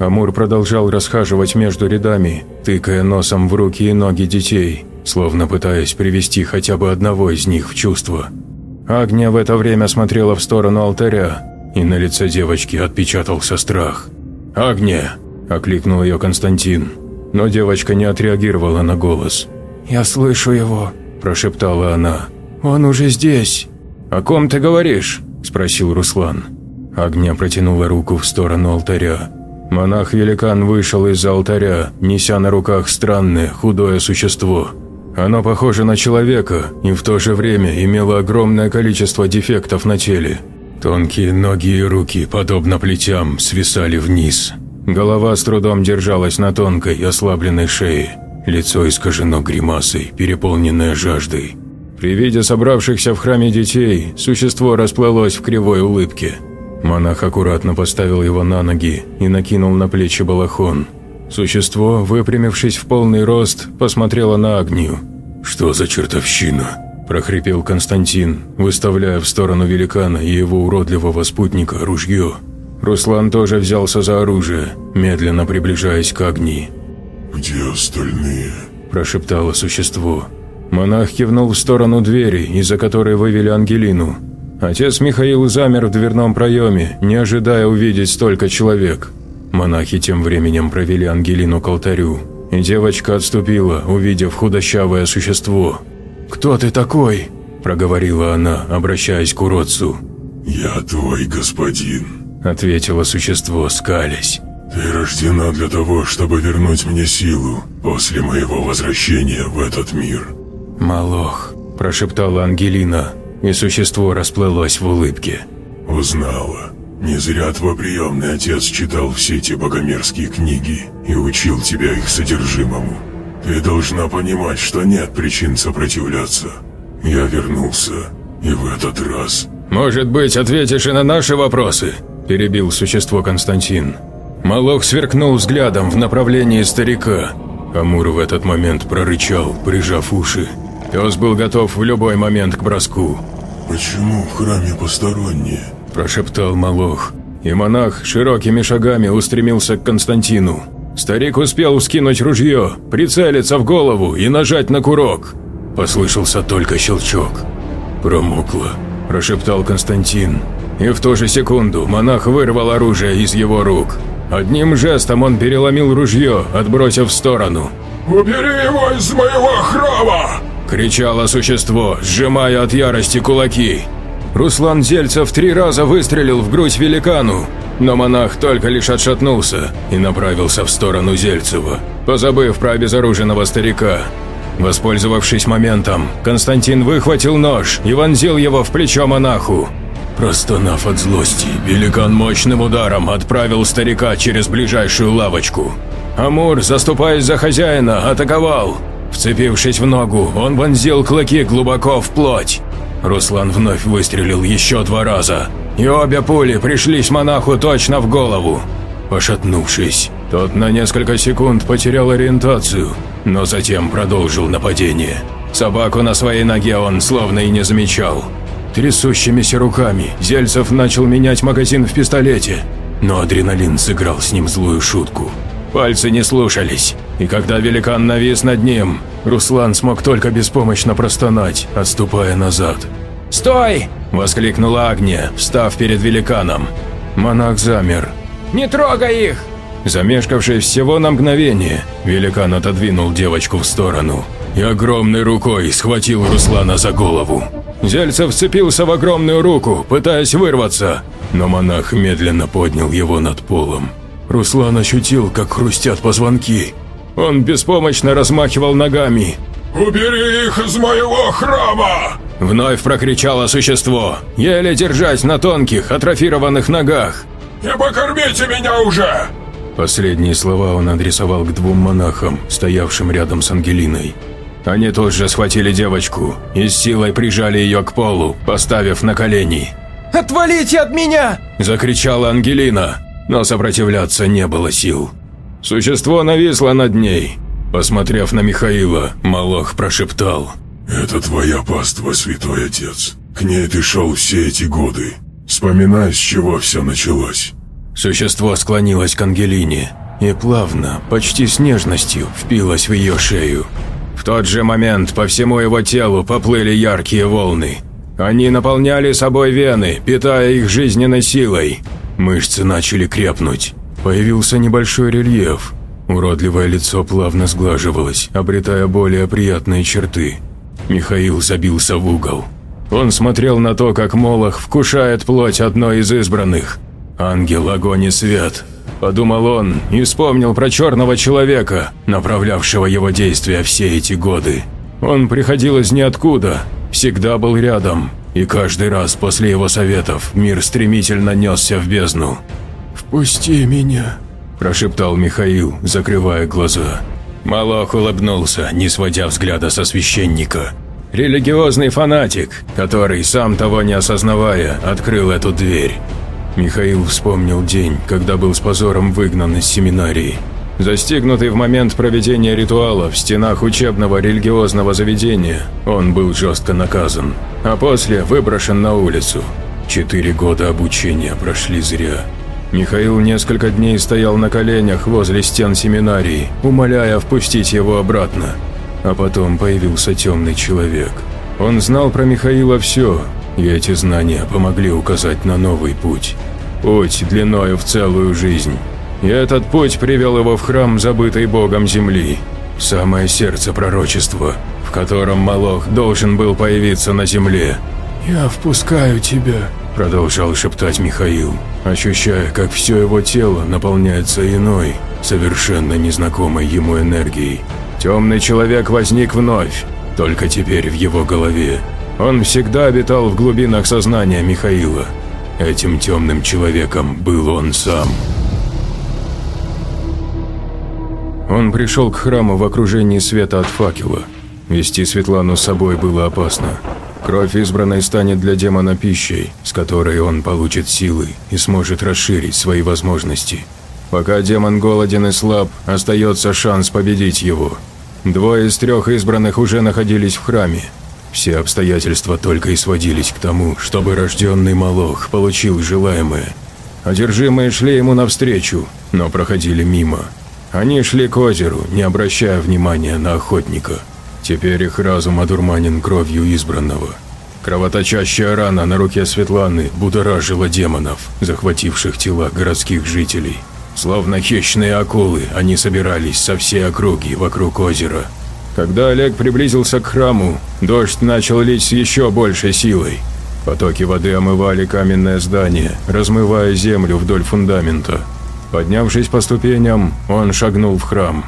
Амур продолжал расхаживать между рядами, тыкая носом в руки и ноги детей, словно пытаясь привести хотя бы одного из них в чувство. Агния в это время смотрела в сторону алтаря, и на лице девочки отпечатался страх. «Агния!» – окликнул ее Константин, но девочка не отреагировала на голос. «Я слышу его», – прошептала она. «Он уже здесь». «О ком ты говоришь?» – спросил Руслан. Агния протянула руку в сторону алтаря. Монах-великан вышел из-за алтаря, неся на руках странное, худое существо. Оно похоже на человека и в то же время имело огромное количество дефектов на теле. Тонкие ноги и руки, подобно плетям, свисали вниз. Голова с трудом держалась на тонкой, ослабленной шее. Лицо искажено гримасой, переполненное жаждой. При виде собравшихся в храме детей, существо расплылось в кривой улыбке – Монах аккуратно поставил его на ноги и накинул на плечи балахон. Существо, выпрямившись в полный рост, посмотрело на Агнию. «Что за чертовщина?» – прохрипел Константин, выставляя в сторону великана и его уродливого спутника ружье. Руслан тоже взялся за оружие, медленно приближаясь к Агнии. «Где остальные?» – прошептало существо. Монах кивнул в сторону двери, из-за которой вывели Ангелину, Отец Михаил замер в дверном проеме, не ожидая увидеть столько человек. Монахи тем временем провели Ангелину к алтарю, и девочка отступила, увидев худощавое существо. «Кто ты такой?» – проговорила она, обращаясь к уродцу. «Я твой господин», – ответило существо, скалясь. «Ты рождена для того, чтобы вернуть мне силу после моего возвращения в этот мир». «Малох», – прошептала Ангелина, и существо расплылось в улыбке. «Узнала. Не зря твой приемный отец читал все эти богомерзкие книги и учил тебя их содержимому. Ты должна понимать, что нет причин сопротивляться. Я вернулся, и в этот раз...» «Может быть, ответишь и на наши вопросы?» – перебил существо Константин. Малох сверкнул взглядом в направлении старика. Амур в этот момент прорычал, прижав уши. Пес был готов в любой момент к броску. «Почему в храме посторонние?» – прошептал Малох. И монах широкими шагами устремился к Константину. Старик успел вскинуть ружье, прицелиться в голову и нажать на курок. Послышался только щелчок. «Промокло», – прошептал Константин. И в ту же секунду монах вырвал оружие из его рук. Одним жестом он переломил ружье, отбросив в сторону. «Убери его из моего храма!» – кричало существо, сжимая от ярости кулаки. Руслан Зельцев три раза выстрелил в грудь великану, но монах только лишь отшатнулся и направился в сторону Зельцева, позабыв про обезоруженного старика. Воспользовавшись моментом, Константин выхватил нож и вонзил его в плечо монаху. Простонав от злости, великан мощным ударом отправил старика через ближайшую лавочку. Амур, заступаясь за хозяина, атаковал, Вцепившись в ногу, он вонзил клыки глубоко в плоть. Руслан вновь выстрелил еще два раза, и обе пули пришлись монаху точно в голову. Пошатнувшись, тот на несколько секунд потерял ориентацию, но затем продолжил нападение. Собаку на своей ноге он словно и не замечал. Трясущимися руками Зельцев начал менять магазин в пистолете, но адреналин сыграл с ним злую шутку. Пальцы не слушались, и когда великан навис над ним, Руслан смог только беспомощно простонать, отступая назад. «Стой!» – воскликнула Агния, встав перед великаном. Монах замер. «Не трогай их!» Замешкавшись всего на мгновение, великан отодвинул девочку в сторону и огромной рукой схватил Руслана за голову. Зельцев вцепился в огромную руку, пытаясь вырваться, но монах медленно поднял его над полом. Руслан ощутил, как хрустят позвонки. Он беспомощно размахивал ногами. «Убери их из моего храма!» Вновь прокричало существо, еле держась на тонких, атрофированных ногах. и покормите меня уже!» Последние слова он адресовал к двум монахам, стоявшим рядом с Ангелиной. Они тут же схватили девочку и с силой прижали ее к полу, поставив на колени. «Отвалите от меня!» – закричала Ангелина, но сопротивляться не было сил. Существо нависло над ней. Посмотрев на Михаила, Малох прошептал. «Это твоя паства, святой отец. К ней ты шел все эти годы. Вспоминай, с чего все началось». Существо склонилось к Ангелине и плавно, почти с нежностью, впилось в ее шею. В тот же момент по всему его телу поплыли яркие волны. Они наполняли собой вены, питая их жизненной силой. Мышцы начали крепнуть. Появился небольшой рельеф. Уродливое лицо плавно сглаживалось, обретая более приятные черты. Михаил забился в угол. Он смотрел на то, как Молох вкушает плоть одной из избранных. «Ангел, огонь и свет», – подумал он и вспомнил про черного человека, направлявшего его действия все эти годы. Он приходил из ниоткуда, всегда был рядом, и каждый раз после его советов мир стремительно несся в бездну. «Впусти меня», – прошептал Михаил, закрывая глаза. Малох улыбнулся, не сводя взгляда со священника. Религиозный фанатик, который, сам того не осознавая, открыл эту дверь. Михаил вспомнил день, когда был с позором выгнан из семинарии. Застигнутый в момент проведения ритуала в стенах учебного религиозного заведения, он был жестко наказан, а после выброшен на улицу. Четыре года обучения прошли зря. Михаил несколько дней стоял на коленях возле стен семинарии, умоляя впустить его обратно. А потом появился темный человек. Он знал про Михаила все, и эти знания помогли указать на новый путь. Путь длиною в целую жизнь. И этот путь привел его в храм, забытый богом земли, самое сердце пророчества, в котором Малох должен был появиться на земле. «Я впускаю тебя», – продолжал шептать Михаил, ощущая, как все его тело наполняется иной, совершенно незнакомой ему энергией. Темный человек возник вновь, только теперь в его голове. Он всегда обитал в глубинах сознания Михаила. Этим темным человеком был он сам. Он пришел к храму в окружении света от факела. Вести Светлану с собой было опасно. Кровь избранной станет для демона пищей, с которой он получит силы и сможет расширить свои возможности. Пока демон голоден и слаб, остается шанс победить его. Двое из трех избранных уже находились в храме. Все обстоятельства только и сводились к тому, чтобы рожденный Малох получил желаемое. Одержимые шли ему навстречу, но проходили мимо. Они шли к озеру, не обращая внимания на охотника. Теперь их разум одурманен кровью избранного. Кровоточащая рана на руке Светланы будоражила демонов, захвативших тела городских жителей. Словно хищные акулы, они собирались со всей округи вокруг озера. Когда Олег приблизился к храму, дождь начал лить с еще большей силой. Потоки воды омывали каменное здание, размывая землю вдоль фундамента. Поднявшись по ступеням, он шагнул в храм.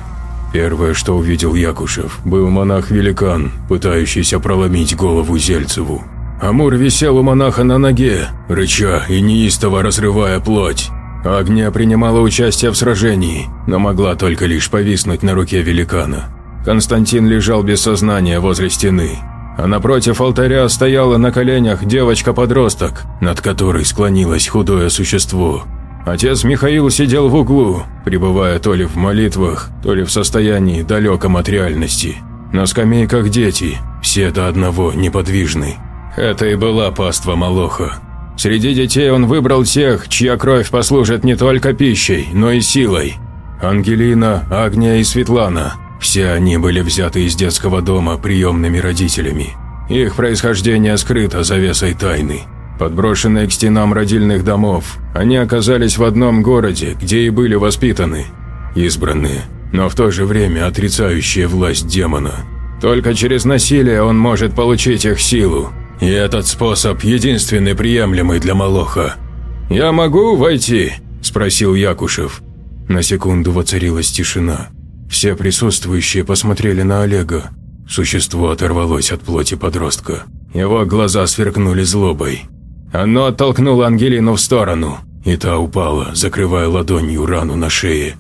Первое, что увидел Якушев, был монах-великан, пытающийся проломить голову Зельцеву. Амур висел у монаха на ноге, рыча и неистово разрывая плоть. Агния принимала участие в сражении, но могла только лишь повиснуть на руке великана. Константин лежал без сознания возле стены, а напротив алтаря стояла на коленях девочка-подросток, над которой склонилось худое существо. Отец Михаил сидел в углу, пребывая то ли в молитвах, то ли в состоянии далеком от реальности. На скамейках дети, все до одного неподвижны. Это и была паства Малоха. Среди детей он выбрал тех, чья кровь послужит не только пищей, но и силой. Ангелина, Агния и Светлана. Все они были взяты из детского дома приемными родителями. Их происхождение скрыто завесой тайны. Подброшенные к стенам родильных домов, они оказались в одном городе, где и были воспитаны. Избранные, но в то же время отрицающие власть демона. Только через насилие он может получить их силу. И этот способ единственный приемлемый для Малоха. «Я могу войти?» – спросил Якушев. На секунду воцарилась тишина. Все присутствующие посмотрели на Олега. Существо оторвалось от плоти подростка. Его глаза сверкнули злобой. Оно оттолкнуло Ангелину в сторону. и та упала, закрывая ладонью рану на шее.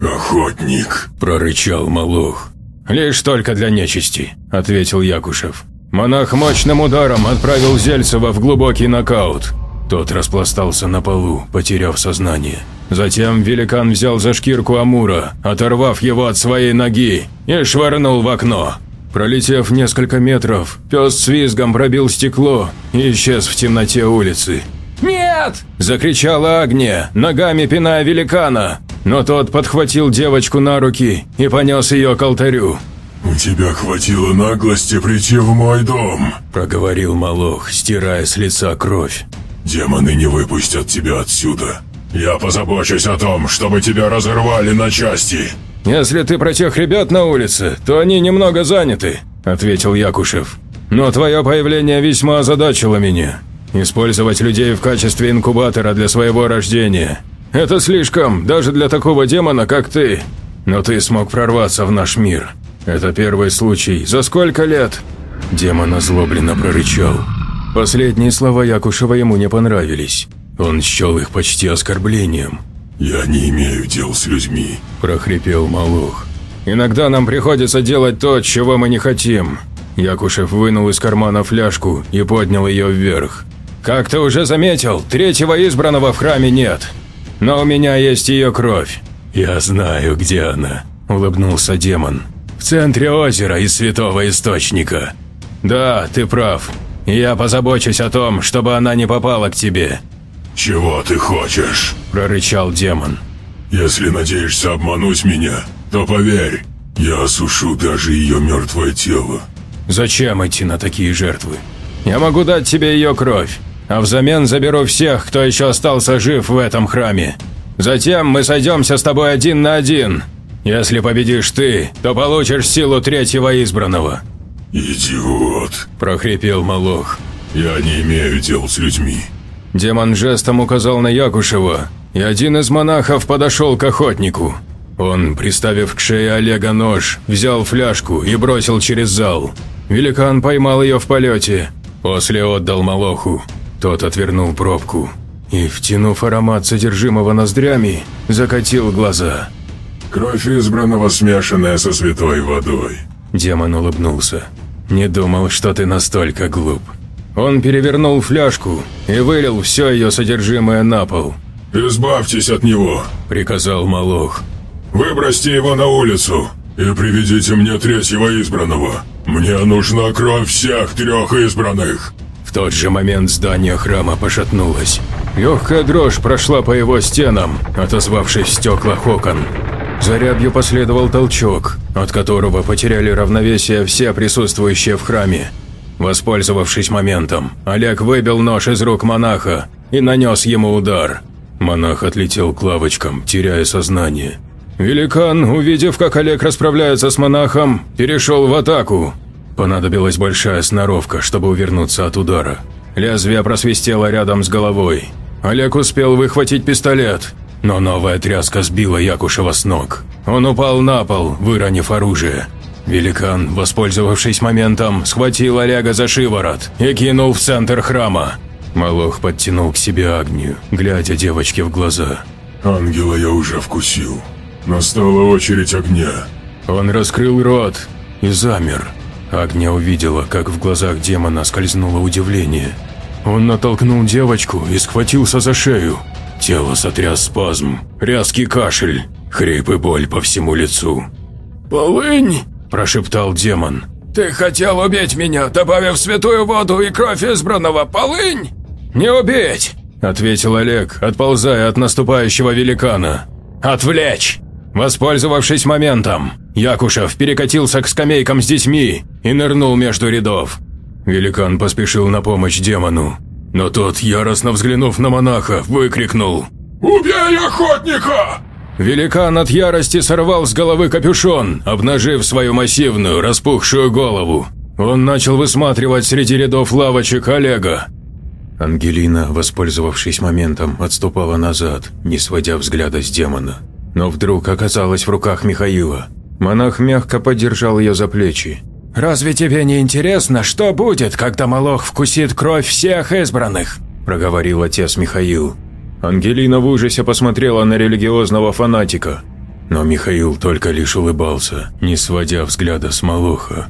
«Охотник!» – прорычал Малох. «Лишь только для нечисти», – ответил Якушев. Монах мощным ударом отправил Зельцева в глубокий нокаут. Тот распластался на полу, потеряв сознание. Затем великан взял за шкирку Амура, оторвав его от своей ноги, и швырнул в окно. Пролетев несколько метров, пес с визгом пробил стекло и исчез в темноте улицы. «Нет!» – закричала Агния, ногами пиная великана, но тот подхватил девочку на руки и понес ее к алтарю. «У тебя хватило наглости прийти в мой дом», – проговорил Малох, стирая с лица кровь. «Демоны не выпустят тебя отсюда. Я позабочусь о том, чтобы тебя разорвали на части». «Если ты про тех ребят на улице, то они немного заняты», – ответил Якушев. «Но твое появление весьма озадачило меня. Использовать людей в качестве инкубатора для своего рождения – это слишком, даже для такого демона, как ты. Но ты смог прорваться в наш мир. Это первый случай. За сколько лет?» Демон озлобленно прорычал. Последние слова Якушева ему не понравились. Он счел их почти оскорблением. «Я не имею дел с людьми», – прохрипел Малух. «Иногда нам приходится делать то, чего мы не хотим». Якушев вынул из кармана фляжку и поднял ее вверх. «Как ты уже заметил, третьего избранного в храме нет. Но у меня есть ее кровь». «Я знаю, где она», – улыбнулся демон. «В центре озера из святого источника». «Да, ты прав. Я позабочусь о том, чтобы она не попала к тебе. «Чего ты хочешь?» – прорычал демон. «Если надеешься обмануть меня, то поверь, я осушу даже ее мертвое тело». «Зачем идти на такие жертвы? Я могу дать тебе ее кровь, а взамен заберу всех, кто еще остался жив в этом храме. Затем мы сойдемся с тобой один на один. Если победишь ты, то получишь силу третьего избранного». «Идиот!» – прохрипел Малох. «Я не имею дел с людьми. Демон жестом указал на Якушева, и один из монахов подошел к охотнику. Он, приставив к шее Олега нож, взял фляжку и бросил через зал. Великан поймал ее в полете, после отдал Малоху. Тот отвернул пробку и, втянув аромат содержимого ноздрями, закатил глаза. «Кровь избранного, смешанная со святой водой». Демон улыбнулся. «Не думал, что ты настолько глуп». Он перевернул фляжку и вылил все ее содержимое на пол. «Избавьтесь от него», – приказал Малох. «Выбросьте его на улицу и приведите мне третьего избранного. Мне нужна кровь всех трех избранных». В тот же момент здание храма пошатнулось. Легкая дрожь прошла по его стенам, отозвавшись в стеклах окон. За рябью последовал толчок, от которого потеряли равновесие все присутствующие в храме. Воспользовавшись моментом, Олег выбил нож из рук монаха и нанес ему удар. Монах отлетел к лавочкам, теряя сознание. Великан, увидев, как Олег расправляется с монахом, перешел в атаку. Понадобилась большая сноровка, чтобы увернуться от удара. Лезвие просвистело рядом с головой. Олег успел выхватить пистолет, но новая тряска сбила Якушева с ног. Он упал на пол, выронив оружие. Великан, воспользовавшись моментом, схватил Олега за шиворот и кинул в центр храма. Малох подтянул к себе Агнию, глядя девочке в глаза. «Ангела я уже вкусил. Настала очередь огня». Он раскрыл рот и замер. Агния увидела, как в глазах демона скользнуло удивление. Он натолкнул девочку и схватился за шею. Тело сотряс спазм, рязкий кашель, хрип и боль по всему лицу. «Полынь!» Прошептал демон. «Ты хотел убить меня, добавив святую воду и кровь избранного, полынь?» «Не убить!» – ответил Олег, отползая от наступающего великана. «Отвлечь!» Воспользовавшись моментом, Якушев перекатился к скамейкам с детьми и нырнул между рядов. Великан поспешил на помощь демону, но тот, яростно взглянув на монаха, выкрикнул «Убей охотника!» Великан от ярости сорвал с головы капюшон, обнажив свою массивную, распухшую голову. Он начал высматривать среди рядов лавочек Олега. Ангелина, воспользовавшись моментом, отступала назад, не сводя взгляда с демона. Но вдруг оказалась в руках Михаила. Монах мягко поддержал ее за плечи. «Разве тебе не интересно, что будет, когда Малох вкусит кровь всех избранных?» – проговорил отец Михаил. Ангелина в ужасе посмотрела на религиозного фанатика, но Михаил только лишь улыбался, не сводя взгляда с Малоха.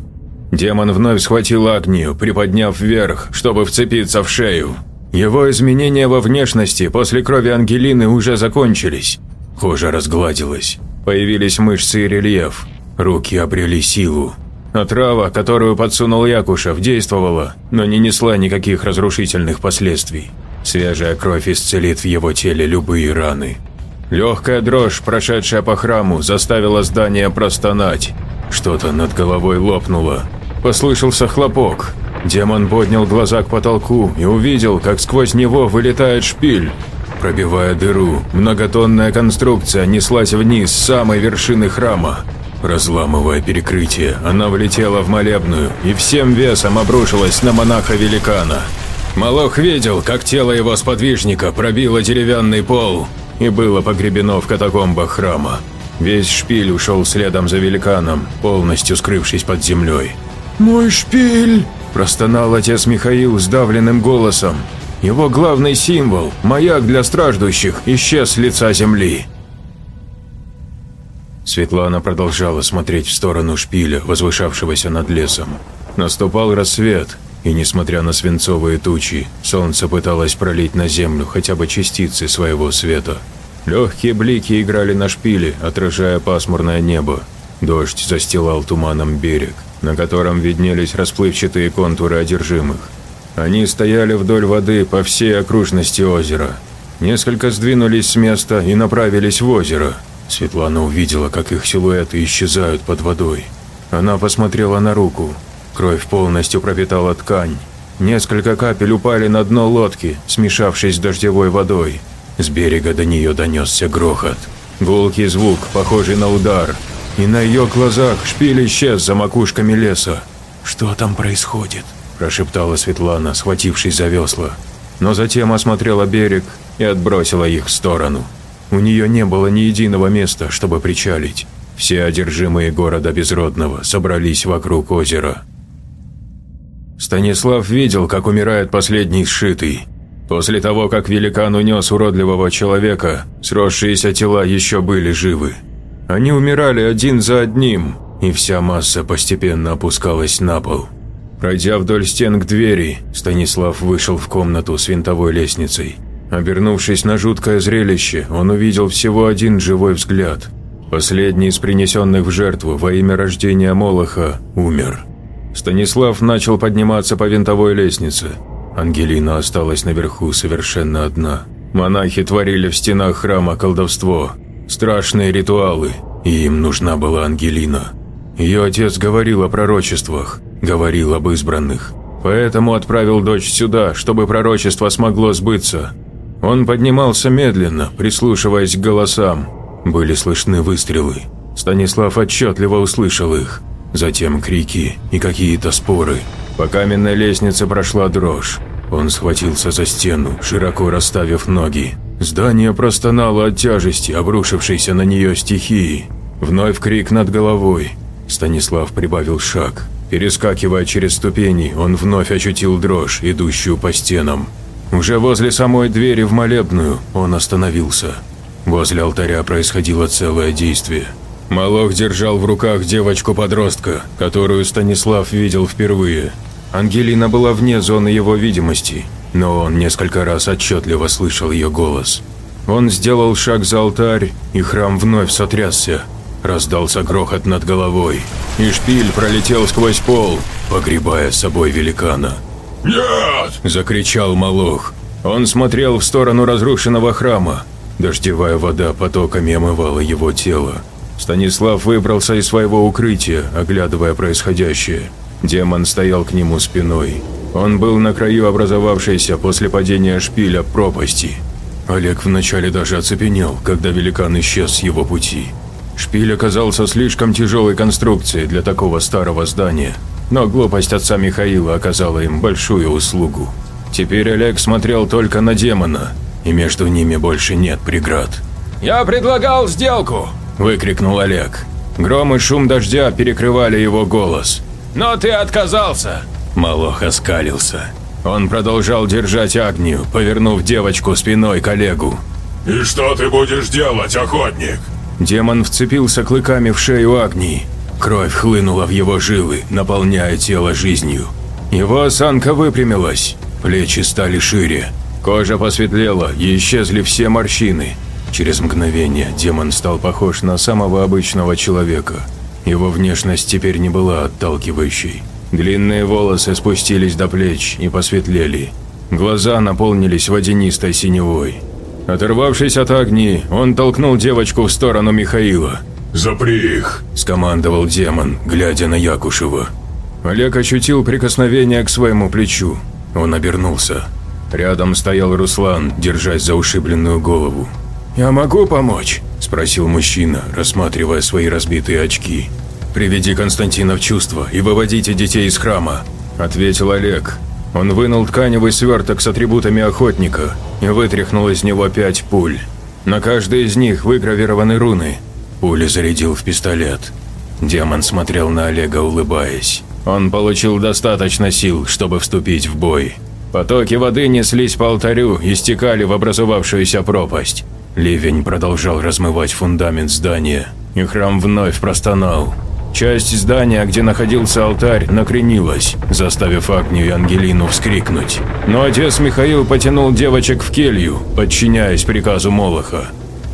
Демон вновь схватил Агнию, приподняв вверх, чтобы вцепиться в шею. Его изменения во внешности после крови Ангелины уже закончились. Кожа разгладилась, появились мышцы и рельеф, руки обрели силу. Отрава, которую подсунул Якушев, действовала, но не несла никаких разрушительных последствий. Свежая кровь исцелит в его теле любые раны. Легкая дрожь, прошедшая по храму, заставила здание простонать. Что-то над головой лопнуло. Послышался хлопок. Демон поднял глаза к потолку и увидел, как сквозь него вылетает шпиль. Пробивая дыру, многотонная конструкция неслась вниз с самой вершины храма. Разламывая перекрытие, она влетела в молебную и всем весом обрушилась на монаха-великана. Малох видел, как тело его сподвижника пробило деревянный пол и было погребено в катакомбах храма. Весь шпиль ушел следом за великаном, полностью скрывшись под землей. «Мой шпиль!» – простонал отец Михаил сдавленным голосом. Его главный символ, маяк для страждущих, исчез с лица земли. Светлана продолжала смотреть в сторону шпиля, возвышавшегося над лесом. Наступал рассвет, и, несмотря на свинцовые тучи, солнце пыталось пролить на землю хотя бы частицы своего света. Легкие блики играли на шпиле, отражая пасмурное небо. Дождь застилал туманом берег, на котором виднелись расплывчатые контуры одержимых. Они стояли вдоль воды по всей окружности озера. Несколько сдвинулись с места и направились в озеро – Светлана увидела, как их силуэты исчезают под водой. Она посмотрела на руку. Кровь полностью пропитала ткань. Несколько капель упали на дно лодки, смешавшись с дождевой водой. С берега до нее донесся грохот. Гулкий звук, похожий на удар. И на ее глазах шпиль исчез за макушками леса. «Что там происходит?» – прошептала Светлана, схватившись за весла. Но затем осмотрела берег и отбросила их в сторону. У нее не было ни единого места, чтобы причалить. Все одержимые города Безродного собрались вокруг озера. Станислав видел, как умирает последний сшитый. После того, как великан унес уродливого человека, сросшиеся тела еще были живы. Они умирали один за одним, и вся масса постепенно опускалась на пол. Пройдя вдоль стен к двери, Станислав вышел в комнату с винтовой лестницей. Обернувшись на жуткое зрелище, он увидел всего один живой взгляд. Последний из принесенных в жертву во имя рождения Молоха умер. Станислав начал подниматься по винтовой лестнице. Ангелина осталась наверху совершенно одна. Монахи творили в стенах храма колдовство, страшные ритуалы, и им нужна была Ангелина. Ее отец говорил о пророчествах, говорил об избранных, поэтому отправил дочь сюда, чтобы пророчество смогло сбыться. Он поднимался медленно, прислушиваясь к голосам. Были слышны выстрелы. Станислав отчетливо услышал их. Затем крики и какие-то споры. По каменной лестнице прошла дрожь. Он схватился за стену, широко расставив ноги. Здание простонало от тяжести, обрушившейся на нее стихии. Вновь крик над головой. Станислав прибавил шаг. Перескакивая через ступени, он вновь ощутил дрожь, идущую по стенам. Уже возле самой двери в молебную он остановился. Возле алтаря происходило целое действие. Малох держал в руках девочку-подростка, которую Станислав видел впервые. Ангелина была вне зоны его видимости, но он несколько раз отчетливо слышал ее голос. Он сделал шаг за алтарь, и храм вновь сотрясся. Раздался грохот над головой, и шпиль пролетел сквозь пол, погребая с собой великана. «Нет!» – закричал Малох. Он смотрел в сторону разрушенного храма. Дождевая вода потоками омывала его тело. Станислав выбрался из своего укрытия, оглядывая происходящее. Демон стоял к нему спиной. Он был на краю образовавшейся после падения шпиля пропасти. Олег вначале даже оцепенел, когда великан исчез с его пути. Шпиль оказался слишком тяжелой конструкцией для такого старого здания – но глупость отца Михаила оказала им большую услугу. Теперь Олег смотрел только на демона, и между ними больше нет преград. «Я предлагал сделку!» – выкрикнул Олег. Гром и шум дождя перекрывали его голос. «Но ты отказался!» Малох оскалился. Он продолжал держать Агнию, повернув девочку спиной к Олегу. «И что ты будешь делать, охотник?» Демон вцепился клыками в шею Агнии. Кровь хлынула в его жилы, наполняя тело жизнью. Его осанка выпрямилась, плечи стали шире, кожа посветлела и исчезли все морщины. Через мгновение демон стал похож на самого обычного человека. Его внешность теперь не была отталкивающей. Длинные волосы спустились до плеч и посветлели. Глаза наполнились водянистой синевой. Оторвавшись от огни, он толкнул девочку в сторону Михаила. «Запри их!» – скомандовал демон, глядя на Якушева. Олег ощутил прикосновение к своему плечу. Он обернулся. Рядом стоял Руслан, держась за ушибленную голову. «Я могу помочь?» – спросил мужчина, рассматривая свои разбитые очки. «Приведи Константина в чувство и выводите детей из храма», – ответил Олег. Он вынул тканевый сверток с атрибутами охотника и вытряхнул из него пять пуль. На каждой из них выгравированы руны. Пули зарядил в пистолет. Демон смотрел на Олега, улыбаясь. Он получил достаточно сил, чтобы вступить в бой. Потоки воды неслись по алтарю и стекали в образовавшуюся пропасть. Ливень продолжал размывать фундамент здания, и храм вновь простонал. Часть здания, где находился алтарь, накренилась, заставив Агнию и Ангелину вскрикнуть. Но отец Михаил потянул девочек в келью, подчиняясь приказу Молоха.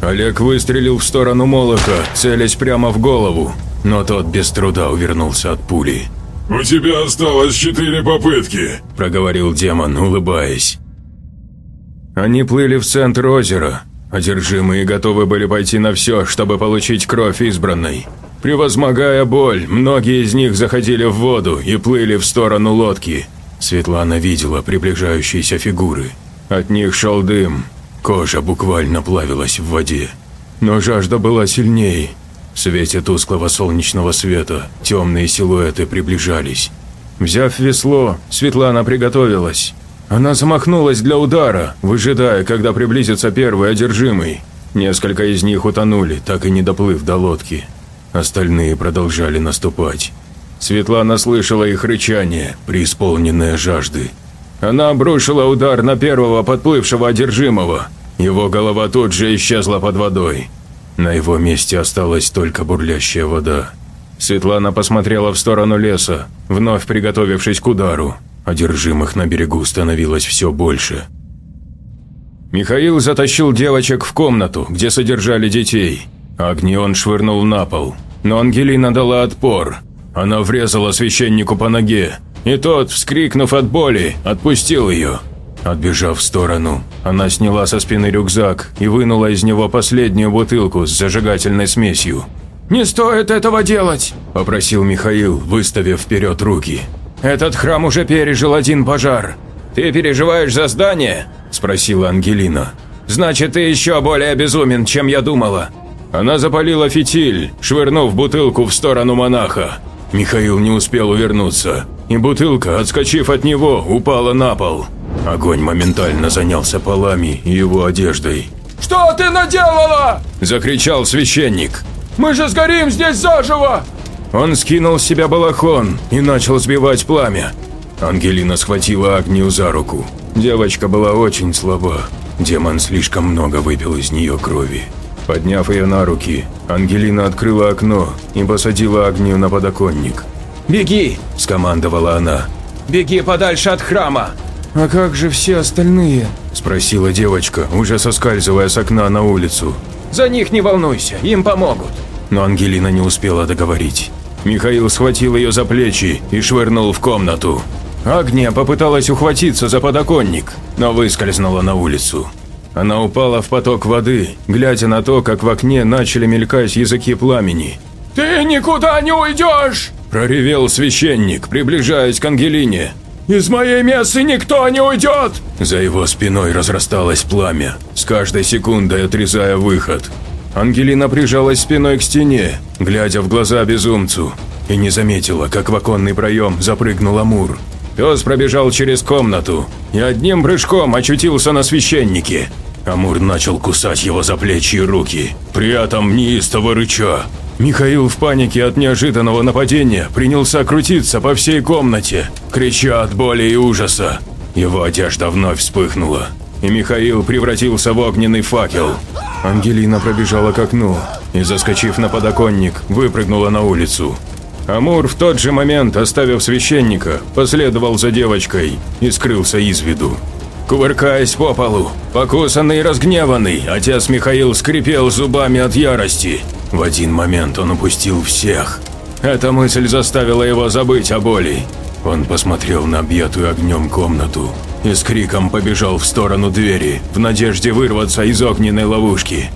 Олег выстрелил в сторону Молоха, целясь прямо в голову, но тот без труда увернулся от пули. «У тебя осталось четыре попытки», – проговорил демон, улыбаясь. Они плыли в центр озера, одержимые готовы были пойти на все, чтобы получить кровь избранной. Превозмогая боль, многие из них заходили в воду и плыли в сторону лодки. Светлана видела приближающиеся фигуры. От них шел дым, кожа буквально плавилась в воде. Но жажда была сильнее. В свете тусклого солнечного света темные силуэты приближались. Взяв весло, Светлана приготовилась. Она замахнулась для удара, выжидая, когда приблизится первый одержимый. Несколько из них утонули, так и не доплыв до лодки. Остальные продолжали наступать. Светлана слышала их рычание, преисполненное жажды. Она обрушила удар на первого подплывшего одержимого. Его голова тут же исчезла под водой. На его месте осталась только бурлящая вода. Светлана посмотрела в сторону леса, вновь приготовившись к удару. Одержимых на берегу становилось все больше. Михаил затащил девочек в комнату, где содержали детей. Огни он швырнул на пол, но Ангелина дала отпор. Она врезала священнику по ноге, и тот, вскрикнув от боли, отпустил ее. Отбежав в сторону, она сняла со спины рюкзак и вынула из него последнюю бутылку с зажигательной смесью. «Не стоит этого делать!» – попросил Михаил, выставив вперед руки. «Этот храм уже пережил один пожар. Ты переживаешь за здание?» – спросила Ангелина. «Значит, ты еще более безумен, чем я думала. Она запалила фитиль, швырнув бутылку в сторону монаха. Михаил не успел увернуться, и бутылка, отскочив от него, упала на пол. Огонь моментально занялся полами и его одеждой. «Что ты наделала?» – закричал священник. «Мы же сгорим здесь заживо!» Он скинул с себя балахон и начал сбивать пламя. Ангелина схватила Агнию за руку. Девочка была очень слаба. Демон слишком много выпил из нее крови. Подняв ее на руки, Ангелина открыла окно и посадила огню на подоконник. «Беги!» – скомандовала она. «Беги подальше от храма!» «А как же все остальные?» – спросила девочка, уже соскальзывая с окна на улицу. «За них не волнуйся, им помогут!» Но Ангелина не успела договорить. Михаил схватил ее за плечи и швырнул в комнату. Агния попыталась ухватиться за подоконник, но выскользнула на улицу. Она упала в поток воды, глядя на то, как в окне начали мелькать языки пламени. «Ты никуда не уйдешь!» – проревел священник, приближаясь к Ангелине. «Из моей мессы никто не уйдет!» За его спиной разрасталось пламя, с каждой секундой отрезая выход. Ангелина прижалась спиной к стене, глядя в глаза безумцу, и не заметила, как в оконный проем запрыгнул Амур. Пес пробежал через комнату и одним прыжком очутился на священнике. Амур начал кусать его за плечи и руки, при этом неистово рыча. Михаил в панике от неожиданного нападения принялся крутиться по всей комнате, крича от боли и ужаса. Его одежда вновь вспыхнула, и Михаил превратился в огненный факел. Ангелина пробежала к окну и, заскочив на подоконник, выпрыгнула на улицу. Амур в тот же момент, оставив священника, последовал за девочкой и скрылся из виду. Кувыркаясь по полу, покусанный и разгневанный, отец Михаил скрипел зубами от ярости. В один момент он упустил всех. Эта мысль заставила его забыть о боли. Он посмотрел на объятую огнем комнату и с криком побежал в сторону двери, в надежде вырваться из огненной ловушки.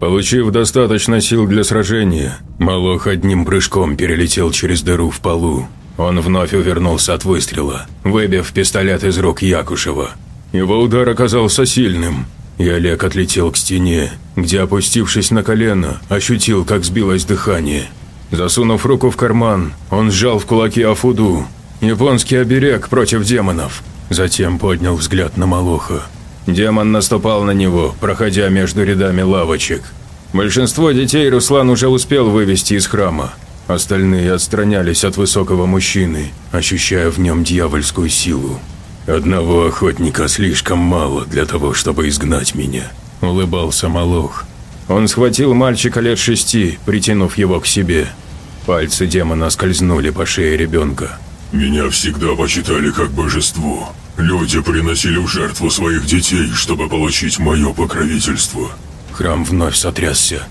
Получив достаточно сил для сражения, Малох одним прыжком перелетел через дыру в полу. Он вновь увернулся от выстрела, выбив пистолет из рук Якушева. Его удар оказался сильным, и Олег отлетел к стене, где, опустившись на колено, ощутил, как сбилось дыхание. Засунув руку в карман, он сжал в кулаки Афуду, японский оберег против демонов. Затем поднял взгляд на Малоха. Демон наступал на него, проходя между рядами лавочек. Большинство детей Руслан уже успел вывести из храма. Остальные отстранялись от высокого мужчины, ощущая в нем дьявольскую силу. «Одного охотника слишком мало для того, чтобы изгнать меня», – улыбался Малох. Он схватил мальчика лет шести, притянув его к себе. Пальцы демона скользнули по шее ребенка. «Меня всегда почитали как божество. Люди приносили в жертву своих детей, чтобы получить мое покровительство». Храм вновь сотрясся.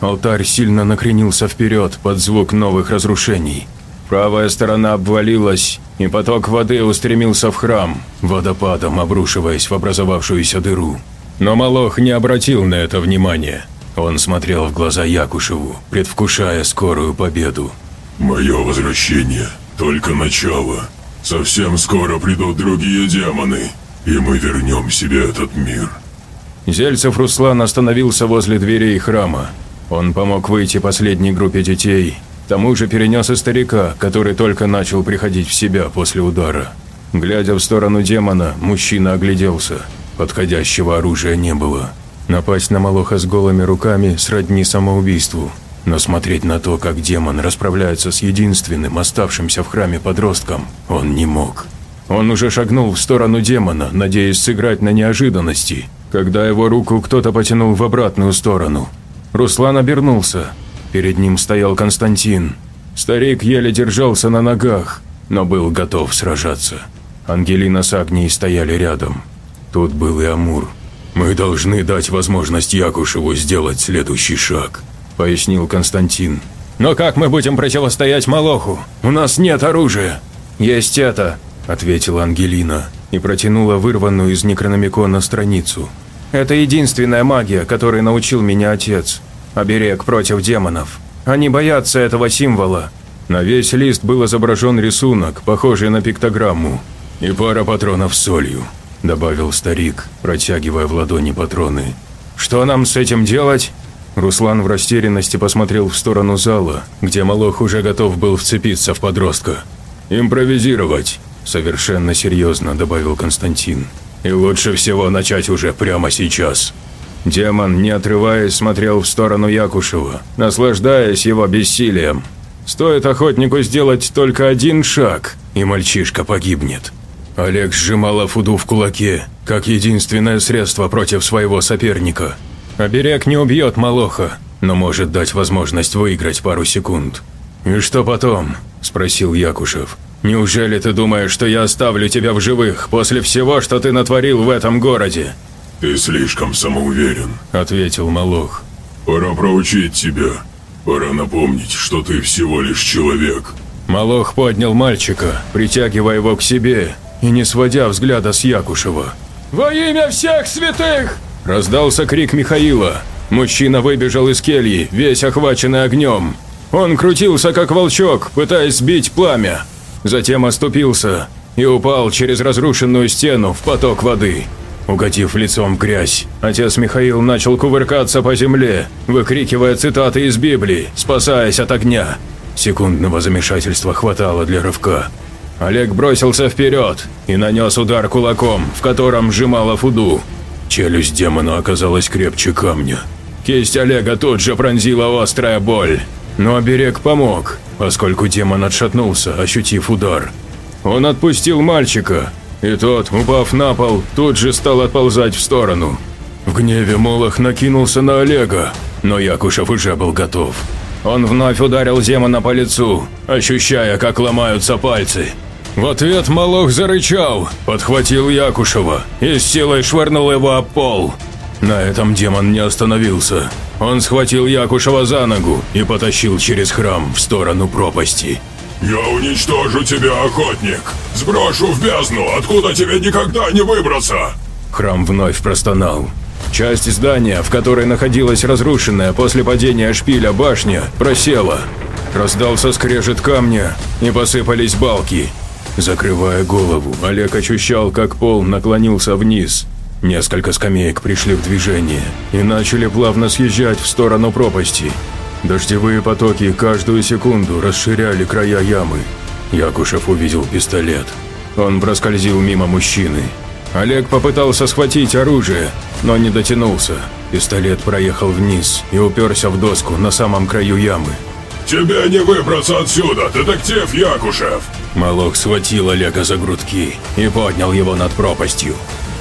Алтарь сильно накренился вперед под звук новых разрушений. Правая сторона обвалилась, и поток воды устремился в храм, водопадом обрушиваясь в образовавшуюся дыру. Но Малох не обратил на это внимания. Он смотрел в глаза Якушеву, предвкушая скорую победу. «Мое возвращение – только начало. Совсем скоро придут другие демоны, и мы вернем себе этот мир». Зельцев Руслан остановился возле дверей храма. Он помог выйти последней группе детей, тому же перенес и старика, который только начал приходить в себя после удара. Глядя в сторону демона, мужчина огляделся. Подходящего оружия не было. Напасть на Малоха с голыми руками сродни самоубийству. Но смотреть на то, как демон расправляется с единственным оставшимся в храме подростком, он не мог. Он уже шагнул в сторону демона, надеясь сыграть на неожиданности, когда его руку кто-то потянул в обратную сторону. Руслан обернулся. Перед ним стоял Константин. Старик еле держался на ногах, но был готов сражаться. Ангелина с Агнией стояли рядом. Тут был и Амур. «Мы должны дать возможность Якушеву сделать следующий шаг», – пояснил Константин. «Но как мы будем противостоять Малоху? У нас нет оружия!» «Есть это», – ответила Ангелина и протянула вырванную из Некрономикона страницу. «Это единственная магия, которой научил меня отец. Оберег против демонов. Они боятся этого символа». На весь лист был изображен рисунок, похожий на пиктограмму, и пара патронов с солью добавил старик, протягивая в ладони патроны. «Что нам с этим делать?» Руслан в растерянности посмотрел в сторону зала, где Малох уже готов был вцепиться в подростка. «Импровизировать», – совершенно серьезно добавил Константин. «И лучше всего начать уже прямо сейчас». Демон, не отрываясь, смотрел в сторону Якушева, наслаждаясь его бессилием. Стоит охотнику сделать только один шаг, и мальчишка погибнет. Олег сжимал Афуду в кулаке, как единственное средство против своего соперника. Оберег не убьет Малоха, но может дать возможность выиграть пару секунд. «И что потом?» – спросил Якушев. «Неужели ты думаешь, что я оставлю тебя в живых после всего, что ты натворил в этом городе?» «Ты слишком самоуверен», – ответил Малох. «Пора проучить тебя. Пора напомнить, что ты всего лишь человек». Малох поднял мальчика, притягивая его к себе, и не сводя взгляда с Якушева. «Во имя всех святых!» – раздался крик Михаила. Мужчина выбежал из кельи, весь охваченный огнем. Он крутился, как волчок, пытаясь сбить пламя. Затем оступился и упал через разрушенную стену в поток воды. Угодив лицом в грязь, отец Михаил начал кувыркаться по земле, выкрикивая цитаты из Библии, спасаясь от огня. Секундного замешательства хватало для рывка. Олег бросился вперед и нанес удар кулаком, в котором сжимала Фуду. Челюсть демона оказалась крепче камня. Кисть Олега тут же пронзила острая боль. Но оберег помог, поскольку демон отшатнулся, ощутив удар. Он отпустил мальчика и тот, упав на пол, тут же стал отползать в сторону. В гневе Молох накинулся на Олега, но Якушев уже был готов. Он вновь ударил демона по лицу, ощущая, как ломаются пальцы. В ответ Молох зарычал, подхватил Якушева и с силой швырнул его об пол. На этом демон не остановился. Он схватил Якушева за ногу и потащил через храм в сторону пропасти. «Я уничтожу тебя, охотник! Сброшу в бездну, откуда тебе никогда не выбраться!» Храм вновь простонал. Часть здания, в которой находилась разрушенная после падения шпиля башня, просела. Раздался скрежет камня и посыпались балки. Закрывая голову, Олег ощущал, как пол наклонился вниз. Несколько скамеек пришли в движение и начали плавно съезжать в сторону пропасти. Дождевые потоки каждую секунду расширяли края ямы. Якушев увидел пистолет. Он проскользил мимо мужчины. Олег попытался схватить оружие, но не дотянулся. Пистолет проехал вниз и уперся в доску на самом краю ямы. «Тебе не выбраться отсюда, детектив Якушев!» Малох схватил Олега за грудки и поднял его над пропастью.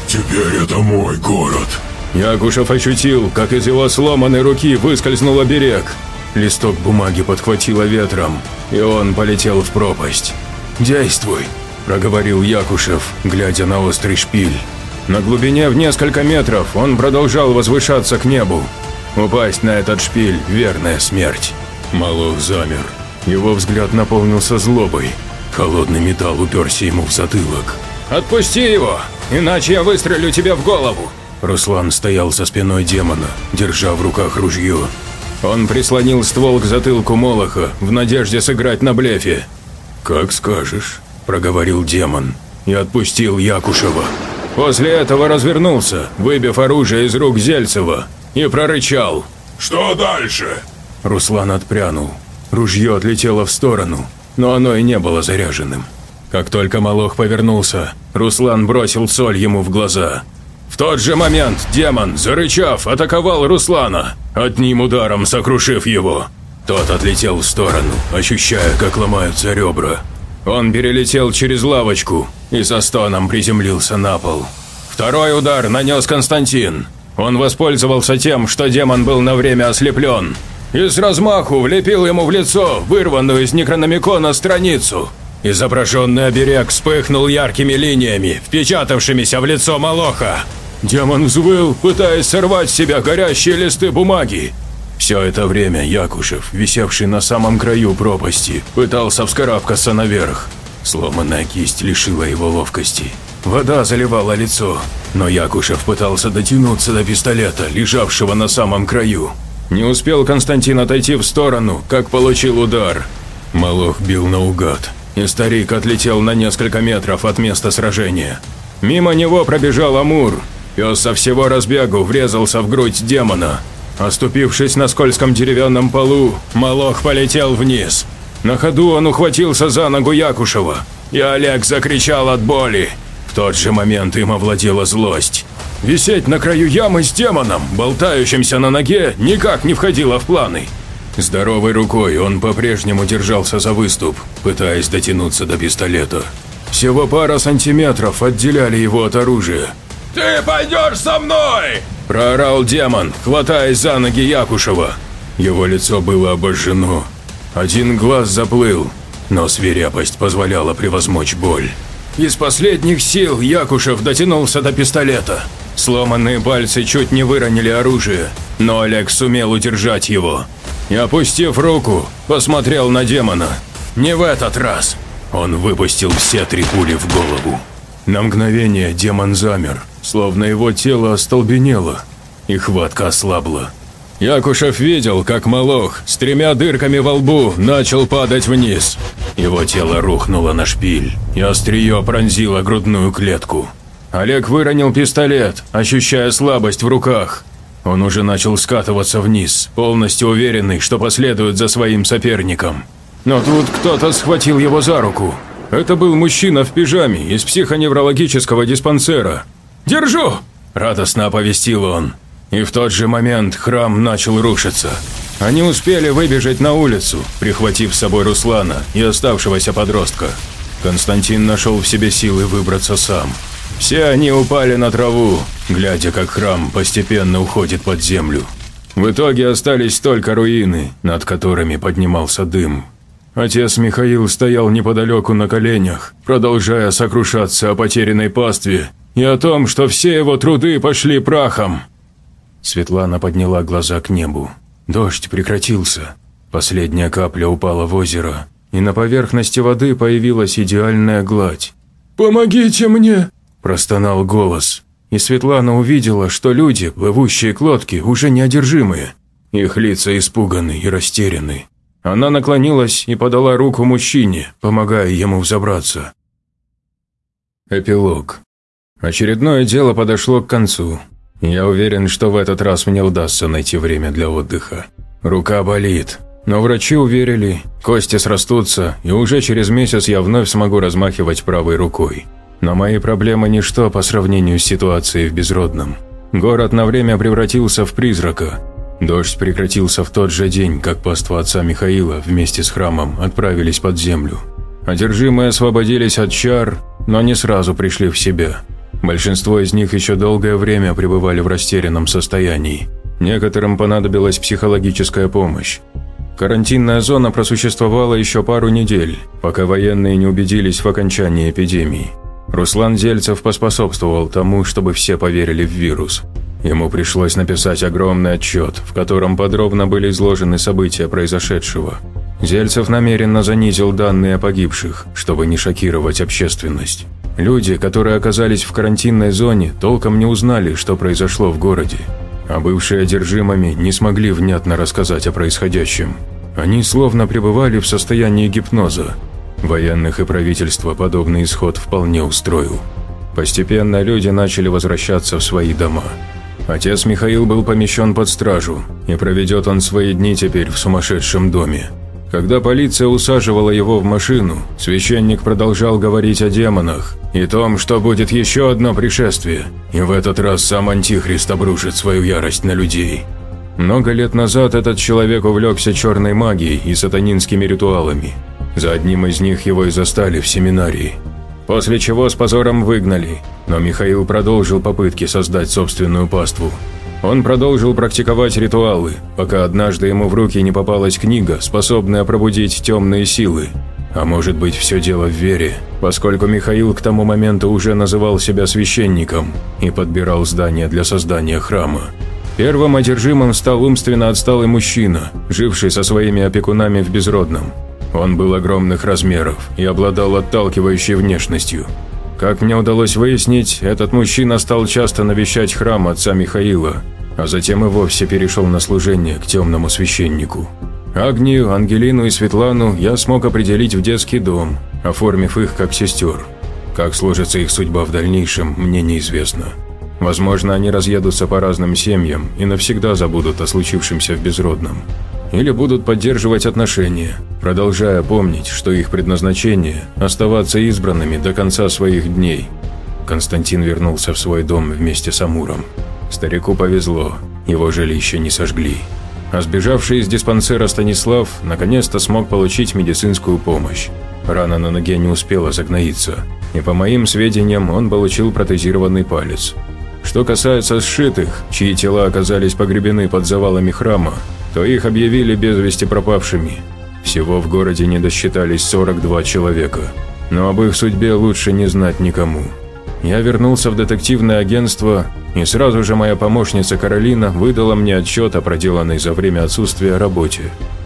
«Теперь это мой город!» Якушев ощутил, как из его сломанной руки выскользнул оберег. Листок бумаги подхватило ветром, и он полетел в пропасть. «Действуй!» – проговорил Якушев, глядя на острый шпиль. На глубине в несколько метров он продолжал возвышаться к небу. Упасть на этот шпиль – верная смерть. Малох замер. Его взгляд наполнился злобой. Холодный металл уперся ему в затылок. «Отпусти его, иначе я выстрелю тебе в голову!» Руслан стоял за спиной демона, держа в руках ружье. Он прислонил ствол к затылку Молоха в надежде сыграть на блефе. «Как скажешь», – проговорил демон и отпустил Якушева. После этого развернулся, выбив оружие из рук Зельцева, и прорычал. «Что дальше?» Руслан отпрянул. Ружье отлетело в сторону, но оно и не было заряженным. Как только Малох повернулся, Руслан бросил соль ему в глаза. В тот же момент демон, зарычав, атаковал Руслана, одним ударом сокрушив его. Тот отлетел в сторону, ощущая, как ломаются ребра. Он перелетел через лавочку и со стоном приземлился на пол. Второй удар нанес Константин. Он воспользовался тем, что демон был на время ослеплен, и с размаху влепил ему в лицо вырванную из некрономикона страницу. Изображенный оберег вспыхнул яркими линиями, впечатавшимися в лицо Молоха. Демон взвыл, пытаясь сорвать с себя горящие листы бумаги. Все это время Якушев, висевший на самом краю пропасти, пытался вскарабкаться наверх. Сломанная кисть лишила его ловкости. Вода заливала лицо, но Якушев пытался дотянуться до пистолета, лежавшего на самом краю. Не успел Константин отойти в сторону, как получил удар. Малох бил наугад, и старик отлетел на несколько метров от места сражения. Мимо него пробежал Амур. Пес со всего разбегу врезался в грудь демона. Оступившись на скользком деревянном полу, Малох полетел вниз. На ходу он ухватился за ногу Якушева, и Олег закричал от боли. В тот же момент им овладела злость. Висеть на краю ямы с демоном, болтающимся на ноге, никак не входило в планы. Здоровой рукой он по-прежнему держался за выступ, пытаясь дотянуться до пистолета. Всего пара сантиметров отделяли его от оружия. «Ты пойдешь со мной!» – проорал демон, хватаясь за ноги Якушева. Его лицо было обожжено. Один глаз заплыл, но свирепость позволяла превозмочь боль. Из последних сил Якушев дотянулся до пистолета. Сломанные пальцы чуть не выронили оружие, но Олег сумел удержать его. И опустив руку, посмотрел на демона. Не в этот раз. Он выпустил все три пули в голову. На мгновение демон замер, словно его тело остолбенело, и хватка ослабла. Якушев видел, как Малох с тремя дырками во лбу начал падать вниз. Его тело рухнуло на шпиль, и острие пронзило грудную клетку. Олег выронил пистолет, ощущая слабость в руках. Он уже начал скатываться вниз, полностью уверенный, что последует за своим соперником. Но тут кто-то схватил его за руку. Это был мужчина в пижаме из психоневрологического диспансера. «Держу!» – радостно оповестил он. И в тот же момент храм начал рушиться. Они успели выбежать на улицу, прихватив с собой Руслана и оставшегося подростка. Константин нашел в себе силы выбраться сам. Все они упали на траву, глядя, как храм постепенно уходит под землю. В итоге остались только руины, над которыми поднимался дым. Отец Михаил стоял неподалеку на коленях, продолжая сокрушаться о потерянной пастве и о том, что все его труды пошли прахом. Светлана подняла глаза к небу. Дождь прекратился. Последняя капля упала в озеро, и на поверхности воды появилась идеальная гладь. «Помогите мне!» – простонал голос. И Светлана увидела, что люди, плывущие к лодке, уже неодержимые. Их лица испуганы и растеряны. Она наклонилась и подала руку мужчине, помогая ему взобраться. Эпилог. Очередное дело подошло к концу. Я уверен, что в этот раз мне удастся найти время для отдыха. Рука болит, но врачи уверили, кости срастутся, и уже через месяц я вновь смогу размахивать правой рукой. Но мои проблемы ничто по сравнению с ситуацией в Безродном. Город на время превратился в призрака. Дождь прекратился в тот же день, как паства отца Михаила вместе с храмом отправились под землю. Одержимые освободились от чар, но не сразу пришли в себя. Большинство из них еще долгое время пребывали в растерянном состоянии. Некоторым понадобилась психологическая помощь. Карантинная зона просуществовала еще пару недель, пока военные не убедились в окончании эпидемии. Руслан Зельцев поспособствовал тому, чтобы все поверили в вирус. Ему пришлось написать огромный отчет, в котором подробно были изложены события произошедшего. Зельцев намеренно занизил данные о погибших, чтобы не шокировать общественность. Люди, которые оказались в карантинной зоне, толком не узнали, что произошло в городе. А бывшие одержимыми не смогли внятно рассказать о происходящем. Они словно пребывали в состоянии гипноза, Военных и правительства подобный исход вполне устроил. Постепенно люди начали возвращаться в свои дома. Отец Михаил был помещен под стражу, и проведет он свои дни теперь в сумасшедшем доме. Когда полиция усаживала его в машину, священник продолжал говорить о демонах и том, что будет еще одно пришествие, и в этот раз сам Антихрист обрушит свою ярость на людей. Много лет назад этот человек увлекся черной магией и сатанинскими ритуалами, за одним из них его и застали в семинарии. После чего с позором выгнали, но Михаил продолжил попытки создать собственную паству. Он продолжил практиковать ритуалы, пока однажды ему в руки не попалась книга, способная пробудить темные силы. А может быть все дело в вере, поскольку Михаил к тому моменту уже называл себя священником и подбирал здание для создания храма. Первым одержимым стал умственно отсталый мужчина, живший со своими опекунами в Безродном. Он был огромных размеров и обладал отталкивающей внешностью. Как мне удалось выяснить, этот мужчина стал часто навещать храм отца Михаила, а затем и вовсе перешел на служение к темному священнику. Агнию, Ангелину и Светлану я смог определить в детский дом, оформив их как сестер. Как сложится их судьба в дальнейшем, мне неизвестно. Возможно, они разъедутся по разным семьям и навсегда забудут о случившемся в Безродном или будут поддерживать отношения, продолжая помнить, что их предназначение – оставаться избранными до конца своих дней. Константин вернулся в свой дом вместе с Амуром. Старику повезло, его жилище не сожгли. А сбежавший из диспансера Станислав наконец-то смог получить медицинскую помощь. Рана на ноге не успела загноиться, и по моим сведениям он получил протезированный палец. Что касается сшитых, чьи тела оказались погребены под завалами храма, то их объявили без вести пропавшими. Всего в городе не досчитались 42 человека, но об их судьбе лучше не знать никому. Я вернулся в детективное агентство, и сразу же моя помощница Каролина выдала мне отчет о проделанной за время отсутствия работе.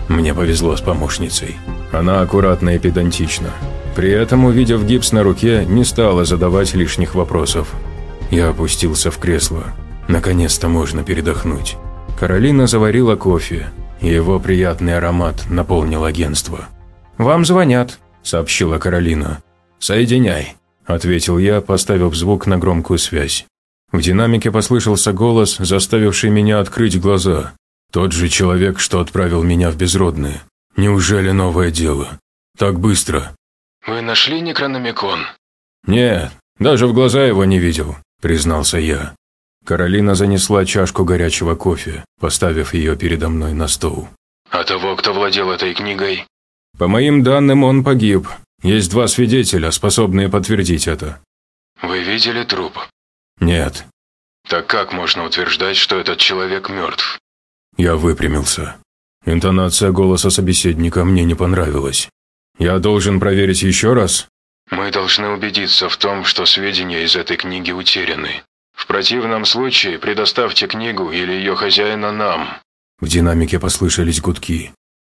Мне повезло с помощницей. Она аккуратна и педантична. При этом, увидев гипс на руке, не стала задавать лишних вопросов. Я опустился в кресло. Наконец-то можно передохнуть. Каролина заварила кофе, и его приятный аромат наполнил агентство. «Вам звонят», – сообщила Каролина. «Соединяй», – ответил я, поставив звук на громкую связь. В динамике послышался голос, заставивший меня открыть глаза. Тот же человек, что отправил меня в безродные. Неужели новое дело? Так быстро. «Вы нашли Некрономикон?» «Нет, даже в глаза его не видел», – признался я. Каролина занесла чашку горячего кофе, поставив ее передо мной на стол. «А того, кто владел этой книгой?» «По моим данным, он погиб. Есть два свидетеля, способные подтвердить это». «Вы видели труп?» «Нет». «Так как можно утверждать, что этот человек мертв?» Я выпрямился. Интонация голоса собеседника мне не понравилась. «Я должен проверить еще раз?» «Мы должны убедиться в том, что сведения из этой книги утеряны. В противном случае предоставьте книгу или ее хозяина нам». В динамике послышались гудки.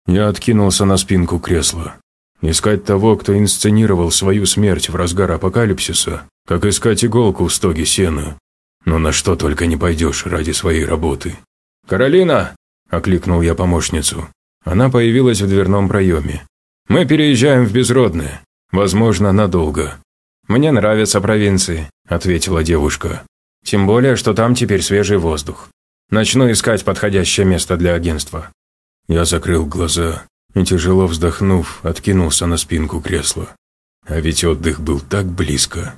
Я откинулся на спинку кресла. Искать того, кто инсценировал свою смерть в разгар апокалипсиса, как искать иголку в стоге сена. Но на что только не пойдешь ради своей работы. «Каролина!» – окликнул я помощницу. Она появилась в дверном проеме. «Мы переезжаем в Безродное. Возможно, надолго». «Мне нравятся провинции», – ответила девушка. «Тем более, что там теперь свежий воздух. Начну искать подходящее место для агентства». Я закрыл глаза и, тяжело вздохнув, откинулся на спинку кресла. А ведь отдых был так близко.